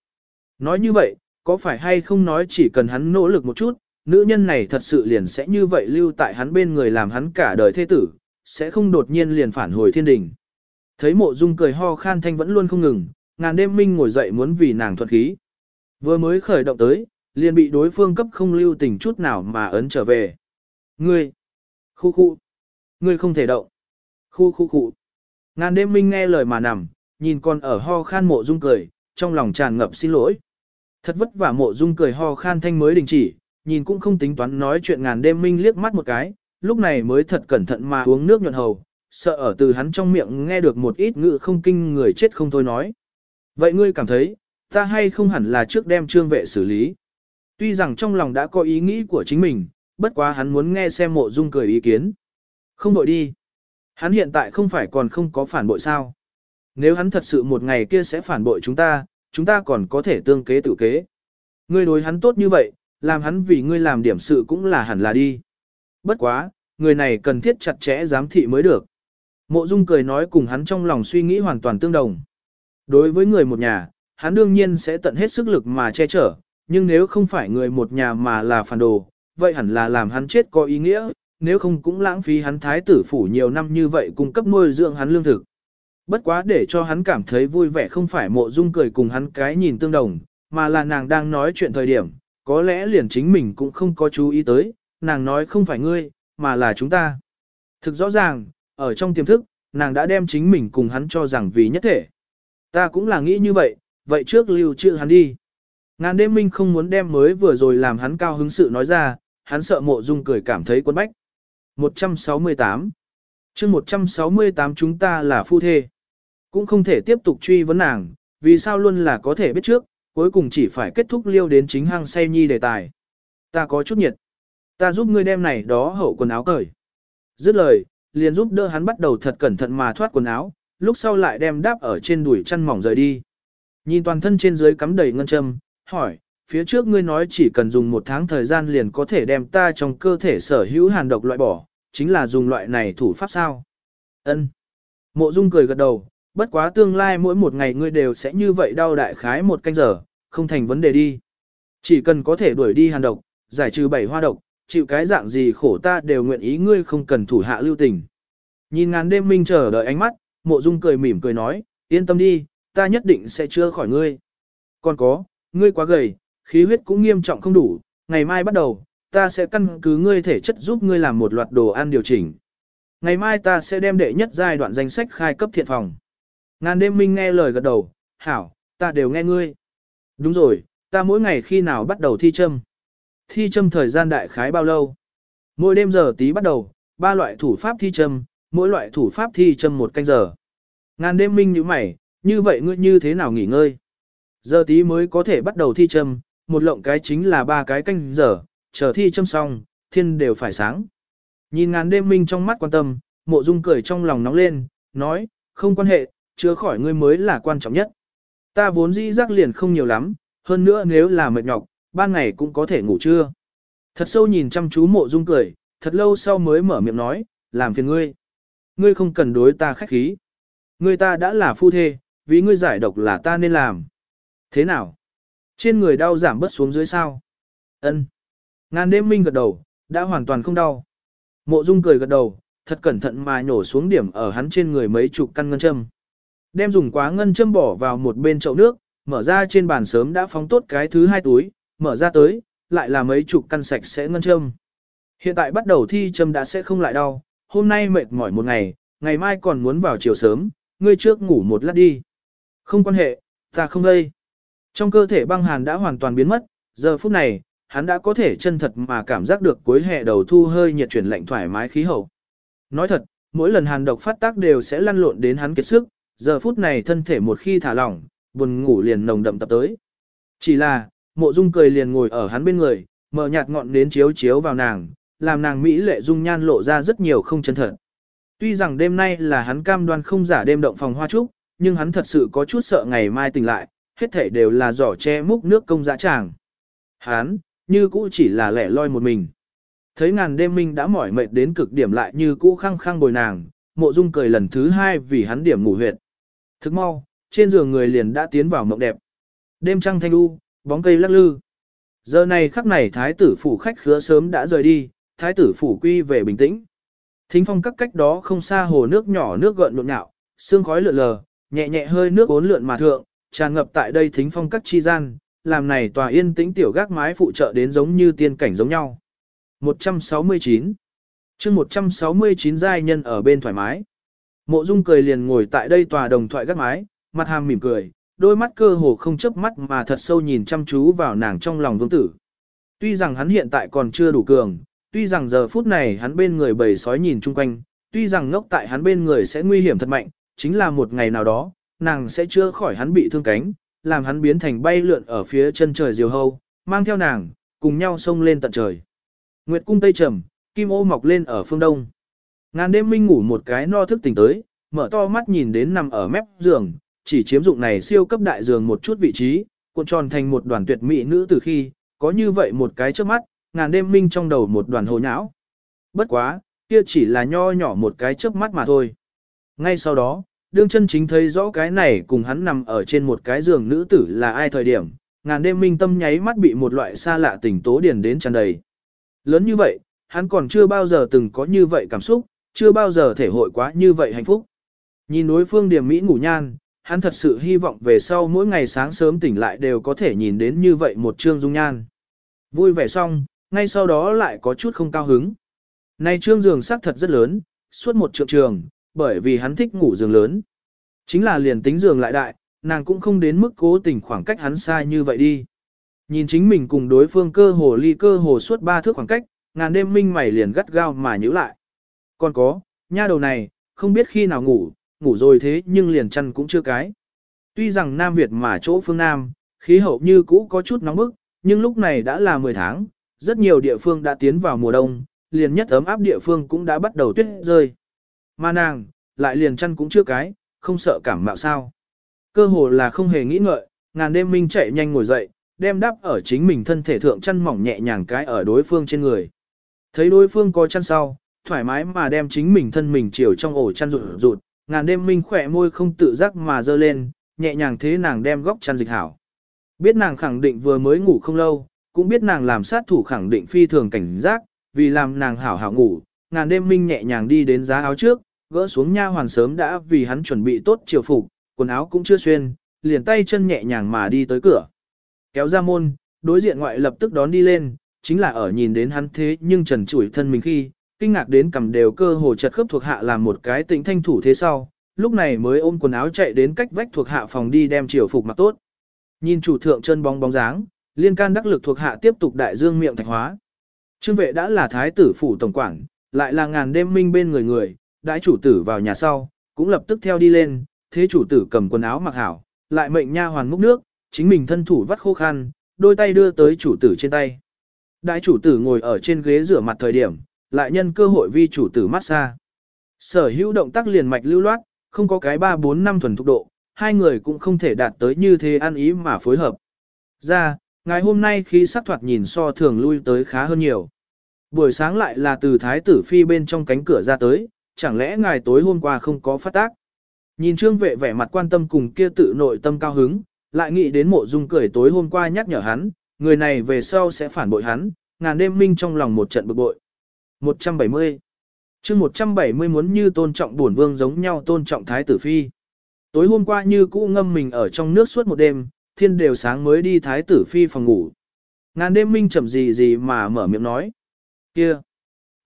Nói như vậy, có phải hay không nói chỉ cần hắn nỗ lực một chút, nữ nhân này thật sự liền sẽ như vậy lưu tại hắn bên người làm hắn cả đời thế tử, sẽ không đột nhiên liền phản hồi thiên đình. Thấy mộ dung cười ho khan thanh vẫn luôn không ngừng, ngàn đêm minh ngồi dậy muốn vì nàng thuận khí. Vừa mới khởi động tới, liền bị đối phương cấp không lưu tình chút nào mà ấn trở về. Ngươi! Khu khu! Ngươi không thể động! Khu khu khu! Ngàn đêm minh nghe lời mà nằm, nhìn con ở ho khan mộ dung cười, trong lòng tràn ngập xin lỗi. Thật vất vả mộ dung cười ho khan thanh mới đình chỉ, nhìn cũng không tính toán nói chuyện ngàn đêm minh liếc mắt một cái, lúc này mới thật cẩn thận mà uống nước nhuận hầu, sợ ở từ hắn trong miệng nghe được một ít ngữ không kinh người chết không thôi nói. Vậy ngươi cảm thấy, ta hay không hẳn là trước đem trương vệ xử lý. Tuy rằng trong lòng đã có ý nghĩ của chính mình, bất quá hắn muốn nghe xem mộ dung cười ý kiến. Không bội đi. Hắn hiện tại không phải còn không có phản bội sao. Nếu hắn thật sự một ngày kia sẽ phản bội chúng ta, chúng ta còn có thể tương kế tự kế. Ngươi đối hắn tốt như vậy, làm hắn vì ngươi làm điểm sự cũng là hẳn là đi. Bất quá, người này cần thiết chặt chẽ giám thị mới được. Mộ Dung cười nói cùng hắn trong lòng suy nghĩ hoàn toàn tương đồng. Đối với người một nhà, hắn đương nhiên sẽ tận hết sức lực mà che chở, nhưng nếu không phải người một nhà mà là phản đồ, vậy hẳn là làm hắn chết có ý nghĩa, nếu không cũng lãng phí hắn thái tử phủ nhiều năm như vậy cung cấp nuôi dưỡng hắn lương thực. Bất quá để cho hắn cảm thấy vui vẻ không phải mộ dung cười cùng hắn cái nhìn tương đồng, mà là nàng đang nói chuyện thời điểm, có lẽ liền chính mình cũng không có chú ý tới, nàng nói không phải ngươi, mà là chúng ta. Thực rõ ràng, ở trong tiềm thức, nàng đã đem chính mình cùng hắn cho rằng vì nhất thể. Ta cũng là nghĩ như vậy, vậy trước lưu trữ hắn đi. Ngàn đêm minh không muốn đem mới vừa rồi làm hắn cao hứng sự nói ra, hắn sợ mộ dung cười cảm thấy quân bách. 168 chương 168 chúng ta là phu thê. Cũng không thể tiếp tục truy vấn nàng, vì sao luôn là có thể biết trước, cuối cùng chỉ phải kết thúc liêu đến chính hang say nhi đề tài. Ta có chút nhiệt. Ta giúp ngươi đem này đó hậu quần áo cởi. Dứt lời, liền giúp đỡ hắn bắt đầu thật cẩn thận mà thoát quần áo, lúc sau lại đem đáp ở trên đùi chăn mỏng rời đi. Nhìn toàn thân trên dưới cắm đầy ngân châm, hỏi, phía trước ngươi nói chỉ cần dùng một tháng thời gian liền có thể đem ta trong cơ thể sở hữu hàn độc loại bỏ, chính là dùng loại này thủ pháp sao? Ân. Mộ Dung cười gật đầu, bất quá tương lai mỗi một ngày ngươi đều sẽ như vậy đau đại khái một canh giờ, không thành vấn đề đi. Chỉ cần có thể đuổi đi hàn độc, giải trừ bảy hoa độc, chịu cái dạng gì khổ ta đều nguyện ý ngươi không cần thủ hạ lưu tình. Nhìn ngàn đêm minh chờ đợi ánh mắt, mộ dung cười mỉm cười nói, yên tâm đi, ta nhất định sẽ chữa khỏi ngươi. Còn có, ngươi quá gầy, khí huyết cũng nghiêm trọng không đủ, ngày mai bắt đầu, ta sẽ căn cứ ngươi thể chất giúp ngươi làm một loạt đồ ăn điều chỉnh. Ngày mai ta sẽ đem đệ nhất giai đoạn danh sách khai cấp thiện phòng. Ngàn đêm minh nghe lời gật đầu, hảo, ta đều nghe ngươi. Đúng rồi, ta mỗi ngày khi nào bắt đầu thi châm. Thi châm thời gian đại khái bao lâu? Mỗi đêm giờ tí bắt đầu, ba loại thủ pháp thi châm, mỗi loại thủ pháp thi châm một canh giờ. Ngàn đêm minh như mày, như vậy ngươi như thế nào nghỉ ngơi? Giờ tí mới có thể bắt đầu thi châm, một lộng cái chính là ba cái canh giờ, chờ thi châm xong, thiên đều phải sáng. Nhìn ngàn đêm minh trong mắt quan tâm, mộ dung cười trong lòng nóng lên, nói, không quan hệ, chữa khỏi ngươi mới là quan trọng nhất. Ta vốn dĩ rắc liền không nhiều lắm, hơn nữa nếu là mệt nhọc, ban ngày cũng có thể ngủ trưa. Thật sâu nhìn chăm chú mộ dung cười, thật lâu sau mới mở miệng nói, làm phiền ngươi. Ngươi không cần đối ta khách khí. Ngươi ta đã là phu thê, vì ngươi giải độc là ta nên làm. Thế nào? Trên người đau giảm bớt xuống dưới sao? Ân. Ngàn đêm minh gật đầu, đã hoàn toàn không đau. Mộ dung cười gật đầu, thật cẩn thận mà nhổ xuống điểm ở hắn trên người mấy chục căn ngân châm. Đem dùng quá ngân châm bỏ vào một bên chậu nước, mở ra trên bàn sớm đã phóng tốt cái thứ hai túi, mở ra tới, lại là mấy chục căn sạch sẽ ngân châm. Hiện tại bắt đầu thi châm đã sẽ không lại đau, hôm nay mệt mỏi một ngày, ngày mai còn muốn vào chiều sớm, ngươi trước ngủ một lát đi. Không quan hệ, ta không đây. Trong cơ thể băng hàn đã hoàn toàn biến mất, giờ phút này, hắn đã có thể chân thật mà cảm giác được cuối hè đầu thu hơi nhiệt chuyển lạnh thoải mái khí hậu. Nói thật, mỗi lần hàn độc phát tác đều sẽ lăn lộn đến hắn kiệt sức, giờ phút này thân thể một khi thả lỏng, buồn ngủ liền nồng đậm tập tới. Chỉ là, mộ dung cười liền ngồi ở hắn bên người, mở nhạt ngọn đến chiếu chiếu vào nàng, làm nàng mỹ lệ dung nhan lộ ra rất nhiều không chân thật. Tuy rằng đêm nay là hắn cam đoan không giả đêm động phòng hoa trúc, nhưng hắn thật sự có chút sợ ngày mai tỉnh lại, hết thể đều là giỏ che múc nước công dã tràng. Hắn, như cũ chỉ là lẻ loi một mình. Thấy ngàn đêm minh đã mỏi mệt đến cực điểm lại như cũ khăng khăng bồi nàng, mộ dung cười lần thứ hai vì hắn điểm ngủ huyệt. Thức mau, trên giường người liền đã tiến vào mộng đẹp. Đêm trăng thanh u, bóng cây lắc lư. Giờ này khắc này thái tử phủ khách khứa sớm đã rời đi, thái tử phủ quy về bình tĩnh. Thính phong các cách đó không xa hồ nước nhỏ nước gợn nhộn nhạo, sương khói lượn lờ, nhẹ nhẹ hơi nước uốn lượn mà thượng, tràn ngập tại đây thính phong các chi gian, làm này tòa yên tĩnh tiểu gác mái phụ trợ đến giống như tiên cảnh giống nhau. 169 chương 169 giai nhân ở bên thoải mái. Mộ Dung cười liền ngồi tại đây tòa đồng thoại gác mái, mặt hàm mỉm cười, đôi mắt cơ hồ không chớp mắt mà thật sâu nhìn chăm chú vào nàng trong lòng vương tử. Tuy rằng hắn hiện tại còn chưa đủ cường, tuy rằng giờ phút này hắn bên người bầy sói nhìn chung quanh, tuy rằng ngốc tại hắn bên người sẽ nguy hiểm thật mạnh, chính là một ngày nào đó, nàng sẽ chữa khỏi hắn bị thương cánh, làm hắn biến thành bay lượn ở phía chân trời diều hâu, mang theo nàng, cùng nhau xông lên tận trời. Nguyệt cung tây trầm, kim ô mọc lên ở phương đông. Ngàn đêm minh ngủ một cái no thức tỉnh tới, mở to mắt nhìn đến nằm ở mép giường, chỉ chiếm dụng này siêu cấp đại giường một chút vị trí, cuộn tròn thành một đoàn tuyệt mỹ nữ từ khi, có như vậy một cái trước mắt, ngàn đêm minh trong đầu một đoàn hồ nhão. Bất quá, kia chỉ là nho nhỏ một cái trước mắt mà thôi. Ngay sau đó, đương chân chính thấy rõ cái này cùng hắn nằm ở trên một cái giường nữ tử là ai thời điểm, ngàn đêm minh tâm nháy mắt bị một loại xa lạ tình tố điền đến tràn đầy. Lớn như vậy, hắn còn chưa bao giờ từng có như vậy cảm xúc, chưa bao giờ thể hội quá như vậy hạnh phúc. Nhìn đối phương điểm mỹ ngủ nhan, hắn thật sự hy vọng về sau mỗi ngày sáng sớm tỉnh lại đều có thể nhìn đến như vậy một trương dung nhan. Vui vẻ xong, ngay sau đó lại có chút không cao hứng. Này trương giường sắc thật rất lớn, suốt một trượng trường, bởi vì hắn thích ngủ giường lớn. Chính là liền tính giường lại đại, nàng cũng không đến mức cố tình khoảng cách hắn xa như vậy đi. Nhìn chính mình cùng đối phương cơ hồ ly cơ hồ suốt ba thước khoảng cách, ngàn đêm minh mày liền gắt gao mà nhíu lại. Còn có, nha đầu này, không biết khi nào ngủ, ngủ rồi thế nhưng liền chăn cũng chưa cái. Tuy rằng Nam Việt mà chỗ phương Nam, khí hậu như cũ có chút nóng bức, nhưng lúc này đã là 10 tháng, rất nhiều địa phương đã tiến vào mùa đông, liền nhất ấm áp địa phương cũng đã bắt đầu tuyết rơi. Mà nàng, lại liền chăn cũng chưa cái, không sợ cảm mạo sao. Cơ hồ là không hề nghĩ ngợi, ngàn đêm minh chạy nhanh ngồi dậy, đem đắp ở chính mình thân thể thượng chăn mỏng nhẹ nhàng cái ở đối phương trên người. Thấy đối phương có chăn sau, thoải mái mà đem chính mình thân mình chiều trong ổ chăn rụt rụt, ngàn đêm minh khỏe môi không tự giác mà dơ lên, nhẹ nhàng thế nàng đem góc chăn dịch hảo. Biết nàng khẳng định vừa mới ngủ không lâu, cũng biết nàng làm sát thủ khẳng định phi thường cảnh giác, vì làm nàng hảo hảo ngủ, ngàn đêm minh nhẹ nhàng đi đến giá áo trước, gỡ xuống nha hoàn sớm đã vì hắn chuẩn bị tốt chiều phục, quần áo cũng chưa xuyên, liền tay chân nhẹ nhàng mà đi tới cửa. Kéo ra môn, đối diện ngoại lập tức đón đi lên, chính là ở nhìn đến hắn thế nhưng trần trụi thân mình khi, kinh ngạc đến cầm đều cơ hồ chật khớp thuộc hạ làm một cái tĩnh thanh thủ thế sau, lúc này mới ôm quần áo chạy đến cách vách thuộc hạ phòng đi đem chiều phục mặc tốt. Nhìn chủ thượng chân bóng bóng dáng, liên can đắc lực thuộc hạ tiếp tục đại dương miệng thạch hóa. Trương vệ đã là thái tử phủ tổng quản, lại là ngàn đêm minh bên người người, đãi chủ tử vào nhà sau, cũng lập tức theo đi lên, thế chủ tử cầm quần áo mặc hảo, lại mệnh nha hoàn múc nước, chính mình thân thủ vắt khô khăn, đôi tay đưa tới chủ tử trên tay. Đại chủ tử ngồi ở trên ghế rửa mặt thời điểm, lại nhân cơ hội vi chủ tử massage. Sở hữu động tác liền mạch lưu loát, không có cái 3-4 năm thuần thục độ, hai người cũng không thể đạt tới như thế ăn ý mà phối hợp. Ra, ngày hôm nay khi sắc thoạt nhìn so thường lui tới khá hơn nhiều. Buổi sáng lại là từ thái tử phi bên trong cánh cửa ra tới, chẳng lẽ ngài tối hôm qua không có phát tác. Nhìn trương vệ vẻ mặt quan tâm cùng kia tự nội tâm cao hứng, lại nghĩ đến mộ dung cười tối hôm qua nhắc nhở hắn, người này về sau sẽ phản bội hắn, ngàn đêm minh trong lòng một trận bực bội. 170 chương 170 muốn như tôn trọng bổn vương giống nhau tôn trọng thái tử phi. Tối hôm qua như cũ ngâm mình ở trong nước suốt một đêm, thiên đều sáng mới đi thái tử phi phòng ngủ. Ngàn đêm minh chậm gì gì mà mở miệng nói. kia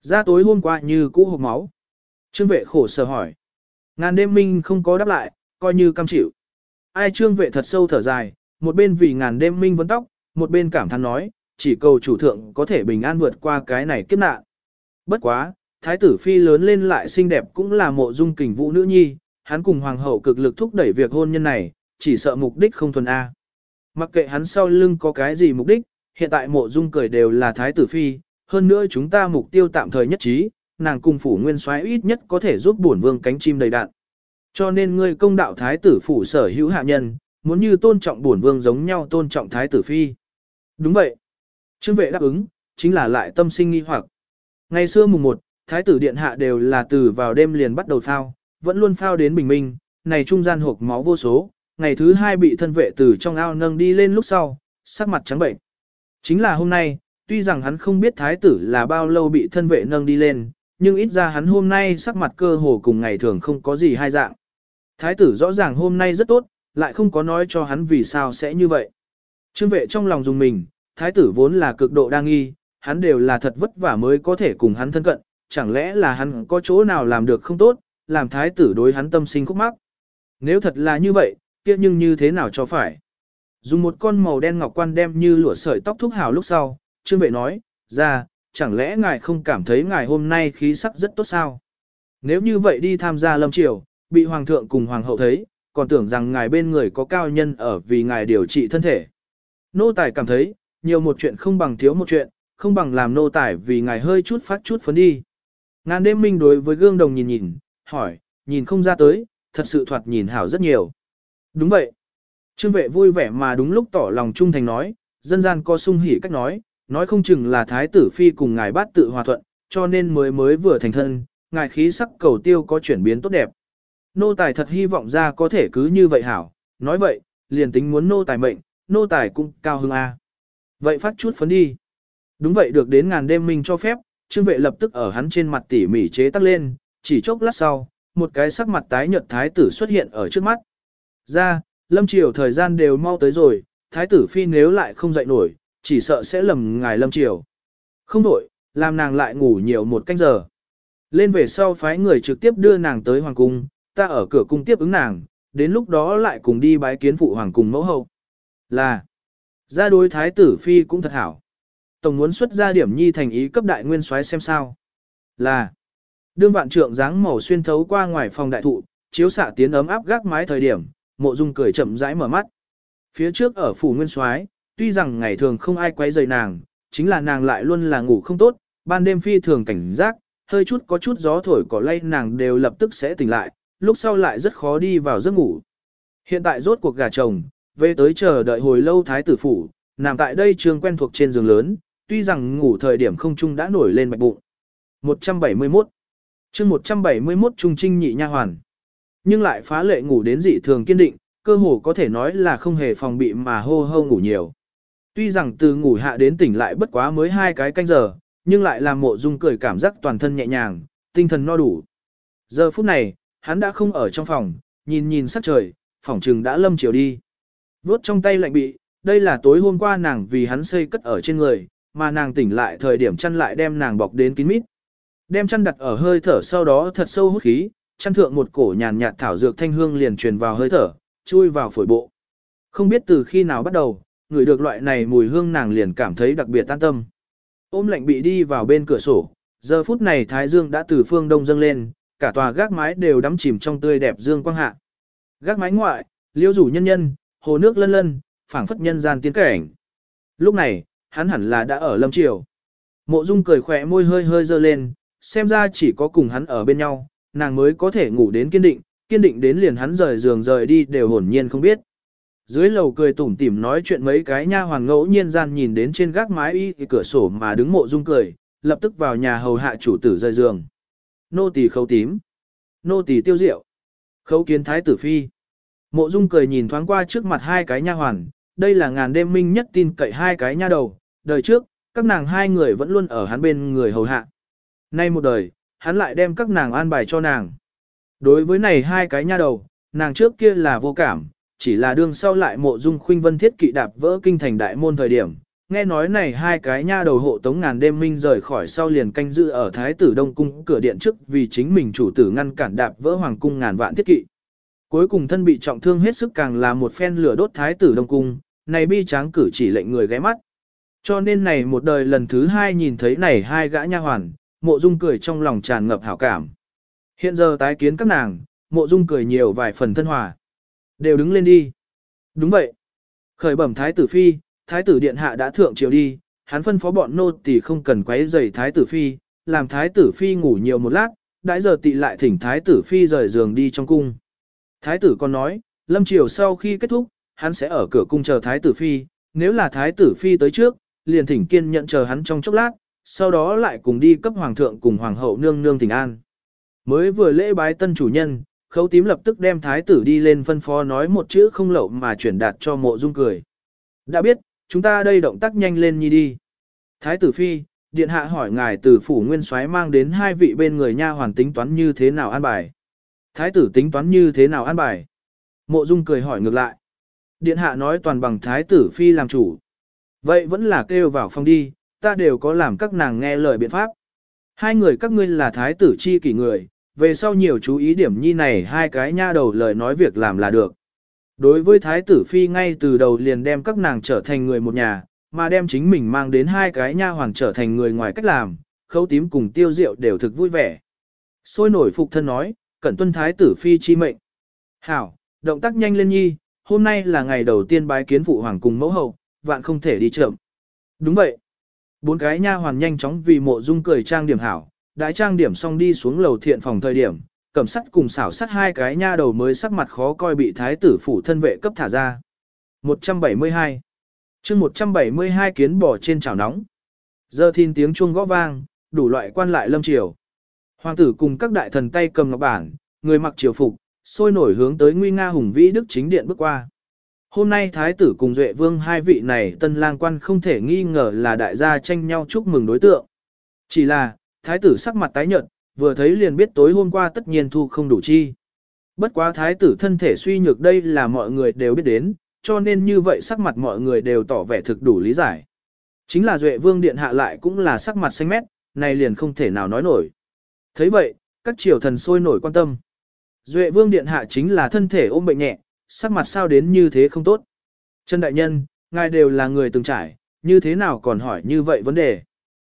ra tối hôm qua như cũ hộp máu. Trương vệ khổ sở hỏi. Ngàn đêm minh không có đáp lại, coi như cam chịu. Ai trương vệ thật sâu thở dài, một bên vì ngàn đêm minh vấn tóc, một bên cảm thán nói, chỉ cầu chủ thượng có thể bình an vượt qua cái này kiếp nạn. Bất quá, thái tử phi lớn lên lại xinh đẹp cũng là mộ dung kình vũ nữ nhi, hắn cùng hoàng hậu cực lực thúc đẩy việc hôn nhân này, chỉ sợ mục đích không thuần A. Mặc kệ hắn sau lưng có cái gì mục đích, hiện tại mộ dung cười đều là thái tử phi, hơn nữa chúng ta mục tiêu tạm thời nhất trí, nàng cùng phủ nguyên soái ít nhất có thể giúp bổn vương cánh chim đầy đạn. Cho nên ngươi công đạo thái tử phủ sở hữu hạ nhân, muốn như tôn trọng bổn vương giống nhau tôn trọng thái tử phi. Đúng vậy. Trương vệ đáp ứng, chính là lại tâm sinh nghi hoặc. Ngày xưa mùng 1, thái tử điện hạ đều là từ vào đêm liền bắt đầu phao, vẫn luôn phao đến bình minh, này trung gian hộp máu vô số, ngày thứ hai bị thân vệ từ trong ao nâng đi lên lúc sau, sắc mặt trắng bệnh. Chính là hôm nay, tuy rằng hắn không biết thái tử là bao lâu bị thân vệ nâng đi lên, nhưng ít ra hắn hôm nay sắc mặt cơ hồ cùng ngày thường không có gì hai dạng. Thái tử rõ ràng hôm nay rất tốt, lại không có nói cho hắn vì sao sẽ như vậy. Trương vệ trong lòng dùng mình, thái tử vốn là cực độ đa nghi, hắn đều là thật vất vả mới có thể cùng hắn thân cận, chẳng lẽ là hắn có chỗ nào làm được không tốt, làm thái tử đối hắn tâm sinh khúc mắc. Nếu thật là như vậy, kia nhưng như thế nào cho phải. Dùng một con màu đen ngọc quan đem như lụa sợi tóc thúc hào lúc sau, trương vệ nói, ra, chẳng lẽ ngài không cảm thấy ngài hôm nay khí sắc rất tốt sao? Nếu như vậy đi tham gia lâm triều, bị hoàng thượng cùng hoàng hậu thấy, còn tưởng rằng ngài bên người có cao nhân ở vì ngài điều trị thân thể. Nô tài cảm thấy, nhiều một chuyện không bằng thiếu một chuyện, không bằng làm nô tài vì ngài hơi chút phát chút phấn đi. Ngàn đêm minh đối với gương đồng nhìn nhìn, hỏi, nhìn không ra tới, thật sự thoạt nhìn hảo rất nhiều. Đúng vậy. Trương vệ vui vẻ mà đúng lúc tỏ lòng trung thành nói, dân gian có sung hỉ cách nói, nói không chừng là thái tử phi cùng ngài bát tự hòa thuận, cho nên mới mới vừa thành thân, ngài khí sắc cầu tiêu có chuyển biến tốt đẹp. Nô tài thật hy vọng ra có thể cứ như vậy hảo, nói vậy, liền tính muốn nô tài mệnh, nô tài cũng cao hưng A. À. Vậy phát chút phấn đi. Đúng vậy được đến ngàn đêm minh cho phép, trương vệ lập tức ở hắn trên mặt tỉ mỉ chế tắc lên, chỉ chốc lát sau, một cái sắc mặt tái nhợt thái tử xuất hiện ở trước mắt. Ra, lâm triều thời gian đều mau tới rồi, thái tử phi nếu lại không dậy nổi, chỉ sợ sẽ lầm ngài lâm triều. Không đổi, làm nàng lại ngủ nhiều một canh giờ. Lên về sau phái người trực tiếp đưa nàng tới hoàng cung, ta ở cửa cung tiếp ứng nàng, đến lúc đó lại cùng đi bái kiến phụ hoàng cùng mẫu hậu. Là, ra đối thái tử phi cũng thật hảo. Tổng muốn xuất ra điểm nhi thành ý cấp đại nguyên soái xem sao. Là, đương vạn trượng dáng màu xuyên thấu qua ngoài phòng đại thụ, chiếu xạ tiến ấm áp gác mái thời điểm, mộ dung cười chậm rãi mở mắt. Phía trước ở phủ nguyên soái, tuy rằng ngày thường không ai quấy rầy nàng, chính là nàng lại luôn là ngủ không tốt, ban đêm phi thường cảnh giác, hơi chút có chút gió thổi cỏ lay nàng đều lập tức sẽ tỉnh lại, lúc sau lại rất khó đi vào giấc ngủ. Hiện tại rốt cuộc gà chồng, về tới chờ đợi hồi lâu thái tử phủ, nằm tại đây trường quen thuộc trên giường lớn, tuy rằng ngủ thời điểm không trung đã nổi lên bạch bụng. 171 chương 171 trung trinh nhị nha hoàn. Nhưng lại phá lệ ngủ đến dị thường kiên định, cơ hồ có thể nói là không hề phòng bị mà hô hô ngủ nhiều. Tuy rằng từ ngủ hạ đến tỉnh lại bất quá mới hai cái canh giờ, nhưng lại làm mộ dung cười cảm giác toàn thân nhẹ nhàng, tinh thần no đủ. Giờ phút này, hắn đã không ở trong phòng, nhìn nhìn sắc trời, phòng trừng đã lâm chiều đi. Vốt trong tay lạnh bị, đây là tối hôm qua nàng vì hắn xây cất ở trên người, mà nàng tỉnh lại thời điểm chăn lại đem nàng bọc đến kín mít. Đem chăn đặt ở hơi thở sau đó thật sâu hút khí, chăn thượng một cổ nhàn nhạt thảo dược thanh hương liền truyền vào hơi thở, chui vào phổi bộ. Không biết từ khi nào bắt đầu, người được loại này mùi hương nàng liền cảm thấy đặc biệt tan tâm. Ôm lạnh bị đi vào bên cửa sổ, giờ phút này thái dương đã từ phương đông dâng lên, cả tòa gác mái đều đắm chìm trong tươi đẹp dương quang hạ. Gác mái ngoại, liêu rủ nhân nhân, hồ nước lân lân, phảng phất nhân gian tiến cảnh. Lúc này, hắn hẳn là đã ở lâm triều. Mộ Dung cười khỏe môi hơi hơi dơ lên, xem ra chỉ có cùng hắn ở bên nhau, nàng mới có thể ngủ đến kiên định, kiên định đến liền hắn rời giường rời đi đều hồn nhiên không biết. Dưới lầu cười tủm tỉm nói chuyện mấy cái nha hoàn ngẫu nhiên gian nhìn đến trên gác mái y cửa sổ mà đứng mộ dung cười, lập tức vào nhà hầu hạ chủ tử rời giường. Nô tỳ khấu tím. Nô tỳ tiêu diệu. Khấu kiến thái tử phi. Mộ dung cười nhìn thoáng qua trước mặt hai cái nha hoàn, đây là ngàn đêm minh nhất tin cậy hai cái nha đầu, đời trước, các nàng hai người vẫn luôn ở hắn bên người hầu hạ. Nay một đời, hắn lại đem các nàng an bài cho nàng. Đối với này hai cái nha đầu, nàng trước kia là vô cảm, chỉ là đương sau lại mộ dung khuynh vân thiết kỵ đạp vỡ kinh thành đại môn thời điểm. Nghe nói này hai cái nha đầu hộ tống ngàn đêm minh rời khỏi sau liền canh giữ ở thái tử đông cung cửa điện trước vì chính mình chủ tử ngăn cản đạp vỡ hoàng cung ngàn vạn thiết kỵ. Cuối cùng thân bị trọng thương hết sức càng là một phen lửa đốt thái tử đông cung, này bi tráng cử chỉ lệnh người ghé mắt. Cho nên này một đời lần thứ hai nhìn thấy này hai gã nha hoàn, mộ dung cười trong lòng tràn ngập hảo cảm. Hiện giờ tái kiến các nàng, mộ dung cười nhiều vài phần thân hòa. Đều đứng lên đi. Đúng vậy. Khởi bẩm thái tử phi, thái tử điện hạ đã thượng triều đi, hắn phân phó bọn nô tỳ không cần quấy rầy thái tử phi, làm thái tử phi ngủ nhiều một lát, đãi giờ tị lại thỉnh thái tử phi rời giường đi trong cung. Thái tử còn nói, lâm triều sau khi kết thúc, hắn sẽ ở cửa cung chờ thái tử phi, nếu là thái tử phi tới trước, liền thỉnh kiên nhận chờ hắn trong chốc lát, sau đó lại cùng đi cấp hoàng thượng cùng hoàng hậu nương nương thỉnh an. Mới vừa lễ bái tân chủ nhân, khấu tím lập tức đem thái tử đi lên phân phó nói một chữ không lậu mà chuyển đạt cho mộ dung cười. Đã biết, chúng ta đây động tác nhanh lên nhi đi. Thái tử phi, điện hạ hỏi ngài từ phủ nguyên soái mang đến hai vị bên người nha hoàn tính toán như thế nào an bài. Thái tử tính toán như thế nào an bài. Mộ dung cười hỏi ngược lại. Điện hạ nói toàn bằng thái tử phi làm chủ. Vậy vẫn là kêu vào phòng đi, ta đều có làm các nàng nghe lời biện pháp. Hai người các ngươi là thái tử chi kỷ người, về sau nhiều chú ý điểm nhi này hai cái nha đầu lời nói việc làm là được. Đối với thái tử phi ngay từ đầu liền đem các nàng trở thành người một nhà, mà đem chính mình mang đến hai cái nha hoàng trở thành người ngoài cách làm, khấu tím cùng tiêu diệu đều thực vui vẻ. Sôi nổi phục thân nói, cẩn tuân thái tử phi chi mệnh. Hảo, động tác nhanh lên nhi, hôm nay là ngày đầu tiên bái kiến phụ hoàng cùng mẫu hậu, vạn không thể đi chậm. Đúng vậy. Bốn cái nha hoàn nhanh chóng vì mộ dung cười trang điểm hảo, đại trang điểm xong đi xuống lầu thiện phòng thời điểm, cẩm sắt cùng xảo sắt hai cái nha đầu mới sắc mặt khó coi bị thái tử phủ thân vệ cấp thả ra. 172 chương 172 kiến bò trên chảo nóng. Giờ thiên tiếng chuông gõ vang, đủ loại quan lại lâm triều. Hoàng tử cùng các đại thần tay cầm ngọc bản, người mặc triều phục, sôi nổi hướng tới nguy nga hùng vĩ đức chính điện bước qua. Hôm nay thái tử cùng duệ vương hai vị này tân lang quan không thể nghi ngờ là đại gia tranh nhau chúc mừng đối tượng. Chỉ là, thái tử sắc mặt tái nhợt, vừa thấy liền biết tối hôm qua tất nhiên thu không đủ chi. Bất quá thái tử thân thể suy nhược đây là mọi người đều biết đến, cho nên như vậy sắc mặt mọi người đều tỏ vẻ thực đủ lý giải. Chính là Duệ Vương Điện hạ lại cũng là sắc mặt xanh mét, này liền không thể nào nói nổi. thấy vậy, các triều thần sôi nổi quan tâm. Duệ Vương Điện hạ chính là thân thể ôm bệnh nhẹ, sắc mặt sao đến như thế không tốt. Trần Đại Nhân, ngài đều là người từng trải, như thế nào còn hỏi như vậy vấn đề.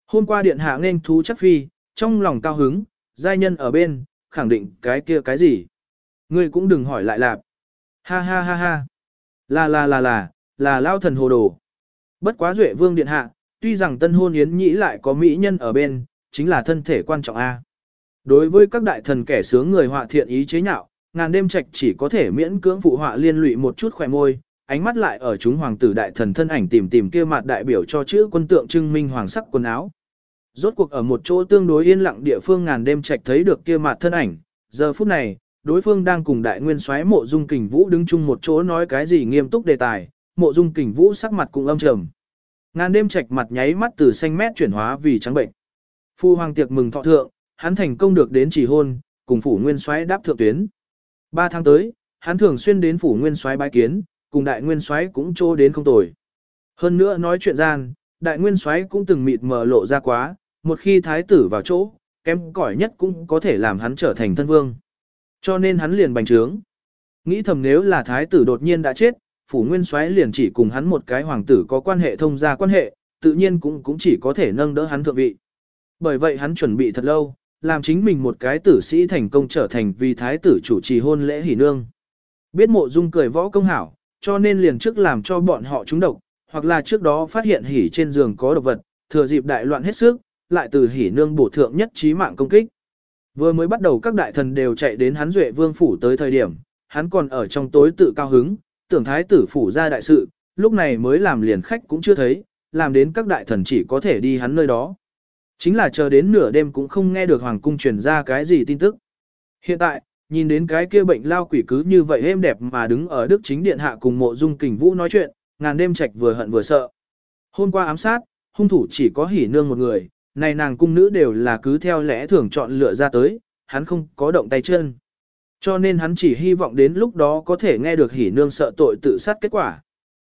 Hôm qua Điện hạ nên thú chắc phi, trong lòng cao hứng, giai nhân ở bên, khẳng định cái kia cái gì. Ngươi cũng đừng hỏi lại lạp. Ha ha ha ha. Là là là là, là lao thần hồ đồ. Bất quá duệ vương điện hạ, tuy rằng tân hôn yến nhĩ lại có mỹ nhân ở bên, chính là thân thể quan trọng A. Đối với các đại thần kẻ sướng người họa thiện ý chế nhạo, ngàn đêm trạch chỉ có thể miễn cưỡng phụ họa liên lụy một chút khỏe môi, ánh mắt lại ở chúng hoàng tử đại thần thân ảnh tìm tìm kia mặt đại biểu cho chữ quân tượng trưng minh hoàng sắc quần áo. Rốt cuộc ở một chỗ tương đối yên lặng địa phương ngàn đêm trạch thấy được kia mặt thân ảnh, giờ phút này, đối phương đang cùng đại nguyên soái mộ dung kình vũ đứng chung một chỗ nói cái gì nghiêm túc đề tài, mộ dung kình vũ sắc mặt cũng âm trầm. Ngàn đêm trạch mặt nháy mắt từ xanh mét chuyển hóa vì trắng bệnh. Phu hoàng tiệc mừng thọ thượng, hắn thành công được đến chỉ hôn, cùng phủ nguyên soái đáp thượng tuyến. Ba tháng tới, hắn thường xuyên đến phủ nguyên soái bái kiến, cùng đại nguyên soái cũng trô đến không tồi. Hơn nữa nói chuyện gian, đại nguyên soái cũng từng mịt mờ lộ ra quá, một khi thái tử vào chỗ, kém cỏi nhất cũng có thể làm hắn trở thành thân vương. Cho nên hắn liền bành trướng. Nghĩ thầm nếu là thái tử đột nhiên đã chết, phủ nguyên soái liền chỉ cùng hắn một cái hoàng tử có quan hệ thông gia quan hệ, tự nhiên cũng cũng chỉ có thể nâng đỡ hắn thượng vị. Bởi vậy hắn chuẩn bị thật lâu, làm chính mình một cái tử sĩ thành công trở thành vì thái tử chủ trì hôn lễ hỷ nương. Biết mộ dung cười võ công hảo, cho nên liền trước làm cho bọn họ trúng độc, hoặc là trước đó phát hiện hỉ trên giường có độc vật, thừa dịp đại loạn hết sức, lại từ hỉ nương bổ thượng nhất trí mạng công kích. Vừa mới bắt đầu các đại thần đều chạy đến hắn duệ vương phủ tới thời điểm, hắn còn ở trong tối tự cao hứng, tưởng thái tử phủ ra đại sự, lúc này mới làm liền khách cũng chưa thấy, làm đến các đại thần chỉ có thể đi hắn nơi đó. Chính là chờ đến nửa đêm cũng không nghe được hoàng cung truyền ra cái gì tin tức. Hiện tại, nhìn đến cái kia bệnh lao quỷ cứ như vậy êm đẹp mà đứng ở đức chính điện hạ cùng mộ dung kình vũ nói chuyện, ngàn đêm trạch vừa hận vừa sợ. Hôm qua ám sát, hung thủ chỉ có hỉ nương một người, này nàng cung nữ đều là cứ theo lẽ thường chọn lựa ra tới, hắn không có động tay chân. Cho nên hắn chỉ hy vọng đến lúc đó có thể nghe được hỉ nương sợ tội tự sát kết quả.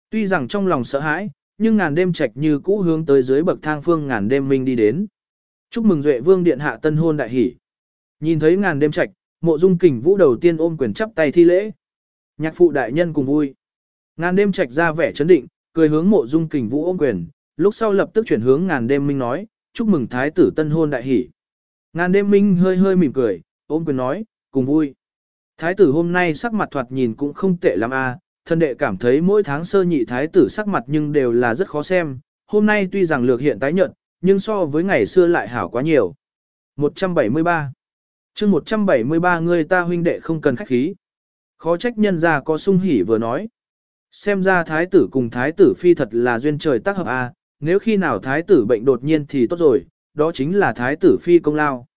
Tuy rằng trong lòng sợ hãi, nhưng ngàn đêm trạch như cũ hướng tới dưới bậc thang phương ngàn đêm minh đi đến. Chúc mừng Duệ Vương điện hạ tân hôn đại hỷ. Nhìn thấy ngàn đêm trạch, mộ dung kình vũ đầu tiên ôm quyền chắp tay thi lễ. Nhạc phụ đại nhân cùng vui. Ngàn đêm trạch ra vẻ chấn định, cười hướng mộ dung kình vũ ôm quyền, lúc sau lập tức chuyển hướng ngàn đêm minh nói, chúc mừng thái tử tân hôn đại hỷ. Ngàn đêm minh hơi hơi mỉm cười, ôm quyền nói, cùng vui. Thái tử hôm nay sắc mặt thoạt nhìn cũng không tệ lắm a, à, thân đệ cảm thấy mỗi tháng sơ nhị thái tử sắc mặt nhưng đều là rất khó xem, hôm nay tuy rằng lược hiện tái nhợt, nhưng so với ngày xưa lại hảo quá nhiều. 173 chương 173 người ta huynh đệ không cần khách khí. Khó trách nhân ra có sung hỉ vừa nói. Xem ra thái tử cùng thái tử phi thật là duyên trời tác hợp a, à, nếu khi nào thái tử bệnh đột nhiên thì tốt rồi, đó chính là thái tử phi công lao.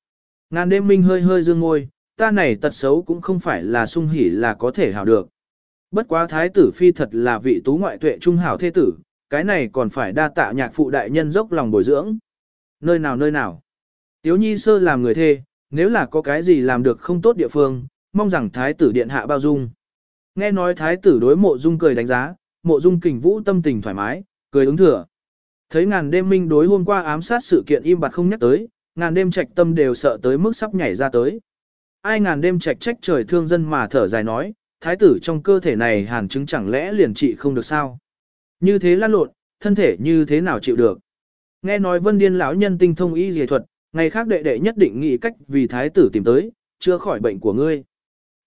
Ngàn đêm minh hơi hơi dương ngôi, ta này tật xấu cũng không phải là sung hỉ là có thể hảo được. Bất quá thái tử phi thật là vị tú ngoại tuệ trung hảo thế tử, cái này còn phải đa tạ nhạc phụ đại nhân dốc lòng bồi dưỡng. Nơi nào nơi nào. Tiếu nhi sơ làm người thê, nếu là có cái gì làm được không tốt địa phương, mong rằng thái tử điện hạ bao dung. Nghe nói thái tử đối mộ dung cười đánh giá, mộ dung kình vũ tâm tình thoải mái, cười ứng thừa. Thấy ngàn đêm minh đối hôm qua ám sát sự kiện im bặt không nhắc tới, ngàn đêm trạch tâm đều sợ tới mức sắp nhảy ra tới. Ai ngàn đêm trạch trách trời thương dân mà thở dài nói, thái tử trong cơ thể này hàn chứng chẳng lẽ liền trị không được sao? Như thế lăn lộn, thân thể như thế nào chịu được? Nghe nói vân điên lão nhân tinh thông y dề thuật, ngày khác đệ đệ nhất định nghĩ cách vì thái tử tìm tới, chữa khỏi bệnh của ngươi.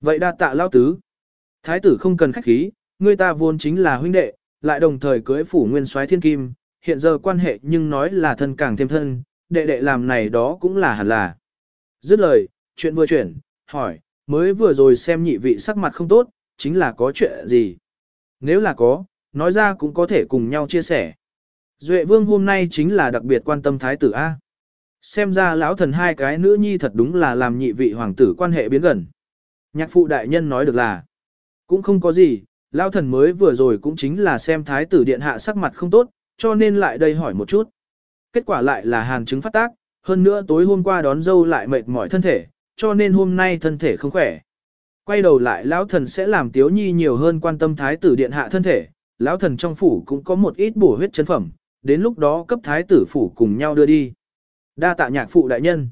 Vậy đa tạ lao tứ. Thái tử không cần khách khí, ngươi ta vốn chính là huynh đệ, lại đồng thời cưới phủ nguyên soái thiên kim, hiện giờ quan hệ nhưng nói là thân càng thêm thân, đệ đệ làm này đó cũng là hẳn là. Dứt lời, chuyện vừa chuyển, hỏi, mới vừa rồi xem nhị vị sắc mặt không tốt, chính là có chuyện gì? Nếu là có, nói ra cũng có thể cùng nhau chia sẻ. Duệ vương hôm nay chính là đặc biệt quan tâm thái tử A. Xem ra lão thần hai cái nữ nhi thật đúng là làm nhị vị hoàng tử quan hệ biến gần. Nhạc phụ đại nhân nói được là, cũng không có gì, lão thần mới vừa rồi cũng chính là xem thái tử điện hạ sắc mặt không tốt, cho nên lại đây hỏi một chút. Kết quả lại là hàn chứng phát tác, hơn nữa tối hôm qua đón dâu lại mệt mỏi thân thể, cho nên hôm nay thân thể không khỏe. Quay đầu lại lão thần sẽ làm tiếu nhi nhiều hơn quan tâm thái tử điện hạ thân thể, lão thần trong phủ cũng có một ít bổ huyết chân phẩm, đến lúc đó cấp thái tử phủ cùng nhau đưa đi. Đa tạ nhạc phụ đại nhân.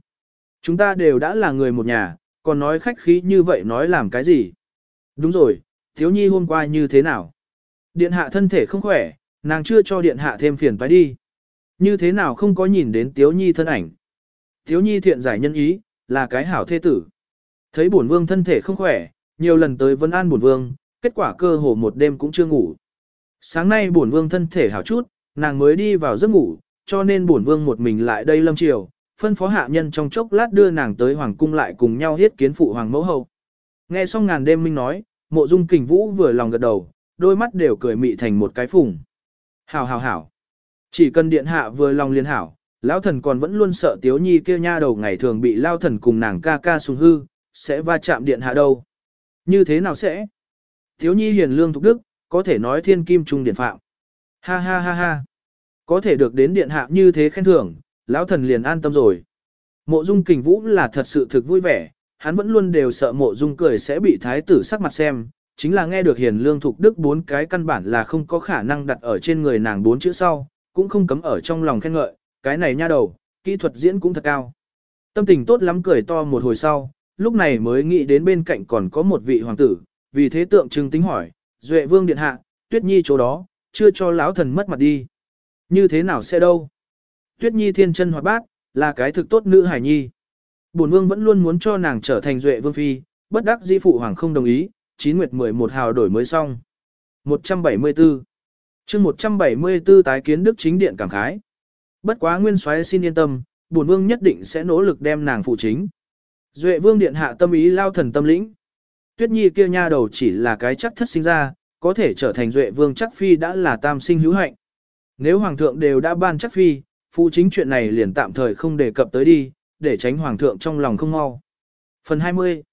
Chúng ta đều đã là người một nhà, còn nói khách khí như vậy nói làm cái gì? Đúng rồi, thiếu nhi hôm qua như thế nào? Điện hạ thân thể không khỏe, nàng chưa cho điện hạ thêm phiền phải đi. Như thế nào không có nhìn đến thiếu nhi thân ảnh? Thiếu nhi thiện giải nhân ý, là cái hảo thế tử. Thấy bổn vương thân thể không khỏe, nhiều lần tới vấn an bổn vương, kết quả cơ hồ một đêm cũng chưa ngủ. Sáng nay bổn vương thân thể hảo chút, nàng mới đi vào giấc ngủ, cho nên bổn vương một mình lại đây lâm triều, phân phó hạ nhân trong chốc lát đưa nàng tới hoàng cung lại cùng nhau hiết kiến phụ hoàng mẫu hậu. Nghe xong ngàn đêm minh nói, mộ dung kình vũ vừa lòng gật đầu, đôi mắt đều cười mị thành một cái phùng. Hảo hảo hảo. Chỉ cần điện hạ vừa lòng liên hảo, lão thần còn vẫn luôn sợ tiếu nhi kia nha đầu ngày thường bị lao thần cùng nàng ca ca sùng hư, sẽ va chạm điện hạ đâu. Như thế nào sẽ? Tiếu nhi hiền lương thục đức, có thể nói thiên kim trung điện phạm. Ha ha ha ha. Có thể được đến điện hạ như thế khen thưởng, lão thần liền an tâm rồi. Mộ dung kình vũ là thật sự thực vui vẻ, hắn vẫn luôn đều sợ mộ dung cười sẽ bị thái tử sắc mặt xem, chính là nghe được hiền lương thục đức bốn cái căn bản là không có khả năng đặt ở trên người nàng bốn chữ sau, cũng không cấm ở trong lòng khen ngợi, cái này nha đầu, kỹ thuật diễn cũng thật cao. Tâm tình tốt lắm cười to một hồi sau, lúc này mới nghĩ đến bên cạnh còn có một vị hoàng tử, vì thế tượng trưng tính hỏi, Duệ Vương Điện Hạ, Tuyết Nhi chỗ đó, chưa cho lão thần mất mặt đi. Như thế nào sẽ đâu? Tuyết Nhi thiên chân hoạt bát, là cái thực tốt nữ hải nhi. Bổn Vương vẫn luôn muốn cho nàng trở thành Duệ Vương Phi, bất đắc di phụ hoàng không đồng ý, chín nguyệt 11 hào đổi mới xong. 174 chương 174 tái kiến Đức Chính Điện cảm khái. Bất quá Nguyên soái xin yên tâm, bổn Vương nhất định sẽ nỗ lực đem nàng phụ chính. Duệ Vương Điện hạ tâm ý lao thần tâm lĩnh. Tuyết Nhi kia nha đầu chỉ là cái chắc thất sinh ra, có thể trở thành Duệ Vương chắc phi đã là tam sinh hữu hạnh. Nếu Hoàng thượng đều đã ban chắc phi, phụ chính chuyện này liền tạm thời không đề cập tới đi, để tránh Hoàng thượng trong lòng không mau. Phần 20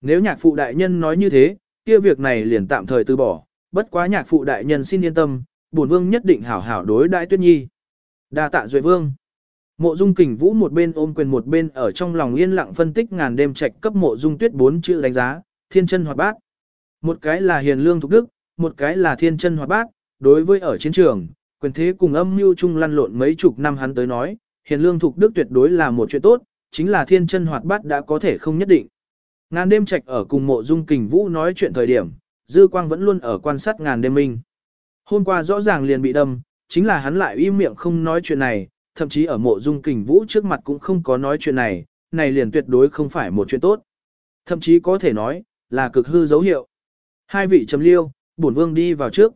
Nếu nhạc phụ đại nhân nói như thế, kia việc này liền tạm thời từ bỏ, bất quá nhạc phụ đại nhân xin yên tâm, bổn vương nhất định hảo hảo đối đại tuyết nhi. đa tạ duệ vương. Mộ dung kình vũ một bên ôm quyền một bên ở trong lòng yên lặng phân tích ngàn đêm trạch cấp mộ dung tuyết bốn chữ đánh giá, thiên chân hoạt bát. Một cái là hiền lương thục đức, một cái là thiên chân hoạt bát, đối với ở chiến trường, quyền thế cùng âm mưu chung lăn lộn mấy chục năm hắn tới nói, hiền lương thục đức tuyệt đối là một chuyện tốt, chính là thiên chân hoạt bát đã có thể không nhất định. Ngàn đêm trạch ở cùng mộ dung kình vũ nói chuyện thời điểm, dư quang vẫn luôn ở quan sát ngàn đêm minh. Hôm qua rõ ràng liền bị đâm, chính là hắn lại im miệng không nói chuyện này, thậm chí ở mộ dung kình vũ trước mặt cũng không có nói chuyện này, này liền tuyệt đối không phải một chuyện tốt. Thậm chí có thể nói, là cực hư dấu hiệu. Hai vị chấm liêu, bổn vương đi vào trước.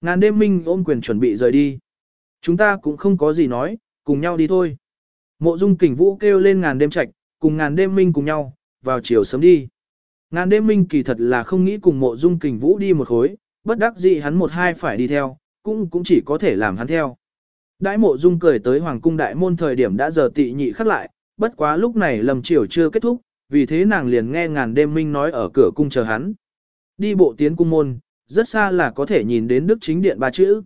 Ngàn đêm minh ôm quyền chuẩn bị rời đi. Chúng ta cũng không có gì nói, cùng nhau đi thôi. Mộ dung kình vũ kêu lên ngàn đêm trạch, cùng ngàn đêm minh cùng nhau, vào chiều sớm đi. Ngàn đêm minh kỳ thật là không nghĩ cùng mộ dung kình vũ đi một khối, bất đắc dĩ hắn một hai phải đi theo, cũng cũng chỉ có thể làm hắn theo. Đại mộ dung cười tới hoàng cung đại môn thời điểm đã giờ tị nhị khắc lại, bất quá lúc này lầm chiều chưa kết thúc, vì thế nàng liền nghe ngàn đêm minh nói ở cửa cung chờ hắn. Đi bộ tiến cung môn, rất xa là có thể nhìn đến đức chính điện ba chữ.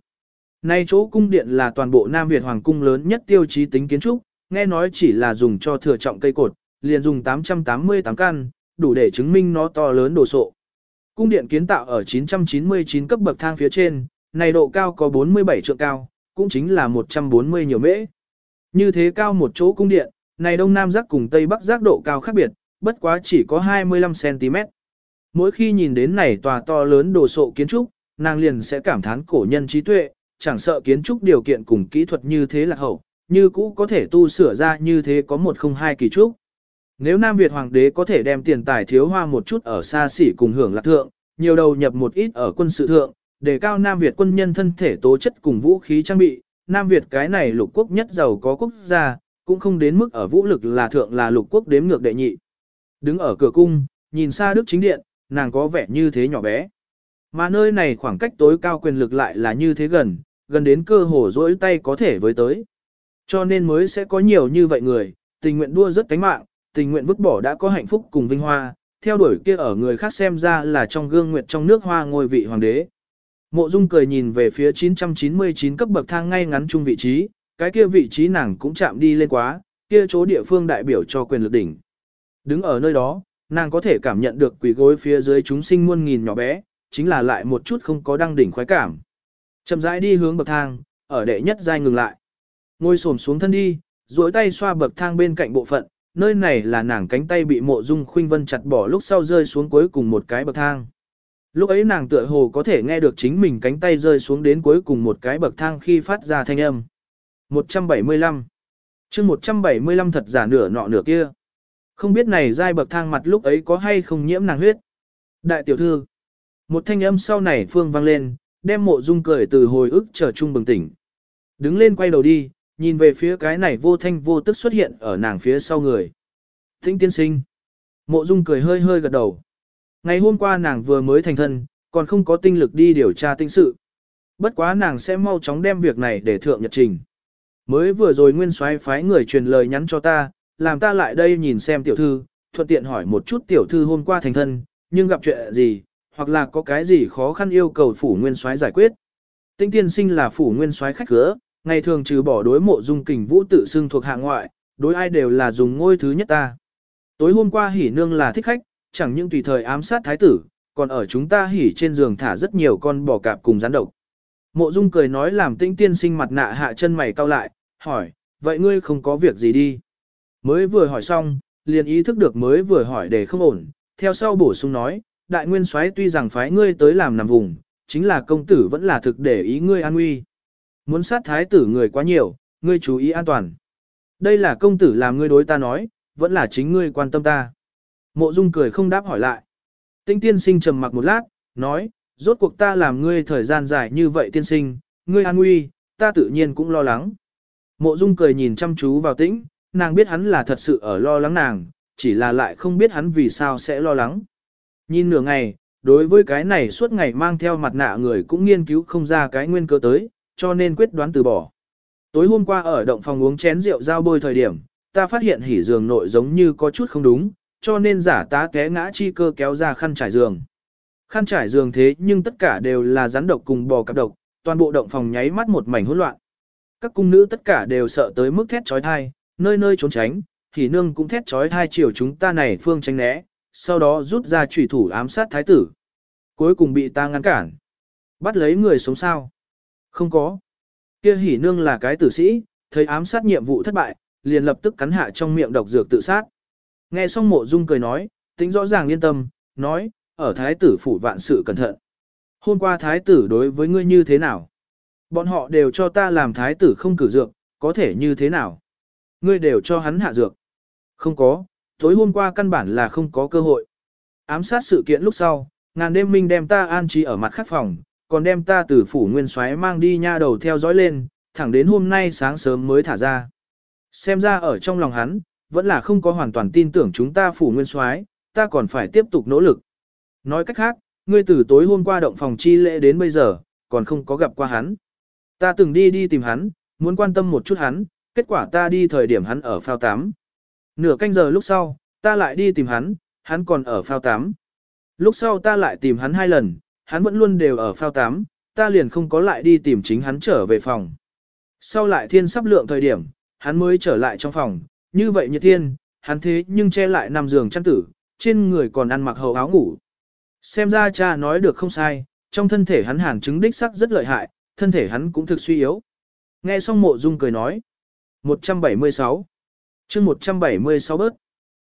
Nay chỗ cung điện là toàn bộ Nam Việt hoàng cung lớn nhất tiêu chí tính kiến trúc, nghe nói chỉ là dùng cho thừa trọng cây cột, liền dùng 888 căn, đủ để chứng minh nó to lớn đồ sộ. Cung điện kiến tạo ở 999 cấp bậc thang phía trên, này độ cao có 47 trượng cao, cũng chính là 140 nhiều mễ. Như thế cao một chỗ cung điện, này đông nam giác cùng tây bắc giác độ cao khác biệt, bất quá chỉ có 25cm. Mỗi khi nhìn đến này tòa to lớn đồ sộ kiến trúc, nàng liền sẽ cảm thán cổ nhân trí tuệ, chẳng sợ kiến trúc điều kiện cùng kỹ thuật như thế là hậu, như cũ có thể tu sửa ra như thế có một không hai kỳ trúc. Nếu Nam Việt Hoàng đế có thể đem tiền tài thiếu hoa một chút ở xa xỉ cùng hưởng lạc thượng, nhiều đầu nhập một ít ở quân sự thượng, để cao Nam Việt quân nhân thân thể tố chất cùng vũ khí trang bị, Nam Việt cái này lục quốc nhất giàu có quốc gia, cũng không đến mức ở vũ lực là thượng là lục quốc đếm ngược đệ nhị. Đứng ở cửa cung, nhìn xa đức chính điện, nàng có vẻ như thế nhỏ bé. Mà nơi này khoảng cách tối cao quyền lực lại là như thế gần, gần đến cơ hồ rỗi tay có thể với tới. Cho nên mới sẽ có nhiều như vậy người, tình nguyện đua rất cánh mạng, tình nguyện vứt bỏ đã có hạnh phúc cùng vinh hoa, theo đuổi kia ở người khác xem ra là trong gương nguyệt trong nước hoa ngôi vị hoàng đế. Mộ Dung cười nhìn về phía 999 cấp bậc thang ngay ngắn chung vị trí, cái kia vị trí nàng cũng chạm đi lên quá, kia chỗ địa phương đại biểu cho quyền lực đỉnh. Đứng ở nơi đó, nàng có thể cảm nhận được quỷ gối phía dưới chúng sinh muôn nghìn nhỏ bé, chính là lại một chút không có đăng đỉnh khoái cảm. Chậm rãi đi hướng bậc thang, ở đệ nhất giai ngừng lại. Ngồi xổm xuống thân đi, duỗi tay xoa bậc thang bên cạnh bộ phận, nơi này là nàng cánh tay bị mộ dung khuynh vân chặt bỏ lúc sau rơi xuống cuối cùng một cái bậc thang. Lúc ấy nàng tựa hồ có thể nghe được chính mình cánh tay rơi xuống đến cuối cùng một cái bậc thang khi phát ra thanh âm. 175 chương 175 thật giả nửa nọ nửa kia. Không biết này giai bậc thang mặt lúc ấy có hay không nhiễm nàng huyết. Đại tiểu thư. Một thanh âm sau này phương vang lên, đem mộ dung cười từ hồi ức trở chung bừng tỉnh. Đứng lên quay đầu đi, nhìn về phía cái này vô thanh vô tức xuất hiện ở nàng phía sau người. Tĩnh tiên sinh. Mộ dung cười hơi hơi gật đầu. Ngày hôm qua nàng vừa mới thành thân, còn không có tinh lực đi điều tra tinh sự. Bất quá nàng sẽ mau chóng đem việc này để thượng nhật trình. Mới vừa rồi nguyên soái phái người truyền lời nhắn cho ta, làm ta lại đây nhìn xem tiểu thư, thuận tiện hỏi một chút tiểu thư hôm qua thành thân, nhưng gặp chuyện gì, hoặc là có cái gì khó khăn yêu cầu phủ nguyên soái giải quyết. Tinh tiên sinh là phủ nguyên soái khách cửa, ngày thường trừ bỏ đối mộ dung kình vũ tự xưng thuộc hạ ngoại, đối ai đều là dùng ngôi thứ nhất ta. Tối hôm qua hỉ nương là thích khách, chẳng những tùy thời ám sát thái tử, còn ở chúng ta hỉ trên giường thả rất nhiều con bò cạp cùng rắn độc. Mộ dung cười nói làm tinh tiên sinh mặt nạ hạ chân mày cau lại, hỏi, vậy ngươi không có việc gì đi. Mới vừa hỏi xong, liền ý thức được mới vừa hỏi để không ổn, theo sau bổ sung nói, đại nguyên soái tuy rằng phái ngươi tới làm nằm vùng, chính là công tử vẫn là thực để ý ngươi an nguy. Muốn sát thái tử người quá nhiều, ngươi chú ý an toàn. Đây là công tử làm ngươi đối ta nói, vẫn là chính ngươi quan tâm ta. Mộ Dung cười không đáp hỏi lại. Tinh tiên sinh trầm mặc một lát, nói, rốt cuộc ta làm ngươi thời gian dài như vậy tiên sinh, ngươi an nguy, ta tự nhiên cũng lo lắng. Mộ Dung cười nhìn chăm chú vào tĩnh, nàng biết hắn là thật sự ở lo lắng nàng, chỉ là lại không biết hắn vì sao sẽ lo lắng. Nhìn nửa ngày, đối với cái này suốt ngày mang theo mặt nạ người cũng nghiên cứu không ra cái nguyên cơ tới, cho nên quyết đoán từ bỏ. Tối hôm qua ở động phòng uống chén rượu giao bôi thời điểm, ta phát hiện hỉ giường nội giống như có chút không đúng, cho nên giả tá té ngã chi cơ kéo ra khăn trải giường. Khăn trải giường thế nhưng tất cả đều là rắn độc cùng bò cạp độc, toàn bộ động phòng nháy mắt một mảnh hỗn loạn. Các cung nữ tất cả đều sợ tới mức thét trói thai, nơi nơi trốn tránh, hỉ nương cũng thét trói thai chiều chúng ta này phương tránh né, sau đó rút ra chủy thủ ám sát thái tử. Cuối cùng bị ta ngăn cản. Bắt lấy người sống sao? Không có. Kia hỉ nương là cái tử sĩ, thấy ám sát nhiệm vụ thất bại, liền lập tức cắn hạ trong miệng độc dược tự sát. Nghe xong mộ dung cười nói, tính rõ ràng yên tâm, nói, ở thái tử phủ vạn sự cẩn thận. Hôm qua thái tử đối với ngươi như thế nào? Bọn họ đều cho ta làm thái tử không cử dược, có thể như thế nào? Ngươi đều cho hắn hạ dược. Không có, tối hôm qua căn bản là không có cơ hội. Ám sát sự kiện lúc sau, ngàn đêm minh đem ta an trí ở mặt khắc phòng, còn đem ta từ phủ nguyên soái mang đi nha đầu theo dõi lên, thẳng đến hôm nay sáng sớm mới thả ra. Xem ra ở trong lòng hắn, vẫn là không có hoàn toàn tin tưởng chúng ta phủ nguyên soái, ta còn phải tiếp tục nỗ lực. Nói cách khác, ngươi từ tối hôm qua động phòng chi lễ đến bây giờ, còn không có gặp qua hắn. Ta từng đi đi tìm hắn, muốn quan tâm một chút hắn, kết quả ta đi thời điểm hắn ở phao tám. Nửa canh giờ lúc sau, ta lại đi tìm hắn, hắn còn ở phao tám. Lúc sau ta lại tìm hắn hai lần, hắn vẫn luôn đều ở phao tám, ta liền không có lại đi tìm chính hắn trở về phòng. Sau lại thiên sắp lượng thời điểm, hắn mới trở lại trong phòng, như vậy như thiên, hắn thế nhưng che lại nằm giường chăn tử, trên người còn ăn mặc hầu áo ngủ. Xem ra cha nói được không sai, trong thân thể hắn hàn chứng đích sắc rất lợi hại, thân thể hắn cũng thực suy yếu. Nghe xong mộ dung cười nói. 176 chương 176 bớt.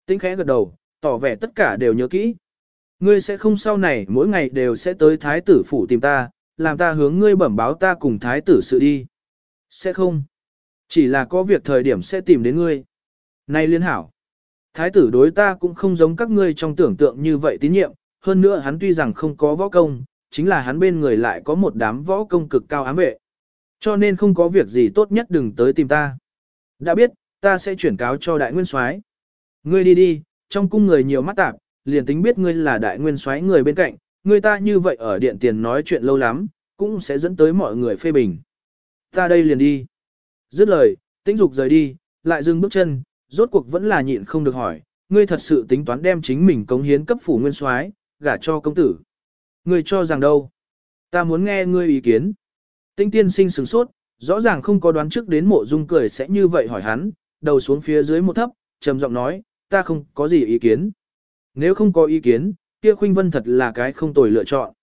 Tính khẽ gật đầu, tỏ vẻ tất cả đều nhớ kỹ. Ngươi sẽ không sau này mỗi ngày đều sẽ tới thái tử phủ tìm ta, làm ta hướng ngươi bẩm báo ta cùng thái tử sự đi. Sẽ không. Chỉ là có việc thời điểm sẽ tìm đến ngươi. Này liên hảo. Thái tử đối ta cũng không giống các ngươi trong tưởng tượng như vậy tín nhiệm, hơn nữa hắn tuy rằng không có võ công, chính là hắn bên người lại có một đám võ công cực cao ám vệ. Cho nên không có việc gì tốt nhất đừng tới tìm ta. Đã biết, ta sẽ chuyển cáo cho đại nguyên soái. Ngươi đi đi, trong cung người nhiều mắt tạp, liền tính biết ngươi là đại nguyên soái người bên cạnh, người ta như vậy ở điện tiền nói chuyện lâu lắm, cũng sẽ dẫn tới mọi người phê bình. Ta đây liền đi. Dứt lời, tĩnh dục rời đi, lại dừng bước chân, rốt cuộc vẫn là nhịn không được hỏi, ngươi thật sự tính toán đem chính mình cống hiến cấp phủ nguyên soái, gả cho công tử. Ngươi cho rằng đâu? Ta muốn nghe ngươi ý kiến. Tinh tiên sinh sửng sốt, rõ ràng không có đoán trước đến mộ dung cười sẽ như vậy hỏi hắn, đầu xuống phía dưới một thấp, trầm giọng nói, ta không có gì ý kiến. Nếu không có ý kiến, kia khuynh vân thật là cái không tồi lựa chọn.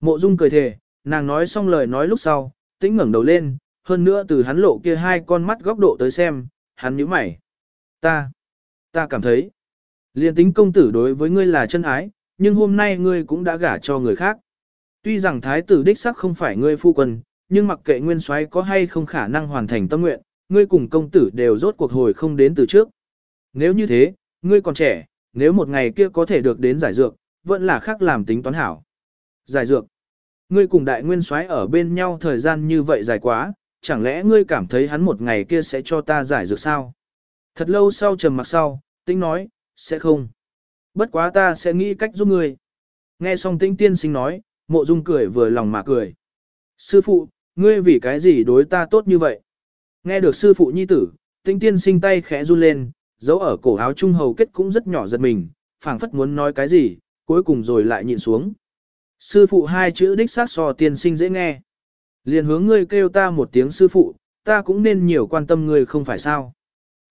Mộ dung cười thề, nàng nói xong lời nói lúc sau, tĩnh ngẩng đầu lên, hơn nữa từ hắn lộ kia hai con mắt góc độ tới xem, hắn nhíu mày. Ta, ta cảm thấy, liền tính công tử đối với ngươi là chân ái, nhưng hôm nay ngươi cũng đã gả cho người khác. Tuy rằng thái tử đích sắc không phải ngươi phu quân, nhưng mặc kệ nguyên soái có hay không khả năng hoàn thành tâm nguyện, ngươi cùng công tử đều rốt cuộc hồi không đến từ trước. Nếu như thế, ngươi còn trẻ, nếu một ngày kia có thể được đến giải dược, vẫn là khác làm tính toán hảo. Giải dược. Ngươi cùng đại nguyên soái ở bên nhau thời gian như vậy dài quá, chẳng lẽ ngươi cảm thấy hắn một ngày kia sẽ cho ta giải dược sao? Thật lâu sau trầm mặc sau, tính nói, sẽ không. Bất quá ta sẽ nghĩ cách giúp ngươi. Nghe xong tĩnh tiên sinh nói, mộ dung cười vừa lòng mà cười. Sư phụ, ngươi vì cái gì đối ta tốt như vậy? Nghe được sư phụ nhi tử, tinh tiên sinh tay khẽ run lên, dấu ở cổ áo trung hầu kết cũng rất nhỏ giật mình, phảng phất muốn nói cái gì, cuối cùng rồi lại nhịn xuống. Sư phụ hai chữ đích xác so tiên sinh dễ nghe. Liền hướng ngươi kêu ta một tiếng sư phụ, ta cũng nên nhiều quan tâm ngươi không phải sao.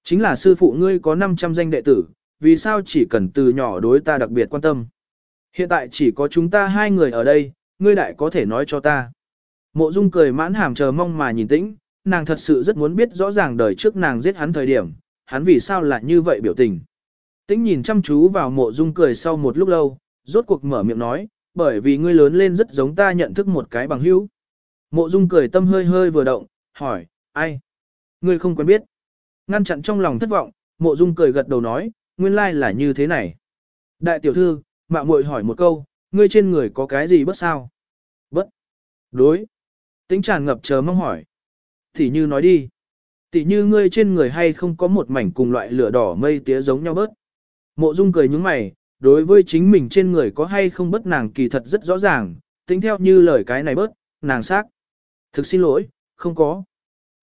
Chính là sư phụ ngươi có 500 danh đệ tử, vì sao chỉ cần từ nhỏ đối ta đặc biệt quan tâm. Hiện tại chỉ có chúng ta hai người ở đây, ngươi đại có thể nói cho ta. Mộ Dung cười mãn hàm chờ mong mà nhìn tĩnh, nàng thật sự rất muốn biết rõ ràng đời trước nàng giết hắn thời điểm, hắn vì sao lại như vậy biểu tình. Tĩnh nhìn chăm chú vào mộ Dung cười sau một lúc lâu, rốt cuộc mở miệng nói, bởi vì ngươi lớn lên rất giống ta nhận thức một cái bằng hữu. Mộ Dung cười tâm hơi hơi vừa động, hỏi, ai? Ngươi không quen biết. Ngăn chặn trong lòng thất vọng, Mộ Dung cười gật đầu nói, nguyên lai là như thế này. Đại tiểu thư, mạo muội hỏi một câu, ngươi trên người có cái gì bất sao? Bất. Đối. Tính tràn ngập chờ mong hỏi. Thì như nói đi. Tỷ như ngươi trên người hay không có một mảnh cùng loại lửa đỏ mây tía giống nhau bớt. Mộ Dung cười nhúng mày, đối với chính mình trên người có hay không bất nàng kỳ thật rất rõ ràng, tính theo như lời cái này bớt, nàng xác. Thực xin lỗi, không có.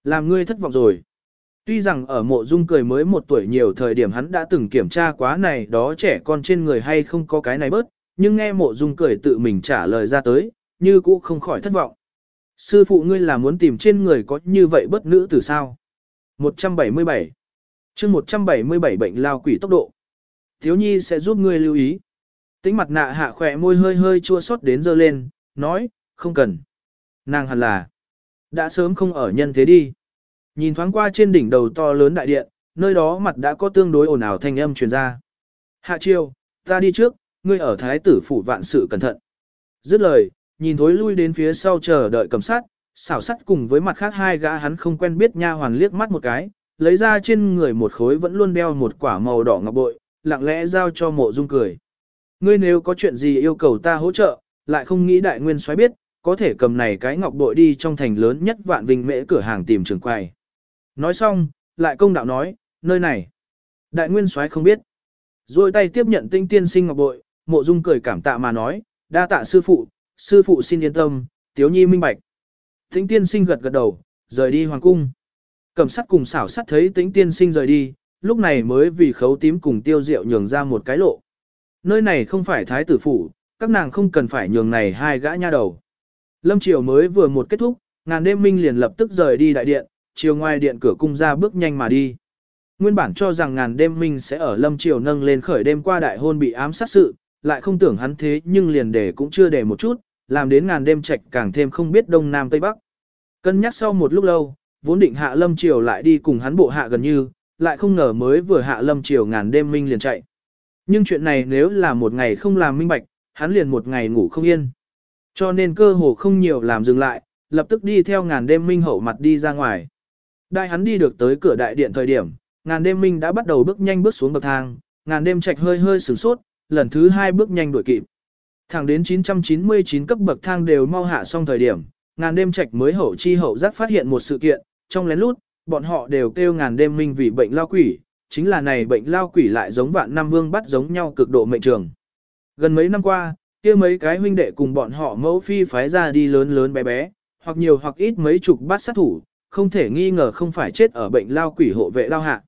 Làm ngươi thất vọng rồi. Tuy rằng ở mộ dung cười mới một tuổi nhiều thời điểm hắn đã từng kiểm tra quá này đó trẻ con trên người hay không có cái này bớt, nhưng nghe mộ dung cười tự mình trả lời ra tới, như cũ không khỏi thất vọng. Sư phụ ngươi là muốn tìm trên người có như vậy bất nữ từ sao? 177 chương 177 bệnh lao quỷ tốc độ. Thiếu nhi sẽ giúp ngươi lưu ý. Tính mặt nạ hạ khỏe môi hơi hơi chua xót đến dơ lên, nói, không cần. Nàng hẳn là, đã sớm không ở nhân thế đi. Nhìn thoáng qua trên đỉnh đầu to lớn đại điện, nơi đó mặt đã có tương đối ồn ào thanh âm truyền ra. Hạ chiêu, ta đi trước, ngươi ở thái tử phủ vạn sự cẩn thận. Dứt lời, nhìn thối lui đến phía sau chờ đợi cầm sát, xảo sắt cùng với mặt khác hai gã hắn không quen biết nha hoàn liếc mắt một cái, lấy ra trên người một khối vẫn luôn đeo một quả màu đỏ ngọc bội, lặng lẽ giao cho mộ dung cười. Ngươi nếu có chuyện gì yêu cầu ta hỗ trợ, lại không nghĩ đại nguyên soái biết, có thể cầm này cái ngọc bội đi trong thành lớn nhất vạn vinh mễ cửa hàng tìm trường quầy. Nói xong, lại công đạo nói, nơi này. Đại nguyên soái không biết. Rồi tay tiếp nhận tinh tiên sinh ngọc bội, mộ dung cười cảm tạ mà nói, đa tạ sư phụ, sư phụ xin yên tâm, tiếu nhi minh bạch. Tĩnh tiên sinh gật gật đầu, rời đi hoàng cung. Cẩm sắt cùng xảo sắt thấy tĩnh tiên sinh rời đi, lúc này mới vì khấu tím cùng tiêu diệu nhường ra một cái lộ. Nơi này không phải thái tử phủ, các nàng không cần phải nhường này hai gã nha đầu. Lâm Triều mới vừa một kết thúc, ngàn đêm minh liền lập tức rời đi đại điện, chiều ngoài điện cửa cung ra bước nhanh mà đi. Nguyên bản cho rằng ngàn đêm minh sẽ ở Lâm Triều nâng lên khởi đêm qua đại hôn bị ám sát sự, lại không tưởng hắn thế nhưng liền để cũng chưa để một chút, làm đến ngàn đêm trạch càng thêm không biết đông nam tây bắc. Cân nhắc sau một lúc lâu, vốn định hạ Lâm Triều lại đi cùng hắn bộ hạ gần như, lại không ngờ mới vừa hạ Lâm Triều ngàn đêm minh liền chạy. Nhưng chuyện này nếu là một ngày không làm minh bạch, hắn liền một ngày ngủ không yên. Cho nên cơ hồ không nhiều làm dừng lại, lập tức đi theo ngàn đêm minh hậu mặt đi ra ngoài. Đại hắn đi được tới cửa đại điện thời điểm, ngàn đêm minh đã bắt đầu bước nhanh bước xuống bậc thang, ngàn đêm trạch hơi hơi sửng sốt, lần thứ hai bước nhanh đuổi kịp. Thẳng đến 999 cấp bậc thang đều mau hạ xong thời điểm, ngàn đêm trạch mới hậu chi hậu giác phát hiện một sự kiện, trong lén lút, bọn họ đều kêu ngàn đêm minh vì bệnh lao quỷ, chính là này bệnh lao quỷ lại giống vạn năm vương bắt giống nhau cực độ mệnh trường. Gần mấy năm qua, kia mấy cái huynh đệ cùng bọn họ mẫu phi phái ra đi lớn lớn bé bé, hoặc nhiều hoặc ít mấy chục bát sát thủ, không thể nghi ngờ không phải chết ở bệnh lao quỷ hộ vệ lao hạ.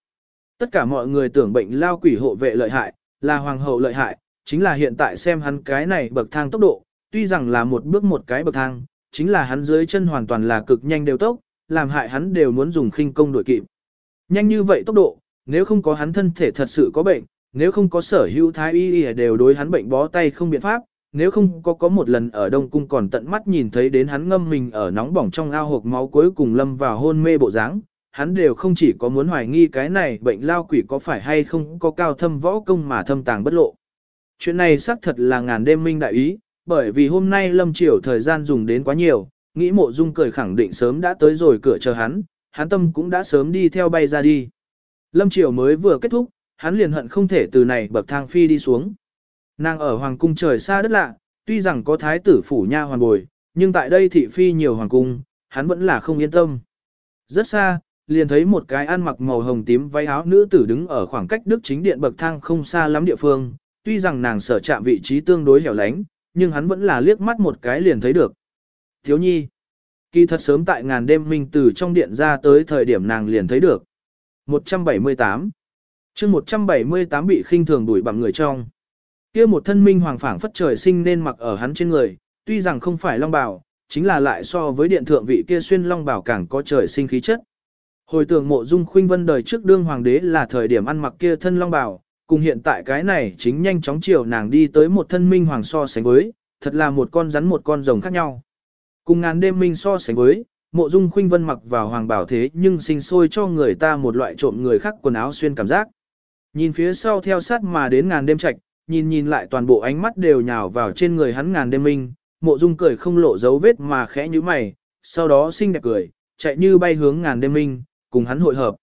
Tất cả mọi người tưởng bệnh lao quỷ hộ vệ lợi hại, là hoàng hậu lợi hại, chính là hiện tại xem hắn cái này bậc thang tốc độ, tuy rằng là một bước một cái bậc thang, chính là hắn dưới chân hoàn toàn là cực nhanh đều tốc, làm hại hắn đều muốn dùng khinh công đuổi kịp. Nhanh như vậy tốc độ, nếu không có hắn thân thể thật sự có bệnh, nếu không có sở hữu thái y đều đối hắn bệnh bó tay không biện pháp, nếu không có có một lần ở Đông Cung còn tận mắt nhìn thấy đến hắn ngâm mình ở nóng bỏng trong ao hộp máu cuối cùng lâm vào hôn mê bộ dáng, hắn đều không chỉ có muốn hoài nghi cái này bệnh lao quỷ có phải hay không có cao thâm võ công mà thâm tàng bất lộ. Chuyện này xác thật là ngàn đêm minh đại ý, bởi vì hôm nay lâm triều thời gian dùng đến quá nhiều, nghĩ mộ dung cười khẳng định sớm đã tới rồi cửa chờ hắn, hắn tâm cũng đã sớm đi theo bay ra đi. Lâm triều mới vừa kết thúc, hắn liền hận không thể từ này bậc thang phi đi xuống. Nàng ở hoàng cung trời xa đất lạ, tuy rằng có thái tử phủ nha hoàn bồi, nhưng tại đây thị phi nhiều hoàng cung, hắn vẫn là không yên tâm. Rất xa, liền thấy một cái ăn mặc màu hồng tím váy áo nữ tử đứng ở khoảng cách đức chính điện bậc thang không xa lắm địa phương, tuy rằng nàng sở chạm vị trí tương đối hẻo lánh, nhưng hắn vẫn là liếc mắt một cái liền thấy được. Thiếu nhi, kỳ thật sớm tại ngàn đêm minh từ trong điện ra tới thời điểm nàng liền thấy được. 178 chương 178 bị khinh thường đuổi bằng người trong. kia một thân minh hoàng phảng phất trời sinh nên mặc ở hắn trên người, tuy rằng không phải long bào, chính là lại so với điện thượng vị kia xuyên long bào càng có trời sinh khí chất. Hồi tưởng mộ dung khuynh vân đời trước đương hoàng đế là thời điểm ăn mặc kia thân long bào, cùng hiện tại cái này chính nhanh chóng chiều nàng đi tới một thân minh hoàng so sánh với, thật là một con rắn một con rồng khác nhau. Cùng ngàn đêm minh so sánh với, mộ dung khuynh vân mặc vào hoàng bảo thế nhưng sinh sôi cho người ta một loại trộm người khác quần áo xuyên cảm giác. Nhìn phía sau theo sát mà đến ngàn đêm trạch, nhìn nhìn lại toàn bộ ánh mắt đều nhào vào trên người hắn ngàn đêm minh, mộ dung cười không lộ dấu vết mà khẽ như mày, sau đó xinh đẹp cười, chạy như bay hướng ngàn đêm minh, cùng hắn hội hợp.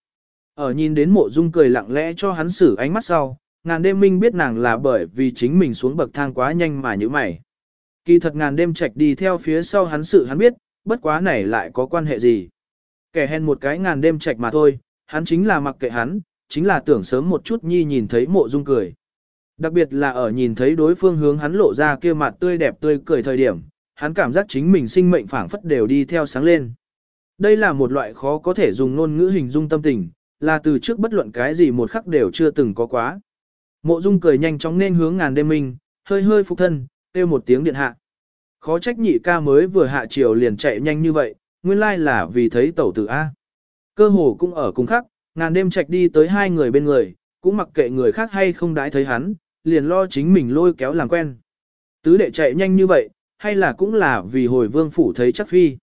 Ở nhìn đến mộ dung cười lặng lẽ cho hắn xử ánh mắt sau, ngàn đêm minh biết nàng là bởi vì chính mình xuống bậc thang quá nhanh mà như mày. Kỳ thật ngàn đêm trạch đi theo phía sau hắn sự hắn biết, bất quá này lại có quan hệ gì. Kẻ hèn một cái ngàn đêm trạch mà thôi, hắn chính là mặc kệ hắn, chính là tưởng sớm một chút nhi nhìn thấy mộ dung cười. Đặc biệt là ở nhìn thấy đối phương hướng hắn lộ ra kia mặt tươi đẹp tươi cười thời điểm, hắn cảm giác chính mình sinh mệnh phảng phất đều đi theo sáng lên. Đây là một loại khó có thể dùng ngôn ngữ hình dung tâm tình, là từ trước bất luận cái gì một khắc đều chưa từng có quá. Mộ Dung cười nhanh chóng nên hướng ngàn đêm minh, hơi hơi phục thân, kêu một tiếng điện hạ. Khó trách nhị ca mới vừa hạ chiều liền chạy nhanh như vậy, nguyên lai là vì thấy tẩu tử A. Cơ hồ cũng ở cùng khắc, ngàn đêm chạy đi tới hai người bên người, cũng mặc kệ người khác hay không đãi thấy hắn, liền lo chính mình lôi kéo làm quen. Tứ đệ chạy nhanh như vậy, hay là cũng là vì hồi vương phủ thấy chắc phi.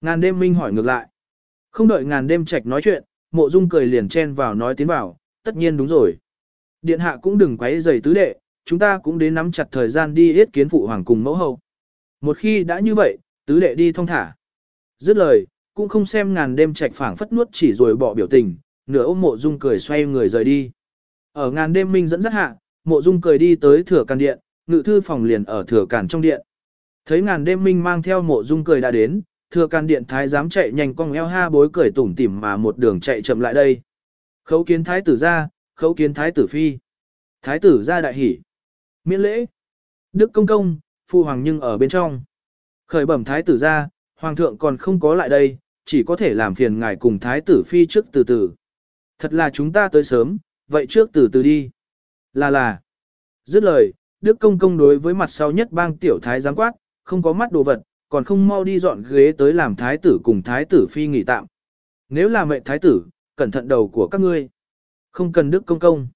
Ngàn đêm minh hỏi ngược lại. Không đợi ngàn đêm trạch nói chuyện, mộ dung cười liền chen vào nói tiến vào, tất nhiên đúng rồi. Điện hạ cũng đừng quấy rầy tứ đệ, chúng ta cũng đến nắm chặt thời gian đi yết kiến phụ hoàng cùng mẫu hậu. Một khi đã như vậy, tứ đệ đi thong thả. Dứt lời, cũng không xem ngàn đêm trạch phảng phất nuốt chỉ rồi bỏ biểu tình, nửa ôm mộ dung cười xoay người rời đi. Ở ngàn đêm minh dẫn dắt hạ, mộ dung cười đi tới thừa càn điện, ngự thư phòng liền ở thừa càn trong điện. Thấy ngàn đêm minh mang theo mộ dung cười đã đến, thừa can điện thái dám chạy nhanh cong eo ha bối cười tủm tỉm mà một đường chạy chậm lại đây. Khấu kiến thái tử ra, khấu kiến thái tử phi. Thái tử ra đại hỉ. Miễn lễ. Đức công công, phu hoàng nhưng ở bên trong. Khởi bẩm thái tử ra, hoàng thượng còn không có lại đây, chỉ có thể làm phiền ngài cùng thái tử phi trước từ từ. Thật là chúng ta tới sớm, vậy trước từ từ đi. Là là. Dứt lời, Đức công công đối với mặt sau nhất bang tiểu thái giám quát, không có mắt đồ vật, còn không mau đi dọn ghế tới làm thái tử cùng thái tử phi nghỉ tạm. Nếu là mệnh thái tử, cẩn thận đầu của các ngươi. Không cần đức công công.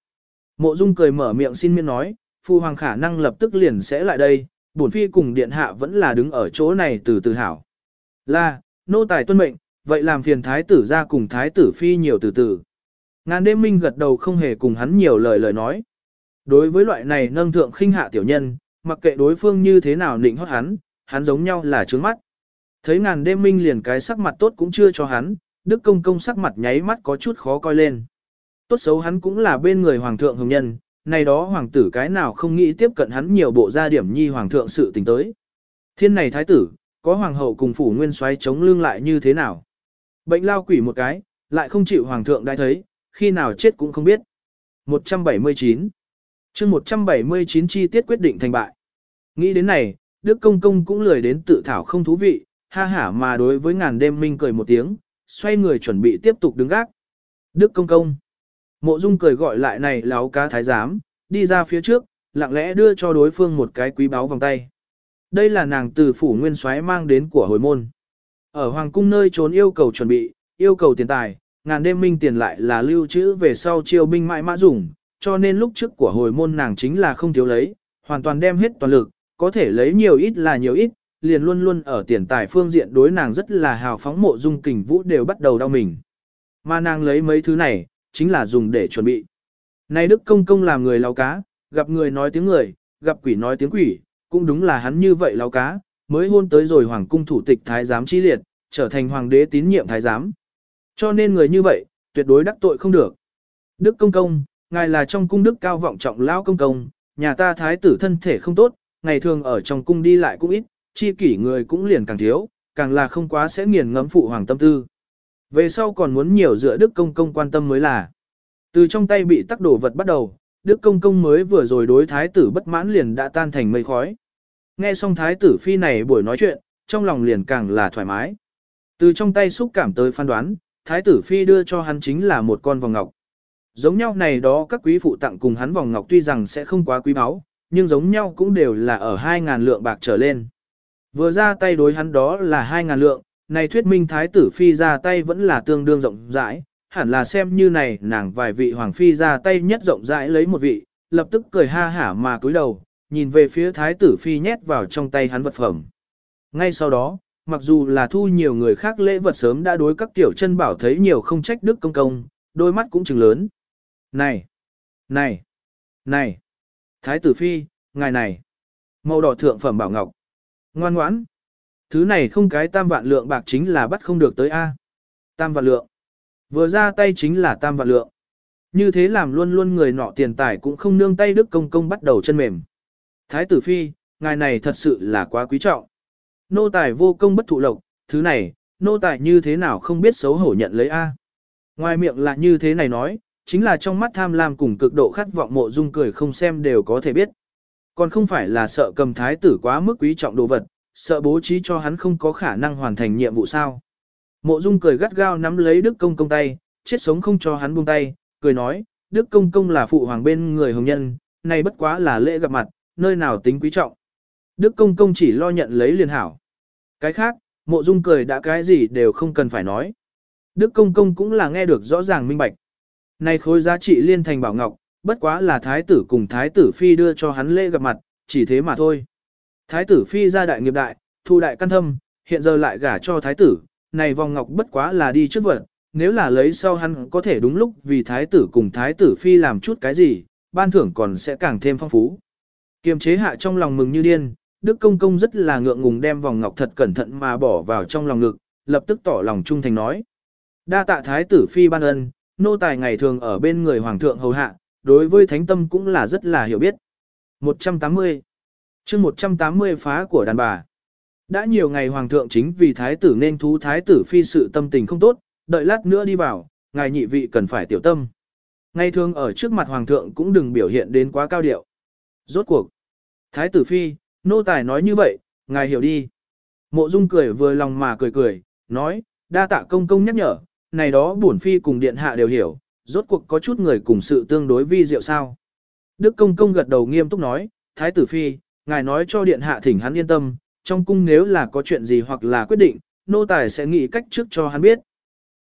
Mộ Dung cười mở miệng xin miễn nói, phu hoàng khả năng lập tức liền sẽ lại đây, bổn phi cùng điện hạ vẫn là đứng ở chỗ này từ từ hảo. Là, nô tài tuân mệnh, vậy làm phiền thái tử ra cùng thái tử phi nhiều từ từ. Ngàn đêm minh gật đầu không hề cùng hắn nhiều lời lời nói. Đối với loại này nâng thượng khinh hạ tiểu nhân, mặc kệ đối phương như thế nào nịnh hót hắn, hắn giống nhau là trướng mắt. Thấy ngàn đêm minh liền cái sắc mặt tốt cũng chưa cho hắn, đức công công sắc mặt nháy mắt có chút khó coi lên tốt xấu hắn cũng là bên người hoàng thượng hồng nhân, này đó hoàng tử cái nào không nghĩ tiếp cận hắn nhiều bộ gia điểm nhi hoàng thượng sự tình tới. Thiên này thái tử, có hoàng hậu cùng phủ nguyên xoáy chống lưng lại như thế nào? Bệnh lao quỷ một cái, lại không chịu hoàng thượng đã thấy, khi nào chết cũng không biết. 179 chương 179 chi tiết quyết định thành bại. Nghĩ đến này, Đức Công Công cũng lười đến tự thảo không thú vị, ha hả mà đối với ngàn đêm minh cười một tiếng, xoay người chuẩn bị tiếp tục đứng gác. Đức Công Công. Mộ Dung cười gọi lại này láo cá thái giám, đi ra phía trước, lặng lẽ đưa cho đối phương một cái quý báu vòng tay. Đây là nàng từ phủ nguyên soái mang đến của hồi môn. Ở hoàng cung nơi trốn yêu cầu chuẩn bị, yêu cầu tiền tài, ngàn đêm minh tiền lại là lưu trữ về sau chiêu binh mãi mã dùng, cho nên lúc trước của hồi môn nàng chính là không thiếu lấy, hoàn toàn đem hết toàn lực, có thể lấy nhiều ít là nhiều ít, liền luôn luôn ở tiền tài phương diện đối nàng rất là hào phóng mộ dung kình vũ đều bắt đầu đau mình. Mà nàng lấy mấy thứ này, chính là dùng để chuẩn bị. nay Đức Công Công làm người lao cá, gặp người nói tiếng người, gặp quỷ nói tiếng quỷ, cũng đúng là hắn như vậy lao cá, mới hôn tới rồi hoàng cung thủ tịch thái giám chi liệt, trở thành hoàng đế tín nhiệm thái giám. Cho nên người như vậy, tuyệt đối đắc tội không được. Đức Công Công, ngài là trong cung đức cao vọng trọng lao công công, nhà ta thái tử thân thể không tốt, ngày thường ở trong cung đi lại cũng ít, chi kỷ người cũng liền càng thiếu, càng là không quá sẽ nghiền ngẫm phụ hoàng tâm tư. Về sau còn muốn nhiều dựa Đức Công Công quan tâm mới là. Từ trong tay bị tắc đổ vật bắt đầu, Đức Công Công mới vừa rồi đối thái tử bất mãn liền đã tan thành mây khói. Nghe xong thái tử phi này buổi nói chuyện, trong lòng liền càng là thoải mái. Từ trong tay xúc cảm tới phán đoán, thái tử phi đưa cho hắn chính là một con vòng ngọc. Giống nhau này đó các quý phụ tặng cùng hắn vòng ngọc tuy rằng sẽ không quá quý báu, nhưng giống nhau cũng đều là ở 2.000 lượng bạc trở lên. Vừa ra tay đối hắn đó là 2.000 lượng, này thuyết minh thái tử phi ra tay vẫn là tương đương rộng rãi, hẳn là xem như này nàng vài vị hoàng phi ra tay nhất rộng rãi lấy một vị, lập tức cười ha hả mà cúi đầu, nhìn về phía thái tử phi nhét vào trong tay hắn vật phẩm. Ngay sau đó, mặc dù là thu nhiều người khác lễ vật sớm đã đối các tiểu chân bảo thấy nhiều không trách đức công công, đôi mắt cũng trừng lớn. Này! Này! Này! Thái tử phi, ngài này! Màu đỏ thượng phẩm bảo ngọc. Ngoan ngoãn! Thứ này không cái tam vạn lượng bạc chính là bắt không được tới A. Tam vạn lượng. Vừa ra tay chính là tam vạn lượng. Như thế làm luôn luôn người nọ tiền tài cũng không nương tay đức công công bắt đầu chân mềm. Thái tử phi, ngài này thật sự là quá quý trọng. Nô tài vô công bất thụ lộc, thứ này, nô tài như thế nào không biết xấu hổ nhận lấy A. Ngoài miệng là như thế này nói, chính là trong mắt tham lam cùng cực độ khát vọng mộ dung cười không xem đều có thể biết. Còn không phải là sợ cầm thái tử quá mức quý trọng đồ vật, sợ bố trí cho hắn không có khả năng hoàn thành nhiệm vụ sao. Mộ dung cười gắt gao nắm lấy Đức Công Công tay, chết sống không cho hắn buông tay, cười nói, Đức Công Công là phụ hoàng bên người hồng nhân, này bất quá là lễ gặp mặt, nơi nào tính quý trọng. Đức Công Công chỉ lo nhận lấy liền hảo. Cái khác, mộ dung cười đã cái gì đều không cần phải nói. Đức Công Công cũng là nghe được rõ ràng minh bạch. Này khối giá trị liên thành bảo ngọc, bất quá là thái tử cùng thái tử phi đưa cho hắn lễ gặp mặt, chỉ thế mà thôi. Thái tử phi ra đại nghiệp đại, thu đại căn thâm, hiện giờ lại gả cho thái tử, này vòng ngọc bất quá là đi trước vật, nếu là lấy sau hắn có thể đúng lúc vì thái tử cùng thái tử phi làm chút cái gì, ban thưởng còn sẽ càng thêm phong phú. Kiềm chế hạ trong lòng mừng như điên, Đức Công Công rất là ngượng ngùng đem vòng ngọc thật cẩn thận mà bỏ vào trong lòng ngực, lập tức tỏ lòng trung thành nói. Đa tạ thái tử phi ban ân, nô tài ngày thường ở bên người hoàng thượng hầu hạ, đối với thánh tâm cũng là rất là hiểu biết. 180 chương 180 phá của đàn bà. Đã nhiều ngày hoàng thượng chính vì thái tử nên thú thái tử phi sự tâm tình không tốt, đợi lát nữa đi vào, ngài nhị vị cần phải tiểu tâm. Ngày thường ở trước mặt hoàng thượng cũng đừng biểu hiện đến quá cao điệu. Rốt cuộc. Thái tử phi, nô tài nói như vậy, ngài hiểu đi. Mộ dung cười vừa lòng mà cười cười, nói, đa tạ công công nhắc nhở, này đó bổn phi cùng điện hạ đều hiểu, rốt cuộc có chút người cùng sự tương đối vi diệu sao. Đức công công gật đầu nghiêm túc nói, thái tử phi, ngài nói cho điện hạ thỉnh hắn yên tâm, trong cung nếu là có chuyện gì hoặc là quyết định, nô tài sẽ nghĩ cách trước cho hắn biết.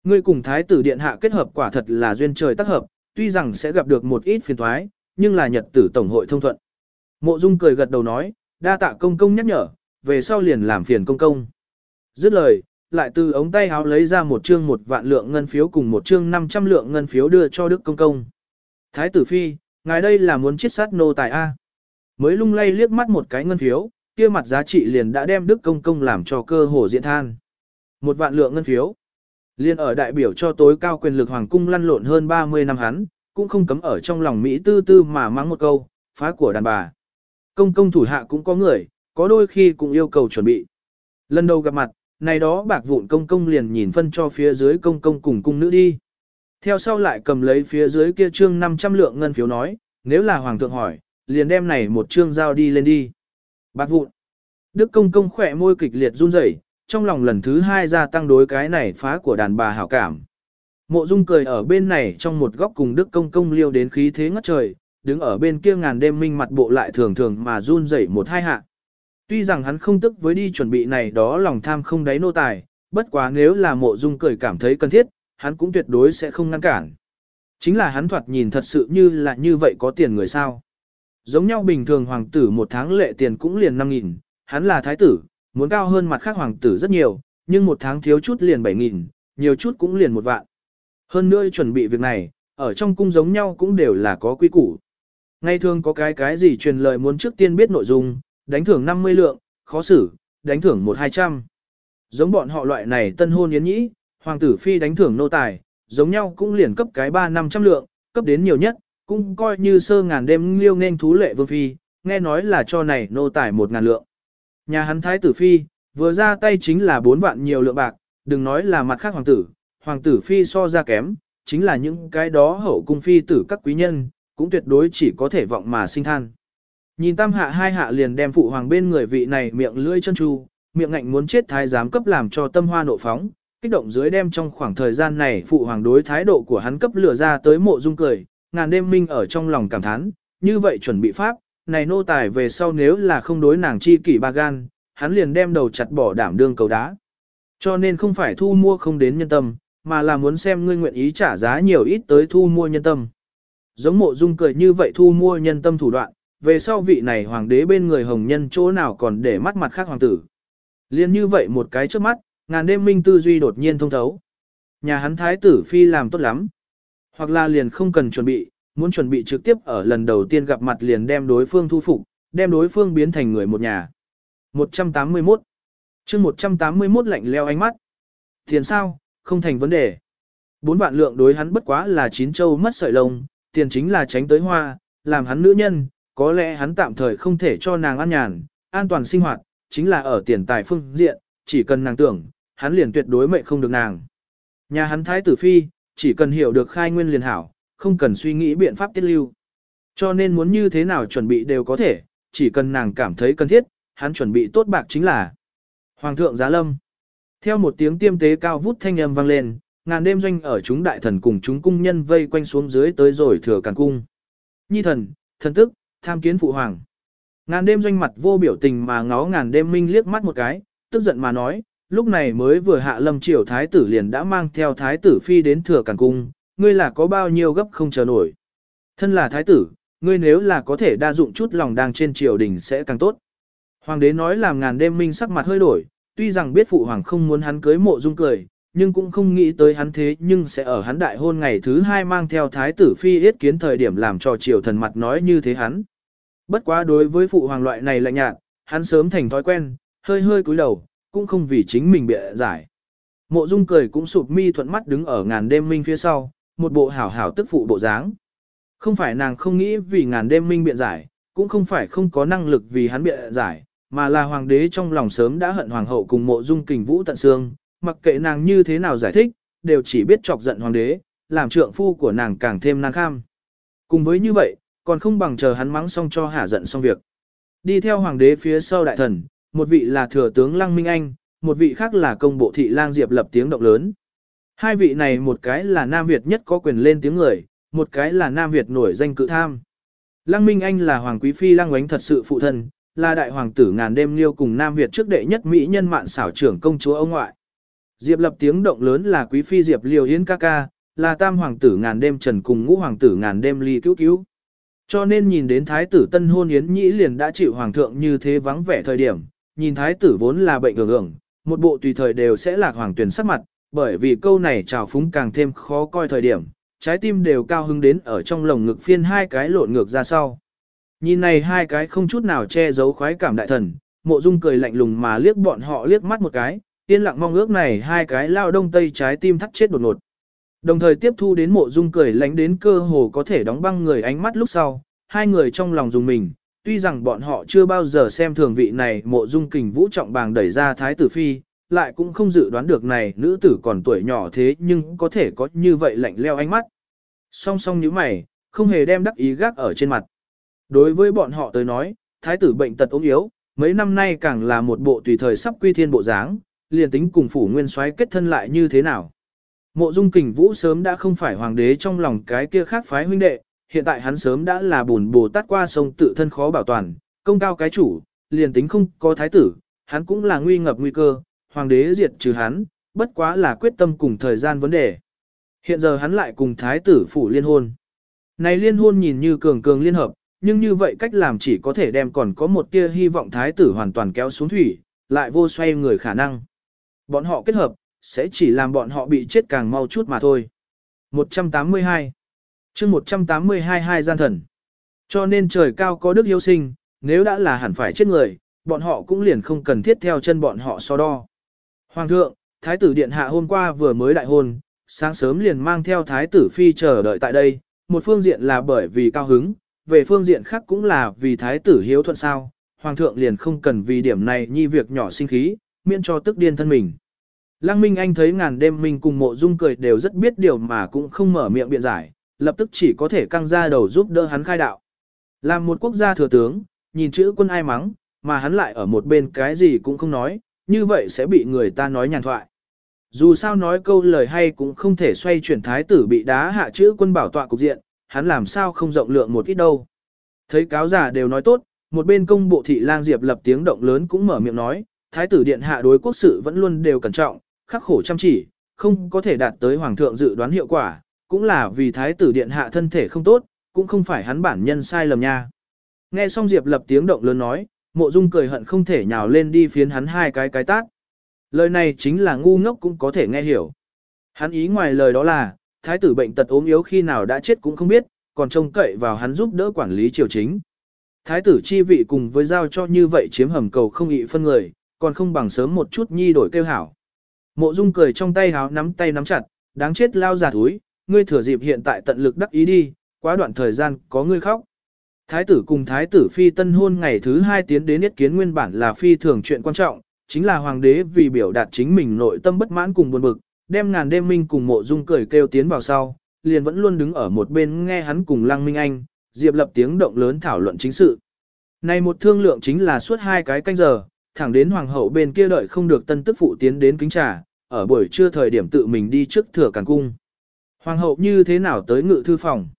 Ngươi cùng thái tử điện hạ kết hợp quả thật là duyên trời tác hợp, tuy rằng sẽ gặp được một ít phiền thoái, nhưng là nhật tử tổng hội thông thuận. Mộ Dung cười gật đầu nói, đa tạ công công nhắc nhở, về sau liền làm phiền công công. Dứt lời, lại từ ống tay áo lấy ra một chương một vạn lượng ngân phiếu cùng một chương 500 lượng ngân phiếu đưa cho Đức công công. Thái tử phi, ngài đây là muốn chiết sát nô tài A. Mới lung lay liếc mắt một cái ngân phiếu, kia mặt giá trị liền đã đem Đức Công Công làm cho cơ hồ diễn than. Một vạn lượng ngân phiếu. Liên ở đại biểu cho tối cao quyền lực hoàng cung lăn lộn hơn 30 năm hắn, cũng không cấm ở trong lòng Mỹ tư tư mà mắng một câu, phá của đàn bà. Công công thủ hạ cũng có người, có đôi khi cũng yêu cầu chuẩn bị. Lần đầu gặp mặt, này đó bạc vụn công công liền nhìn phân cho phía dưới công công cùng cung nữ đi. Theo sau lại cầm lấy phía dưới kia trương 500 lượng ngân phiếu nói, nếu là hoàng thượng hỏi, liền đem này một trương giao đi lên đi. Bạc vụn. Đức công công khỏe môi kịch liệt run rẩy, trong lòng lần thứ hai gia tăng đối cái này phá của đàn bà hảo cảm. Mộ Dung cười ở bên này trong một góc cùng Đức công công liêu đến khí thế ngất trời, đứng ở bên kia ngàn đêm minh mặt bộ lại thường thường mà run rẩy một hai hạ. Tuy rằng hắn không tức với đi chuẩn bị này đó lòng tham không đáy nô tài, bất quá nếu là mộ dung cười cảm thấy cần thiết, hắn cũng tuyệt đối sẽ không ngăn cản. Chính là hắn thoạt nhìn thật sự như là như vậy có tiền người sao. Giống nhau bình thường hoàng tử một tháng lệ tiền cũng liền 5.000, hắn là thái tử, muốn cao hơn mặt khác hoàng tử rất nhiều, nhưng một tháng thiếu chút liền 7.000, nhiều chút cũng liền một vạn. Hơn nữa chuẩn bị việc này, ở trong cung giống nhau cũng đều là có quy củ. Ngay thường có cái cái gì truyền lời muốn trước tiên biết nội dung, đánh thưởng 50 lượng, khó xử, đánh thưởng 1-200. Giống bọn họ loại này tân hôn yến nhĩ, hoàng tử phi đánh thưởng nô tài, giống nhau cũng liền cấp cái 3-500 lượng, cấp đến nhiều nhất, cũng coi như sơ ngàn đêm liêu nên thú lệ vương phi, nghe nói là cho này nô tài một ngàn lượng. Nhà hắn thái tử phi, vừa ra tay chính là 4 vạn nhiều lượng bạc, đừng nói là mặt khác hoàng tử, hoàng tử phi so ra kém, chính là những cái đó hậu cung phi tử các quý nhân, cũng tuyệt đối chỉ có thể vọng mà sinh than. Nhìn tam hạ hai hạ liền đem phụ hoàng bên người vị này miệng lưỡi chân chu, miệng ngạnh muốn chết thái giám cấp làm cho tâm hoa nộ phóng, kích động dưới đem trong khoảng thời gian này phụ hoàng đối thái độ của hắn cấp lửa ra tới mộ dung cười, ngàn đêm minh ở trong lòng cảm thán, như vậy chuẩn bị pháp, này nô tài về sau nếu là không đối nàng chi kỷ ba gan, hắn liền đem đầu chặt bỏ đảm đương cầu đá. Cho nên không phải thu mua không đến nhân tâm, mà là muốn xem ngươi nguyện ý trả giá nhiều ít tới thu mua nhân tâm. Giống mộ dung cười như vậy thu mua nhân tâm thủ đoạn, về sau vị này hoàng đế bên người hồng nhân chỗ nào còn để mắt mặt khác hoàng tử. Liên như vậy một cái trước mắt, ngàn đêm minh tư duy đột nhiên thông thấu. Nhà hắn thái tử phi làm tốt lắm. Hoặc là liền không cần chuẩn bị, muốn chuẩn bị trực tiếp ở lần đầu tiên gặp mặt liền đem đối phương thu phục, đem đối phương biến thành người một nhà. 181 chương 181 lạnh leo ánh mắt. Tiền sao, không thành vấn đề. Bốn vạn lượng đối hắn bất quá là chín châu mất sợi lông, tiền chính là tránh tới hoa, làm hắn nữ nhân, có lẽ hắn tạm thời không thể cho nàng an nhàn, an toàn sinh hoạt, chính là ở tiền tài phương diện, chỉ cần nàng tưởng, hắn liền tuyệt đối mệnh không được nàng. Nhà hắn thái tử phi, chỉ cần hiểu được khai nguyên liền hảo, không cần suy nghĩ biện pháp tiết lưu. Cho nên muốn như thế nào chuẩn bị đều có thể, chỉ cần nàng cảm thấy cần thiết, hắn chuẩn bị tốt bạc chính là Hoàng thượng giá lâm. Theo một tiếng tiêm tế cao vút thanh âm vang lên, ngàn đêm doanh ở chúng đại thần cùng chúng cung nhân vây quanh xuống dưới tới rồi thừa càn cung. Nhi thần, thần tức, tham kiến phụ hoàng. Ngàn đêm doanh mặt vô biểu tình mà ngó ngàn đêm minh liếc mắt một cái, tức giận mà nói, lúc này mới vừa hạ lâm triều thái tử liền đã mang theo thái tử phi đến thừa càn cung, ngươi là có bao nhiêu gấp không chờ nổi. Thân là thái tử, ngươi nếu là có thể đa dụng chút lòng đang trên triều đình sẽ càng tốt. Hoàng đế nói làm ngàn đêm minh sắc mặt hơi đổi, tuy rằng biết phụ hoàng không muốn hắn cưới mộ dung cười, nhưng cũng không nghĩ tới hắn thế nhưng sẽ ở hắn đại hôn ngày thứ hai mang theo thái tử phi yết kiến thời điểm làm cho triều thần mặt nói như thế hắn. Bất quá đối với phụ hoàng loại này lạnh nhạt, hắn sớm thành thói quen, hơi hơi cúi đầu, cũng không vì chính mình bịa giải. Mộ dung cười cũng sụp mi thuận mắt đứng ở ngàn đêm minh phía sau, một bộ hảo hảo tức phụ bộ dáng. Không phải nàng không nghĩ vì ngàn đêm minh biện giải, cũng không phải không có năng lực vì hắn biện giải, mà là hoàng đế trong lòng sớm đã hận hoàng hậu cùng mộ dung kình vũ tận xương, mặc kệ nàng như thế nào giải thích, đều chỉ biết chọc giận hoàng đế, làm trượng phu của nàng càng thêm nàng kham. Cùng với như vậy, còn không bằng chờ hắn mắng xong cho hả giận xong việc. Đi theo hoàng đế phía sau đại thần, một vị là thừa tướng Lăng Minh Anh, một vị khác là công bộ thị lang Diệp lập tiếng động lớn. Hai vị này một cái là Nam Việt nhất có quyền lên tiếng người, một cái là Nam Việt nổi danh cự tham. Lăng Minh Anh là hoàng quý phi Lăng Oánh thật sự phụ thân, là đại hoàng tử ngàn đêm liêu cùng Nam Việt trước đệ nhất mỹ nhân mạn xảo trưởng công chúa ông ngoại. Diệp lập tiếng động lớn là quý phi Diệp Liều yến ca ca, là tam hoàng tử ngàn đêm trần cùng ngũ hoàng tử ngàn đêm ly cứu cứu. Cho nên nhìn đến thái tử tân hôn yến nhĩ liền đã chịu hoàng thượng như thế vắng vẻ thời điểm, nhìn thái tử vốn là bệnh ngưỡng ngưỡng, một bộ tùy thời đều sẽ lạc hoàng tuyển sắc mặt, bởi vì câu này trào phúng càng thêm khó coi thời điểm, trái tim đều cao hứng đến ở trong lồng ngực phiên hai cái lộn ngược ra sau. Nhìn này hai cái không chút nào che giấu khoái cảm đại thần, mộ dung cười lạnh lùng mà liếc bọn họ liếc mắt một cái, yên lặng mong ước này hai cái lao đông tây trái tim thắt chết đột ngột. Đồng thời tiếp thu đến mộ dung cười lánh đến cơ hồ có thể đóng băng người ánh mắt lúc sau, hai người trong lòng dùng mình, tuy rằng bọn họ chưa bao giờ xem thường vị này mộ dung kình vũ trọng bàng đẩy ra thái tử phi, lại cũng không dự đoán được này nữ tử còn tuổi nhỏ thế nhưng có thể có như vậy lạnh leo ánh mắt. Song song như mày, không hề đem đắc ý gác ở trên mặt. Đối với bọn họ tới nói, thái tử bệnh tật ốm yếu, mấy năm nay càng là một bộ tùy thời sắp quy thiên bộ dáng, liền tính cùng phủ nguyên soái kết thân lại như thế nào. Mộ dung kình vũ sớm đã không phải hoàng đế trong lòng cái kia khác phái huynh đệ, hiện tại hắn sớm đã là bùn bồ tát qua sông tự thân khó bảo toàn, công cao cái chủ, liền tính không có thái tử, hắn cũng là nguy ngập nguy cơ, hoàng đế diệt trừ hắn, bất quá là quyết tâm cùng thời gian vấn đề. Hiện giờ hắn lại cùng thái tử phủ liên hôn. Này liên hôn nhìn như cường cường liên hợp, nhưng như vậy cách làm chỉ có thể đem còn có một tia hy vọng thái tử hoàn toàn kéo xuống thủy, lại vô xoay người khả năng. Bọn họ kết hợp, sẽ chỉ làm bọn họ bị chết càng mau chút mà thôi. 182 chương 182 hai gian thần. Cho nên trời cao có đức yêu sinh, nếu đã là hẳn phải chết người, bọn họ cũng liền không cần thiết theo chân bọn họ so đo. Hoàng thượng, Thái tử Điện Hạ hôm qua vừa mới đại hôn, sáng sớm liền mang theo Thái tử Phi chờ đợi tại đây, một phương diện là bởi vì cao hứng, về phương diện khác cũng là vì Thái tử hiếu thuận sao, Hoàng thượng liền không cần vì điểm này nhi việc nhỏ sinh khí, miễn cho tức điên thân mình. Lăng Minh Anh thấy ngàn đêm mình cùng mộ dung cười đều rất biết điều mà cũng không mở miệng biện giải, lập tức chỉ có thể căng ra đầu giúp đỡ hắn khai đạo. Làm một quốc gia thừa tướng, nhìn chữ quân ai mắng, mà hắn lại ở một bên cái gì cũng không nói, như vậy sẽ bị người ta nói nhàn thoại. Dù sao nói câu lời hay cũng không thể xoay chuyển thái tử bị đá hạ chữ quân bảo tọa cục diện, hắn làm sao không rộng lượng một ít đâu. Thấy cáo giả đều nói tốt, một bên công bộ thị lang diệp lập tiếng động lớn cũng mở miệng nói, thái tử điện hạ đối quốc sự vẫn luôn đều cẩn trọng, khắc khổ chăm chỉ, không có thể đạt tới hoàng thượng dự đoán hiệu quả, cũng là vì thái tử điện hạ thân thể không tốt, cũng không phải hắn bản nhân sai lầm nha. Nghe xong Diệp lập tiếng động lớn nói, mộ dung cười hận không thể nhào lên đi phiến hắn hai cái cái tát. Lời này chính là ngu ngốc cũng có thể nghe hiểu. Hắn ý ngoài lời đó là, thái tử bệnh tật ốm yếu khi nào đã chết cũng không biết, còn trông cậy vào hắn giúp đỡ quản lý triều chính. Thái tử chi vị cùng với giao cho như vậy chiếm hầm cầu không ị phân người, còn không bằng sớm một chút nhi đổi kêu hảo. Mộ dung cười trong tay háo nắm tay nắm chặt, đáng chết lao giả thúi, ngươi thừa dịp hiện tại tận lực đắc ý đi, quá đoạn thời gian có ngươi khóc. Thái tử cùng thái tử phi tân hôn ngày thứ hai tiến đến yết kiến nguyên bản là phi thường chuyện quan trọng, chính là hoàng đế vì biểu đạt chính mình nội tâm bất mãn cùng buồn bực, đem ngàn đêm minh cùng mộ dung cười kêu tiến vào sau, liền vẫn luôn đứng ở một bên nghe hắn cùng lăng minh anh, diệp lập tiếng động lớn thảo luận chính sự. Này một thương lượng chính là suốt hai cái canh giờ, thẳng đến hoàng hậu bên kia đợi không được tân tức phụ tiến đến kính trà, ở buổi trưa thời điểm tự mình đi trước thừa càn cung. Hoàng hậu như thế nào tới ngự thư phòng?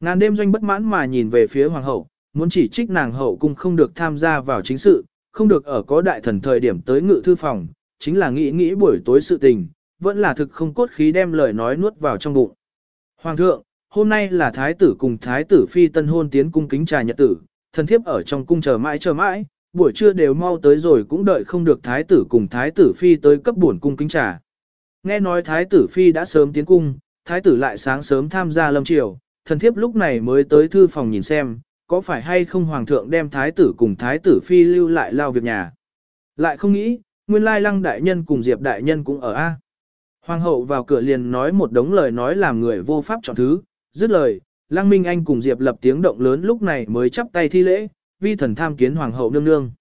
Ngàn đêm doanh bất mãn mà nhìn về phía hoàng hậu, muốn chỉ trích nàng hậu cung không được tham gia vào chính sự, không được ở có đại thần thời điểm tới ngự thư phòng, chính là nghĩ nghĩ buổi tối sự tình, vẫn là thực không cốt khí đem lời nói nuốt vào trong bụng. Hoàng thượng, hôm nay là thái tử cùng thái tử phi tân hôn tiến cung kính trà nhật tử, thần thiếp ở trong cung chờ mãi chờ mãi, buổi trưa đều mau tới rồi cũng đợi không được thái tử cùng thái tử phi tới cấp buồn cung kính trà. Nghe nói thái tử phi đã sớm tiến cung, thái tử lại sáng sớm tham gia lâm triều, thần thiếp lúc này mới tới thư phòng nhìn xem, có phải hay không hoàng thượng đem thái tử cùng thái tử phi lưu lại lao việc nhà. Lại không nghĩ, nguyên lai lăng đại nhân cùng diệp đại nhân cũng ở A. Hoàng hậu vào cửa liền nói một đống lời nói làm người vô pháp chọn thứ, dứt lời, lăng minh anh cùng diệp lập tiếng động lớn lúc này mới chắp tay thi lễ, vi thần tham kiến hoàng hậu nương nương.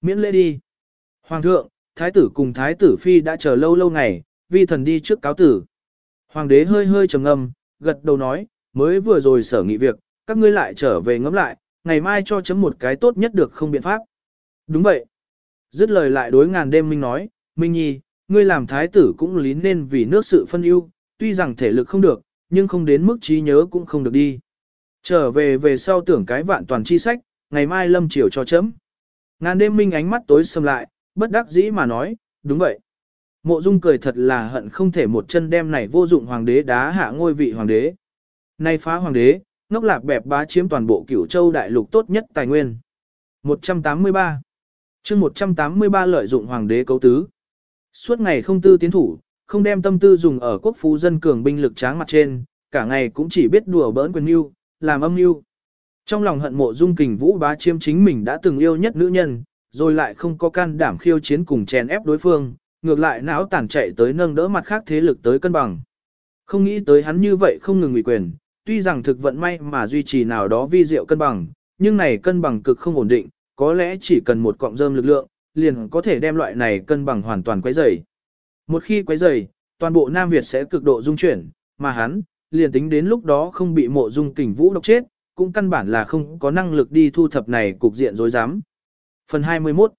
Miễn lễ đi. Hoàng thượng, thái tử cùng thái tử phi đã chờ lâu lâu ngày, vi thần đi trước cáo tử. Hoàng đế hơi hơi trầm ngâm, gật đầu nói, mới vừa rồi sở nghị việc, các ngươi lại trở về ngẫm lại, ngày mai cho chấm một cái tốt nhất được không biện pháp. Đúng vậy. Dứt lời lại đối ngàn đêm Minh nói, Minh Nhi, ngươi làm thái tử cũng lý nên vì nước sự phân ưu, tuy rằng thể lực không được, nhưng không đến mức trí nhớ cũng không được đi. Trở về về sau tưởng cái vạn toàn chi sách, ngày mai lâm chiều cho chấm. Ngàn đêm Minh ánh mắt tối sầm lại, bất đắc dĩ mà nói, đúng vậy. Mộ Dung cười thật là hận không thể một chân đem này vô dụng hoàng đế đá hạ ngôi vị hoàng đế. Nay phá hoàng đế, ngốc lạc bẹp bá chiếm toàn bộ cửu châu đại lục tốt nhất tài nguyên. 183 chương 183 lợi dụng hoàng đế cấu tứ. Suốt ngày không tư tiến thủ, không đem tâm tư dùng ở quốc phú dân cường binh lực tráng mặt trên, cả ngày cũng chỉ biết đùa bỡn quyền mưu, làm âm mưu. Trong lòng hận mộ dung kình vũ bá chiếm chính mình đã từng yêu nhất nữ nhân, rồi lại không có can đảm khiêu chiến cùng chèn ép đối phương, ngược lại não tản chạy tới nâng đỡ mặt khác thế lực tới cân bằng. Không nghĩ tới hắn như vậy không ngừng ủy quyền, tuy rằng thực vận may mà duy trì nào đó vi diệu cân bằng, nhưng này cân bằng cực không ổn định, có lẽ chỉ cần một cọng rơm lực lượng, liền có thể đem loại này cân bằng hoàn toàn quấy rầy. Một khi quấy rầy, toàn bộ Nam Việt sẽ cực độ dung chuyển, mà hắn, liền tính đến lúc đó không bị mộ dung kình vũ độc chết, cũng căn bản là không có năng lực đi thu thập này cục diện rối rắm. Phần 21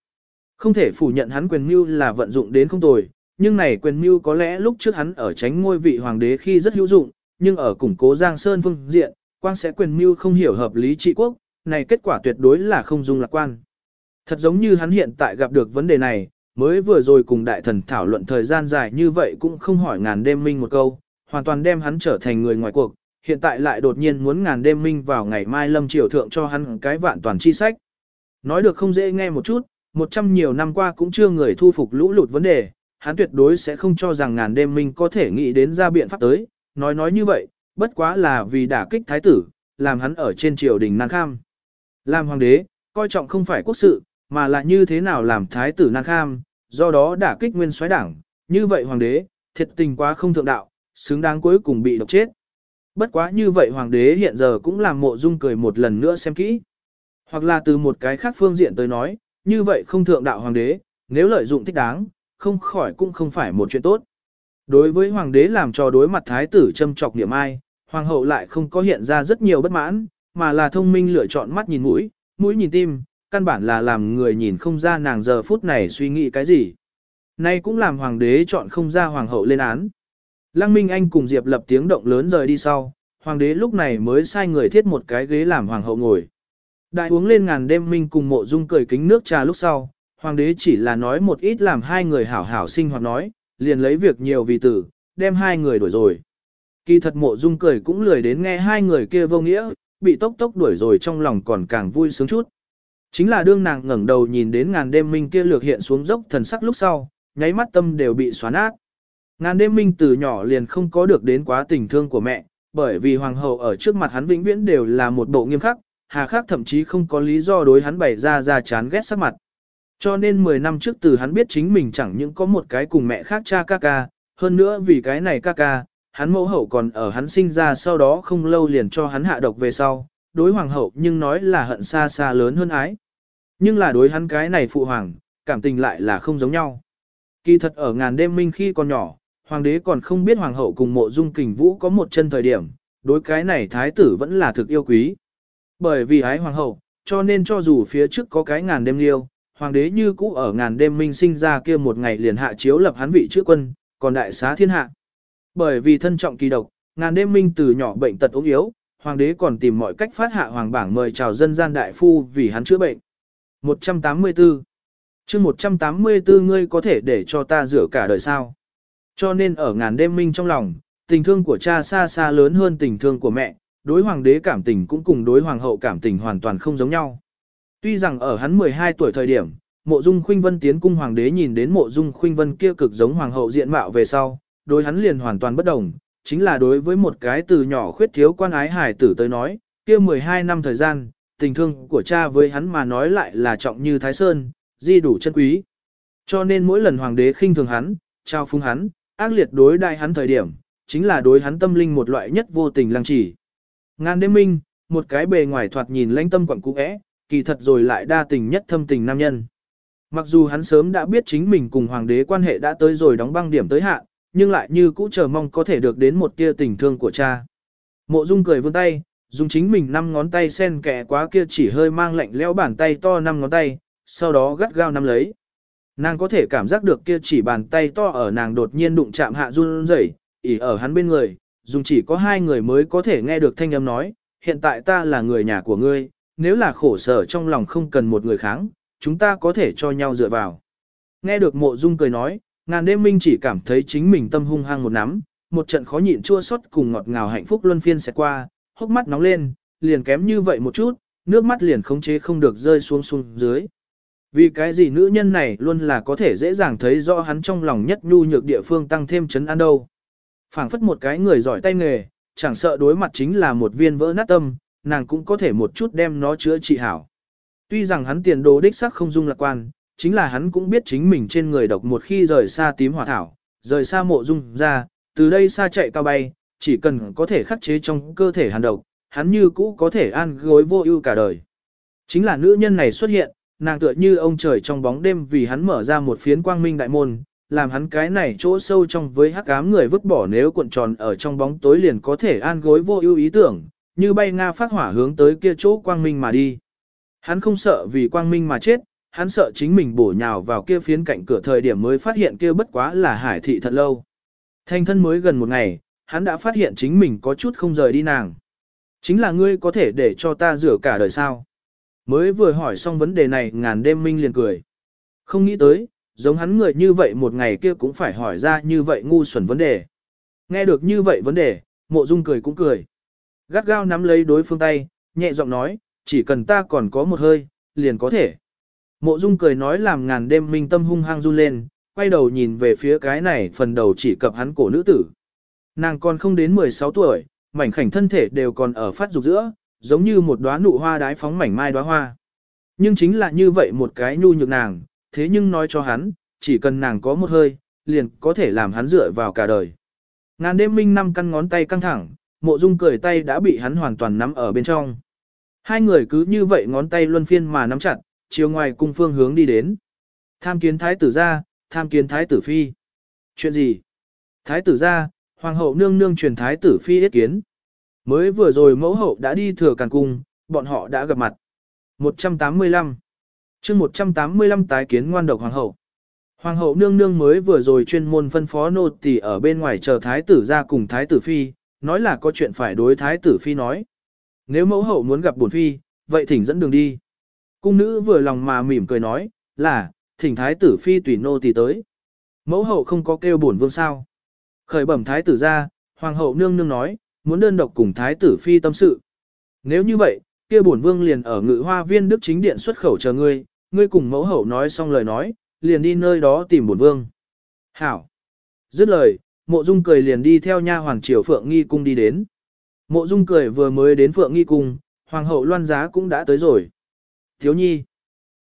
Không thể phủ nhận hắn quyền mưu là vận dụng đến không tồi, nhưng này quyền mưu có lẽ lúc trước hắn ở tránh ngôi vị hoàng đế khi rất hữu dụng, nhưng ở củng cố Giang Sơn phương diện, quang sẽ quyền mưu không hiểu hợp lý trị quốc, này kết quả tuyệt đối là không dung lạc quan. Thật giống như hắn hiện tại gặp được vấn đề này, mới vừa rồi cùng đại thần thảo luận thời gian dài như vậy cũng không hỏi ngàn đêm minh một câu, hoàn toàn đem hắn trở thành người ngoài cuộc, hiện tại lại đột nhiên muốn ngàn đêm minh vào ngày mai lâm triều thượng cho hắn cái vạn toàn chi sách. Nói được không dễ nghe một chút, một trăm nhiều năm qua cũng chưa người thu phục lũ lụt vấn đề, hắn tuyệt đối sẽ không cho rằng ngàn đêm minh có thể nghĩ đến ra biện pháp tới, nói nói như vậy, bất quá là vì đả kích thái tử, làm hắn ở trên triều đình nan kham. Làm hoàng đế, coi trọng không phải quốc sự, mà là như thế nào làm thái tử nan kham, do đó đả kích nguyên soái đảng, như vậy hoàng đế, thiệt tình quá không thượng đạo, xứng đáng cuối cùng bị độc chết. Bất quá như vậy hoàng đế hiện giờ cũng làm mộ dung cười một lần nữa xem kỹ. Hoặc là từ một cái khác phương diện tới nói, như vậy không thượng đạo hoàng đế, nếu lợi dụng thích đáng, không khỏi cũng không phải một chuyện tốt. Đối với hoàng đế làm cho đối mặt thái tử châm trọc niệm ai, hoàng hậu lại không có hiện ra rất nhiều bất mãn, mà là thông minh lựa chọn mắt nhìn mũi, mũi nhìn tim, căn bản là làm người nhìn không ra nàng giờ phút này suy nghĩ cái gì. Nay cũng làm hoàng đế chọn không ra hoàng hậu lên án. Lăng Minh Anh cùng Diệp lập tiếng động lớn rời đi sau, hoàng đế lúc này mới sai người thiết một cái ghế làm hoàng hậu ngồi. Đại uống lên ngàn đêm minh cùng mộ dung cười kính nước trà lúc sau, hoàng đế chỉ là nói một ít làm hai người hảo hảo sinh hoạt nói, liền lấy việc nhiều vì tử, đem hai người đuổi rồi. Kỳ thật mộ dung cười cũng lười đến nghe hai người kia vô nghĩa, bị tốc tốc đuổi rồi trong lòng còn càng vui sướng chút. Chính là đương nàng ngẩng đầu nhìn đến ngàn đêm minh kia lược hiện xuống dốc thần sắc lúc sau, nháy mắt tâm đều bị xóa nát. Ngàn đêm minh từ nhỏ liền không có được đến quá tình thương của mẹ, bởi vì hoàng hậu ở trước mặt hắn vĩnh viễn đều là một bộ nghiêm khắc, hà khắc thậm chí không có lý do đối hắn bày ra ra chán ghét sắc mặt. Cho nên 10 năm trước từ hắn biết chính mình chẳng những có một cái cùng mẹ khác cha ca ca, hơn nữa vì cái này ca ca, hắn mẫu hậu còn ở hắn sinh ra sau đó không lâu liền cho hắn hạ độc về sau, đối hoàng hậu nhưng nói là hận xa xa lớn hơn ái. Nhưng là đối hắn cái này phụ hoàng, cảm tình lại là không giống nhau. Kỳ thật ở ngàn đêm minh khi còn nhỏ, hoàng đế còn không biết hoàng hậu cùng mộ dung kình vũ có một chân thời điểm, đối cái này thái tử vẫn là thực yêu quý. Bởi vì ái hoàng hậu, cho nên cho dù phía trước có cái ngàn đêm liêu, hoàng đế như cũ ở ngàn đêm minh sinh ra kia một ngày liền hạ chiếu lập hắn vị trước quân, còn đại xá thiên hạ. Bởi vì thân trọng kỳ độc, ngàn đêm minh từ nhỏ bệnh tật ốm yếu, hoàng đế còn tìm mọi cách phát hạ hoàng bảng mời chào dân gian đại phu vì hắn chữa bệnh. 184 chương 184 ngươi có thể để cho ta rửa cả đời sao. Cho nên ở ngàn đêm minh trong lòng, tình thương của cha xa xa lớn hơn tình thương của mẹ, đối hoàng đế cảm tình cũng cùng đối hoàng hậu cảm tình hoàn toàn không giống nhau. Tuy rằng ở hắn 12 tuổi thời điểm, mộ dung khuynh vân tiến cung hoàng đế nhìn đến mộ dung khuynh vân kia cực giống hoàng hậu diện mạo về sau, đối hắn liền hoàn toàn bất đồng, chính là đối với một cái từ nhỏ khuyết thiếu quan ái hải tử tới nói, kia 12 năm thời gian, tình thương của cha với hắn mà nói lại là trọng như Thái Sơn, di đủ chân quý. Cho nên mỗi lần hoàng đế khinh thường hắn, trao phúng hắn, ác liệt đối đại hắn thời điểm, chính là đối hắn tâm linh một loại nhất vô tình lăng chỉ. Ngàn đêm minh, một cái bề ngoài thoạt nhìn lãnh tâm quẩn cũ ẽ, kỳ thật rồi lại đa tình nhất thâm tình nam nhân. Mặc dù hắn sớm đã biết chính mình cùng hoàng đế quan hệ đã tới rồi đóng băng điểm tới hạn, nhưng lại như cũ chờ mong có thể được đến một tia tình thương của cha. Mộ Dung cười vươn tay, dùng chính mình năm ngón tay sen kẽ quá kia chỉ hơi mang lạnh lẽo bàn tay to năm ngón tay, sau đó gắt gao nắm lấy. Nàng có thể cảm giác được kia chỉ bàn tay to ở nàng đột nhiên đụng chạm hạ run rẩy, ỉ ở hắn bên người, dùng chỉ có hai người mới có thể nghe được thanh âm nói, hiện tại ta là người nhà của ngươi, nếu là khổ sở trong lòng không cần một người kháng, chúng ta có thể cho nhau dựa vào. Nghe được mộ dung cười nói, ngàn đêm minh chỉ cảm thấy chính mình tâm hung hăng một nắm, một trận khó nhịn chua xót cùng ngọt ngào hạnh phúc luân phiên sẽ qua, hốc mắt nóng lên, liền kém như vậy một chút, nước mắt liền khống chế không được rơi xuống xuống dưới. Vì cái gì nữ nhân này luôn là có thể dễ dàng thấy rõ hắn trong lòng nhất nhu nhược địa phương tăng thêm chấn an đâu. phảng phất một cái người giỏi tay nghề, chẳng sợ đối mặt chính là một viên vỡ nát tâm, nàng cũng có thể một chút đem nó chữa trị hảo. Tuy rằng hắn tiền đồ đích sắc không dung lạc quan, chính là hắn cũng biết chính mình trên người độc một khi rời xa tím hỏa thảo, rời xa mộ dung ra, từ đây xa chạy cao bay, chỉ cần có thể khắc chế trong cơ thể hàn độc, hắn như cũ có thể an gối vô ưu cả đời. Chính là nữ nhân này xuất hiện, nàng tựa như ông trời trong bóng đêm vì hắn mở ra một phiến quang minh đại môn, làm hắn cái này chỗ sâu trong với hắc ám người vứt bỏ nếu cuộn tròn ở trong bóng tối liền có thể an gối vô ưu ý tưởng, như bay nga phát hỏa hướng tới kia chỗ quang minh mà đi. Hắn không sợ vì quang minh mà chết, hắn sợ chính mình bổ nhào vào kia phiến cạnh cửa thời điểm mới phát hiện kia bất quá là hải thị thật lâu. Thanh thân mới gần một ngày, hắn đã phát hiện chính mình có chút không rời đi nàng. Chính là ngươi có thể để cho ta rửa cả đời sao. Mới vừa hỏi xong vấn đề này ngàn đêm minh liền cười. Không nghĩ tới, giống hắn người như vậy một ngày kia cũng phải hỏi ra như vậy ngu xuẩn vấn đề. Nghe được như vậy vấn đề, mộ dung cười cũng cười. Gắt gao nắm lấy đối phương tay, nhẹ giọng nói, chỉ cần ta còn có một hơi, liền có thể. Mộ dung cười nói làm ngàn đêm minh tâm hung hăng run lên, quay đầu nhìn về phía cái này phần đầu chỉ cập hắn cổ nữ tử. Nàng còn không đến 16 tuổi, mảnh khảnh thân thể đều còn ở phát dục giữa, giống như một đóa nụ hoa đái phóng mảnh mai đóa hoa. Nhưng chính là như vậy một cái nhu nhược nàng, thế nhưng nói cho hắn, chỉ cần nàng có một hơi, liền có thể làm hắn dựa vào cả đời. Ngàn đêm minh năm căn ngón tay căng thẳng, mộ dung cười tay đã bị hắn hoàn toàn nắm ở bên trong. Hai người cứ như vậy ngón tay luân phiên mà nắm chặt, chiều ngoài cung phương hướng đi đến. Tham kiến thái tử ra, tham kiến thái tử phi. Chuyện gì? Thái tử ra, hoàng hậu nương nương truyền thái tử phi yết kiến. Mới vừa rồi mẫu hậu đã đi thừa càn cung, bọn họ đã gặp mặt. 185 chương 185 tái kiến ngoan độc hoàng hậu. Hoàng hậu nương nương mới vừa rồi chuyên môn phân phó nô tỳ ở bên ngoài chờ thái tử ra cùng thái tử phi, nói là có chuyện phải đối thái tử phi nói. Nếu mẫu hậu muốn gặp bổn phi, vậy thỉnh dẫn đường đi. Cung nữ vừa lòng mà mỉm cười nói, là, thỉnh thái tử phi tùy nô tỳ tới. Mẫu hậu không có kêu bổn vương sao. Khởi bẩm thái tử ra, hoàng hậu nương nương nói, muốn đơn độc cùng thái tử phi tâm sự. Nếu như vậy, kia bổn vương liền ở ngự hoa viên đức chính điện xuất khẩu chờ ngươi, ngươi cùng mẫu hậu nói xong lời nói, liền đi nơi đó tìm bổn vương. Hảo. Dứt lời, mộ dung cười liền đi theo nha hoàng triều phượng nghi cung đi đến. Mộ dung cười vừa mới đến phượng nghi cung, hoàng hậu loan giá cũng đã tới rồi. Thiếu nhi.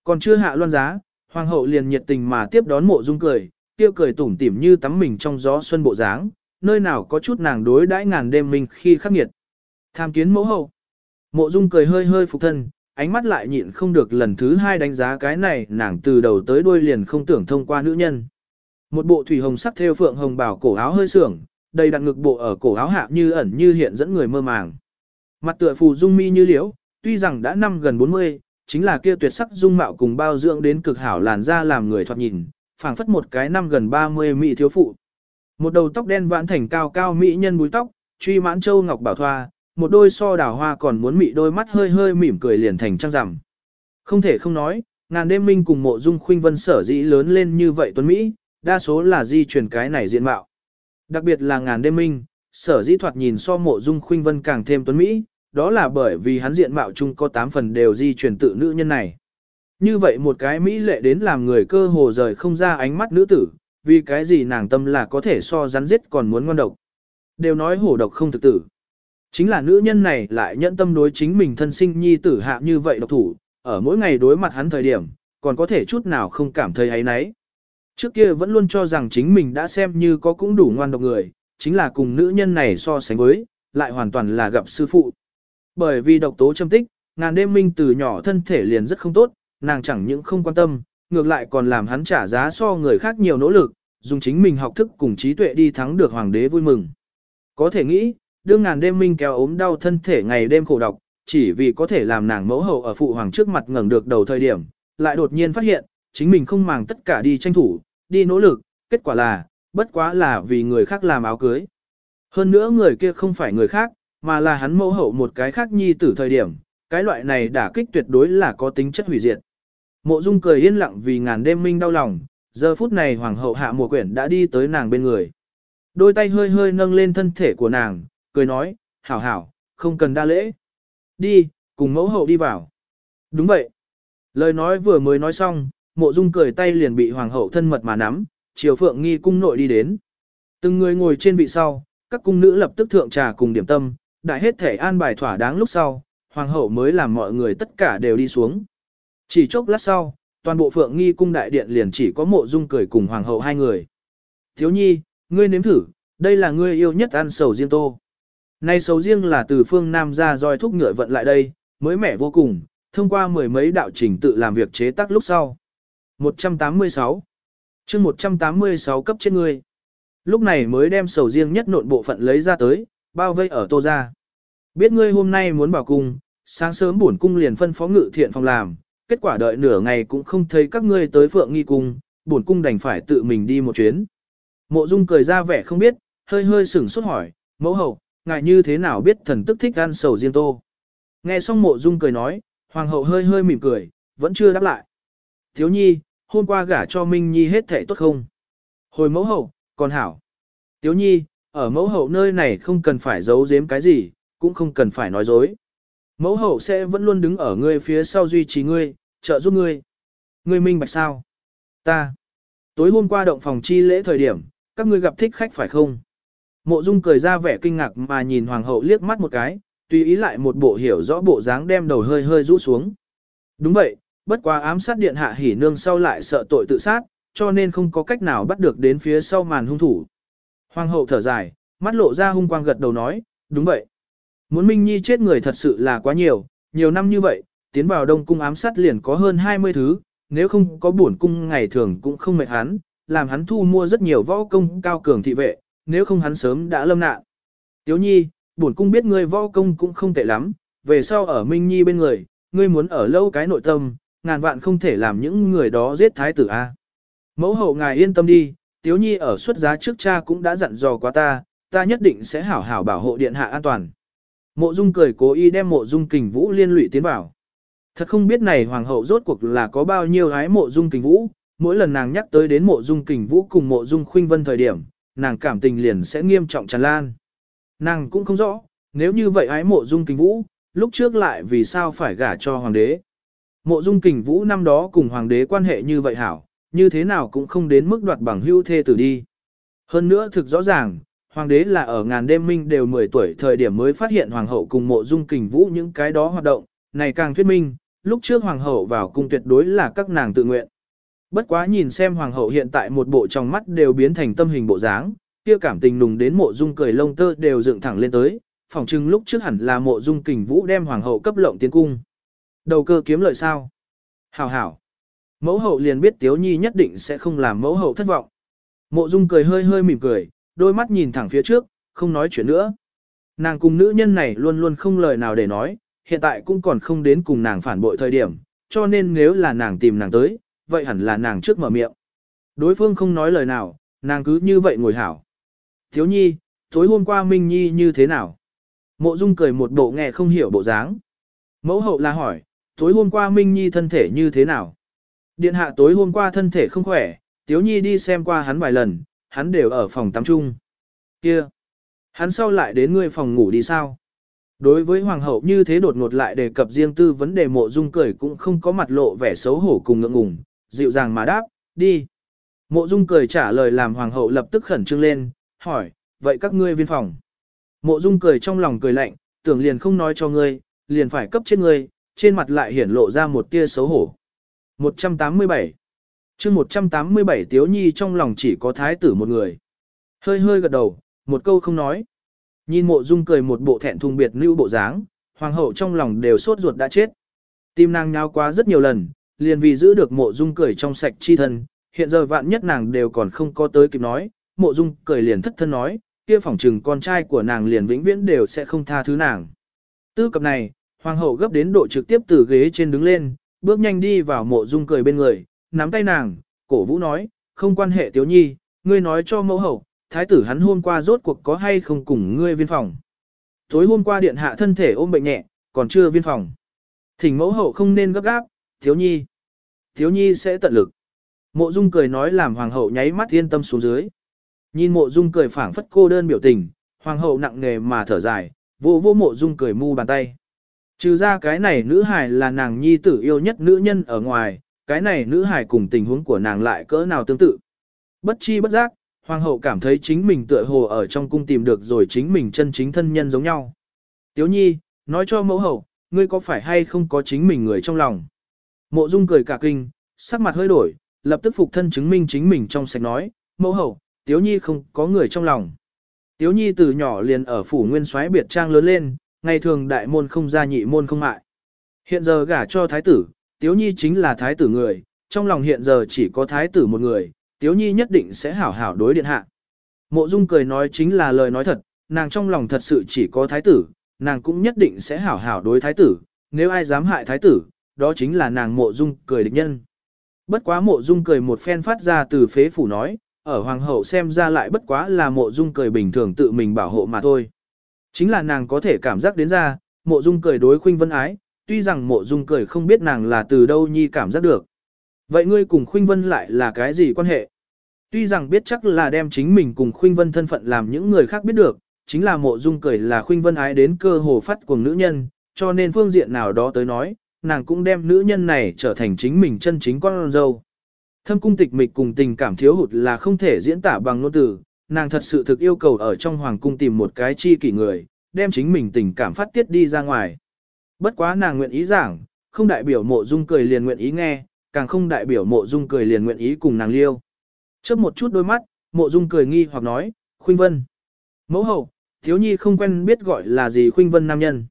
Còn chưa hạ loan giá, hoàng hậu liền nhiệt tình mà tiếp đón mộ dung cười, kia cười tủm tỉm như tắm mình trong gió xuân bộ dáng, nơi nào có chút nàng đối đãi ngàn đêm mình khi khắc nghiệt. Tham kiến mẫu hậu. Mộ Dung cười hơi hơi phục thân, ánh mắt lại nhịn không được lần thứ hai đánh giá cái này, nàng từ đầu tới đuôi liền không tưởng thông qua nữ nhân. Một bộ thủy hồng sắc theo phượng hồng bảo cổ áo hơi sưởng, đầy đặn ngực bộ ở cổ áo hạ như ẩn như hiện dẫn người mơ màng. Mặt tựa phù dung mi như liễu, tuy rằng đã năm gần 40, chính là kia tuyệt sắc dung mạo cùng bao dưỡng đến cực hảo làn da làm người thoạt nhìn, phảng phất một cái năm gần 30 mỹ thiếu phụ. Một đầu tóc đen vãn thành cao cao mỹ nhân búi tóc, truy mãn châu ngọc bảo thoa, một đôi so đào hoa còn muốn mị đôi mắt hơi hơi mỉm cười liền thành trăng rằm. Không thể không nói, ngàn đêm minh cùng mộ dung khuynh vân sở dĩ lớn lên như vậy tuấn Mỹ, đa số là di truyền cái này diện mạo. Đặc biệt là ngàn đêm minh, sở dĩ thoạt nhìn so mộ dung khuynh vân càng thêm tuấn Mỹ, đó là bởi vì hắn diện mạo chung có 8 phần đều di truyền tự nữ nhân này. Như vậy một cái Mỹ lệ đến làm người cơ hồ rời không ra ánh mắt nữ tử, vì cái gì nàng tâm là có thể so rắn giết còn muốn ngon độc. Đều nói hổ độc không thực tử. Chính là nữ nhân này lại nhẫn tâm đối chính mình thân sinh nhi tử hạ như vậy độc thủ, ở mỗi ngày đối mặt hắn thời điểm, còn có thể chút nào không cảm thấy ấy nấy. Trước kia vẫn luôn cho rằng chính mình đã xem như có cũng đủ ngoan độc người, chính là cùng nữ nhân này so sánh với, lại hoàn toàn là gặp sư phụ. Bởi vì độc tố châm tích, ngàn đêm minh từ nhỏ thân thể liền rất không tốt, nàng chẳng những không quan tâm, ngược lại còn làm hắn trả giá so người khác nhiều nỗ lực, dùng chính mình học thức cùng trí tuệ đi thắng được hoàng đế vui mừng. Có thể nghĩ, đương ngàn đêm minh kéo ốm đau thân thể ngày đêm khổ độc, chỉ vì có thể làm nàng mẫu hậu ở phụ hoàng trước mặt ngẩng được đầu thời điểm, lại đột nhiên phát hiện, chính mình không màng tất cả đi tranh thủ, đi nỗ lực, kết quả là, bất quá là vì người khác làm áo cưới. Hơn nữa người kia không phải người khác, mà là hắn mẫu hậu một cái khác nhi tử thời điểm, cái loại này đả kích tuyệt đối là có tính chất hủy diệt. Mộ Dung cười yên lặng vì ngàn đêm minh đau lòng, giờ phút này hoàng hậu hạ mùa quyển đã đi tới nàng bên người. Đôi tay hơi hơi nâng lên thân thể của nàng, cười nói, hảo hảo, không cần đa lễ. Đi, cùng mẫu hậu đi vào. Đúng vậy. Lời nói vừa mới nói xong, mộ dung cười tay liền bị hoàng hậu thân mật mà nắm, chiều phượng nghi cung nội đi đến. Từng người ngồi trên vị sau, các cung nữ lập tức thượng trà cùng điểm tâm, đại hết thể an bài thỏa đáng lúc sau, hoàng hậu mới làm mọi người tất cả đều đi xuống. Chỉ chốc lát sau, toàn bộ phượng nghi cung đại điện liền chỉ có mộ dung cười cùng hoàng hậu hai người. Thiếu nhi, ngươi nếm thử, đây là ngươi yêu nhất ăn sầu riêng tô. Nay sầu riêng là từ phương Nam ra roi thúc ngựa vận lại đây, mới mẻ vô cùng, thông qua mười mấy đạo trình tự làm việc chế tác lúc sau. 186 chương 186 cấp trên ngươi Lúc này mới đem sầu riêng nhất nộn bộ phận lấy ra tới, bao vây ở tô ra. Biết ngươi hôm nay muốn vào cung, sáng sớm bổn cung liền phân phó ngự thiện phòng làm, kết quả đợi nửa ngày cũng không thấy các ngươi tới phượng nghi cung, bổn cung đành phải tự mình đi một chuyến. Mộ Dung cười ra vẻ không biết, hơi hơi sửng sốt hỏi, mẫu hậu, ngài như thế nào biết thần tức thích ăn sầu riêng tô. Nghe xong mộ Dung cười nói, hoàng hậu hơi hơi mỉm cười, vẫn chưa đáp lại. Thiếu nhi, hôm qua gả cho Minh Nhi hết thể tốt không? Hồi mẫu hậu, còn hảo. Tiếu nhi, ở mẫu hậu nơi này không cần phải giấu giếm cái gì, cũng không cần phải nói dối. Mẫu hậu sẽ vẫn luôn đứng ở ngươi phía sau duy trì ngươi, trợ giúp ngươi. Ngươi minh bạch sao? Ta. Tối hôm qua động phòng chi lễ thời điểm, các ngươi gặp thích khách phải không? Mộ Dung cười ra vẻ kinh ngạc mà nhìn hoàng hậu liếc mắt một cái, tùy ý lại một bộ hiểu rõ bộ dáng đem đầu hơi hơi rũ xuống. Đúng vậy, bất quá ám sát điện hạ hỉ nương sau lại sợ tội tự sát, cho nên không có cách nào bắt được đến phía sau màn hung thủ. Hoàng hậu thở dài, mắt lộ ra hung quang gật đầu nói, đúng vậy. Muốn Minh Nhi chết người thật sự là quá nhiều, nhiều năm như vậy, tiến vào đông cung ám sát liền có hơn 20 thứ, nếu không có bổn cung ngày thường cũng không mệt hắn, làm hắn thu mua rất nhiều võ công cao cường thị vệ, nếu không hắn sớm đã lâm nạn. Tiếu Nhi, bổn cung biết ngươi võ công cũng không tệ lắm, về sau ở Minh Nhi bên người, ngươi muốn ở lâu cái nội tâm, ngàn vạn không thể làm những người đó giết thái tử A. Mẫu hậu ngài yên tâm đi, Tiếu Nhi ở xuất giá trước cha cũng đã dặn dò quá ta, ta nhất định sẽ hảo hảo bảo hộ điện hạ an toàn. Mộ Dung cười cố ý đem Mộ Dung Kình Vũ liên lụy tiến vào. Thật không biết này hoàng hậu rốt cuộc là có bao nhiêu gái Mộ Dung Kình Vũ, mỗi lần nàng nhắc tới đến Mộ Dung Kình Vũ cùng Mộ Dung Khuynh Vân thời điểm, nàng cảm tình liền sẽ nghiêm trọng tràn lan. Nàng cũng không rõ, nếu như vậy ái Mộ Dung Kình Vũ, lúc trước lại vì sao phải gả cho hoàng đế. Mộ Dung Kình Vũ năm đó cùng hoàng đế quan hệ như vậy hảo, như thế nào cũng không đến mức đoạt bằng hưu thê tử đi. Hơn nữa thực rõ ràng, hoàng đế là ở ngàn đêm minh đều 10 tuổi thời điểm mới phát hiện hoàng hậu cùng mộ dung kình vũ những cái đó hoạt động, này càng thuyết minh, lúc trước hoàng hậu vào cung tuyệt đối là các nàng tự nguyện. Bất quá nhìn xem hoàng hậu hiện tại một bộ trong mắt đều biến thành tâm hình bộ dáng, kia cảm tình nùng đến mộ dung cười lông tơ đều dựng thẳng lên tới, phỏng chừng lúc trước hẳn là mộ dung kình vũ đem hoàng hậu cấp lộng tiến cung. Đầu cơ kiếm lợi sao? Hảo hảo. Mẫu hậu liền biết Tiếu Nhi nhất định sẽ không làm mẫu hậu thất vọng. Mộ Dung cười hơi hơi mỉm cười, đôi mắt nhìn thẳng phía trước, không nói chuyện nữa. Nàng cùng nữ nhân này luôn luôn không lời nào để nói, hiện tại cũng còn không đến cùng nàng phản bội thời điểm, cho nên nếu là nàng tìm nàng tới, vậy hẳn là nàng trước mở miệng. Đối phương không nói lời nào, nàng cứ như vậy ngồi hảo. Thiếu nhi, tối hôm qua Minh Nhi như thế nào? Mộ Dung cười một bộ nghe không hiểu bộ dáng. Mẫu hậu là hỏi, tối hôm qua Minh Nhi thân thể như thế nào? Điện hạ tối hôm qua thân thể không khỏe, Tiếu Nhi đi xem qua hắn vài lần, hắn đều ở phòng tắm chung. Kia! Hắn sau lại đến ngươi phòng ngủ đi sao? Đối với hoàng hậu như thế đột ngột lại đề cập riêng tư vấn đề mộ dung cười cũng không có mặt lộ vẻ xấu hổ cùng ngượng ngùng, dịu dàng mà đáp, đi. Mộ dung cười trả lời làm hoàng hậu lập tức khẩn trương lên, hỏi, vậy các ngươi viên phòng. Mộ dung cười trong lòng cười lạnh, tưởng liền không nói cho ngươi, liền phải cấp trên ngươi, trên mặt lại hiển lộ ra một tia xấu hổ. 187 chương 187 Tiếu Nhi trong lòng chỉ có thái tử một người. Hơi hơi gật đầu, một câu không nói. Nhìn mộ dung cười một bộ thẹn thùng biệt lưu bộ dáng, hoàng hậu trong lòng đều sốt ruột đã chết. Tim nàng nháo quá rất nhiều lần, liền vì giữ được mộ dung cười trong sạch chi thân, hiện giờ vạn nhất nàng đều còn không có tới kịp nói, mộ dung cười liền thất thân nói, kia phỏng trừng con trai của nàng liền vĩnh viễn đều sẽ không tha thứ nàng. Tư cập này, hoàng hậu gấp đến độ trực tiếp từ ghế trên đứng lên, bước nhanh đi vào mộ dung cười bên người, nắm tay nàng, cổ vũ nói, không quan hệ tiếu nhi, ngươi nói cho mẫu hậu, thái tử hắn hôm qua rốt cuộc có hay không cùng ngươi viên phòng. Tối hôm qua điện hạ thân thể ôm bệnh nhẹ, còn chưa viên phòng. Thỉnh mẫu hậu không nên gấp gáp, thiếu nhi. Thiếu nhi sẽ tận lực. Mộ dung cười nói làm hoàng hậu nháy mắt yên tâm xuống dưới. Nhìn mộ dung cười phảng phất cô đơn biểu tình, hoàng hậu nặng nề mà thở dài, vô vô mộ dung cười mu bàn tay. Trừ ra cái này nữ hài là nàng nhi tử yêu nhất nữ nhân ở ngoài, cái này nữ hài cùng tình huống của nàng lại cỡ nào tương tự. Bất chi bất giác, hoàng hậu cảm thấy chính mình tựa hồ ở trong cung tìm được rồi chính mình chân chính thân nhân giống nhau. Tiếu nhi, nói cho mẫu hậu, ngươi có phải hay không có chính mình người trong lòng. Mộ dung cười cả kinh, sắc mặt hơi đổi, lập tức phục thân chứng minh chính mình trong sạch nói, mẫu hậu, tiếu nhi không có người trong lòng. Tiếu nhi từ nhỏ liền ở phủ nguyên soái biệt trang lớn lên, ngày thường đại môn không ra nhị môn không mại. Hiện giờ gả cho thái tử, Tiếu Nhi chính là thái tử người, trong lòng hiện giờ chỉ có thái tử một người, Tiếu Nhi nhất định sẽ hảo hảo đối điện hạ. Mộ Dung cười nói chính là lời nói thật, nàng trong lòng thật sự chỉ có thái tử, nàng cũng nhất định sẽ hảo hảo đối thái tử, nếu ai dám hại thái tử, đó chính là nàng Mộ Dung cười địch nhân. Bất quá Mộ Dung cười một phen phát ra từ phế phủ nói, ở hoàng hậu xem ra lại bất quá là Mộ Dung cười bình thường tự mình bảo hộ mà thôi. Chính là nàng có thể cảm giác đến ra, Mộ Dung cười đối Khuynh Vân ái, tuy rằng Mộ Dung cười không biết nàng là từ đâu nhi cảm giác được. Vậy ngươi cùng Khuynh Vân lại là cái gì quan hệ? Tuy rằng biết chắc là đem chính mình cùng Khuynh Vân thân phận làm những người khác biết được, chính là mộ dung cười là Khuynh Vân ái đến cơ hồ phát cuồng nữ nhân, cho nên phương diện nào đó tới nói, nàng cũng đem nữ nhân này trở thành chính mình chân chính con dâu. Thâm cung tịch mịch cùng tình cảm thiếu hụt là không thể diễn tả bằng ngôn từ, nàng thật sự thực yêu cầu ở trong hoàng cung tìm một cái chi kỷ người, đem chính mình tình cảm phát tiết đi ra ngoài. Bất quá nàng nguyện ý giảng, không đại biểu mộ dung cười liền nguyện ý nghe, càng không đại biểu mộ dung cười liền nguyện ý cùng nàng liêu. Chớp một chút đôi mắt, mộ dung cười nghi hoặc nói, khuynh vân. Mẫu hậu, thiếu nhi không quen biết gọi là gì khuynh vân nam nhân.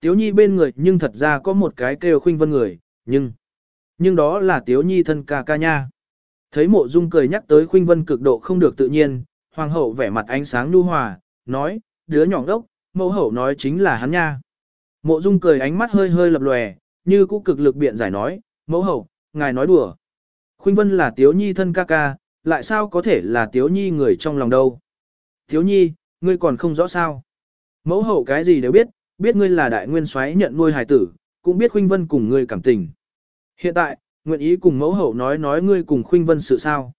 Tiếu nhi bên người nhưng thật ra có một cái kêu khuynh vân người, nhưng, nhưng đó là tiếu nhi thân ca ca nha. Thấy mộ dung cười nhắc tới khuynh vân cực độ không được tự nhiên, hoàng hậu vẻ mặt ánh sáng nhu hòa, nói, đứa nhỏ đốc, mẫu hậu nói chính là hắn nha. Mộ dung cười ánh mắt hơi hơi lập lòe, như cũ cực lực biện giải nói, mẫu hậu, ngài nói đùa. Khuynh Vân là Tiếu Nhi thân ca ca, lại sao có thể là Tiếu Nhi người trong lòng đâu. Tiếu Nhi, ngươi còn không rõ sao. Mẫu hậu cái gì đều biết, biết ngươi là đại nguyên soái nhận nuôi hài tử, cũng biết Khuynh Vân cùng ngươi cảm tình. Hiện tại, nguyện ý cùng mẫu hậu nói nói ngươi cùng Khuynh Vân sự sao.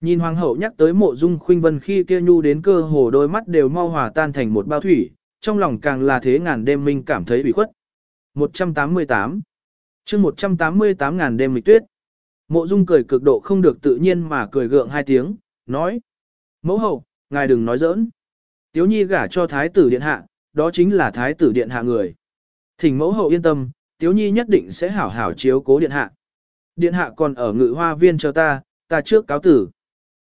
Nhìn hoàng hậu nhắc tới mộ dung Khuynh Vân khi kia nhu đến cơ hồ đôi mắt đều mau hòa tan thành một bao thủy, trong lòng càng là thế ngàn đêm minh cảm thấy bị khuất. 188 chương 188 ngàn đêm mịch tuyết. Mộ Dung cười cực độ không được tự nhiên mà cười gượng hai tiếng, nói. Mẫu hậu, ngài đừng nói giỡn. Tiếu nhi gả cho thái tử điện hạ, đó chính là thái tử điện hạ người. Thỉnh mẫu hậu yên tâm, Tiếu nhi nhất định sẽ hảo hảo chiếu cố điện hạ. Điện hạ còn ở ngự hoa viên cho ta, ta trước cáo tử.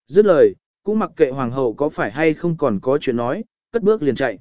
Dứt lời, cũng mặc kệ hoàng hậu có phải hay không còn có chuyện nói, cất bước liền chạy.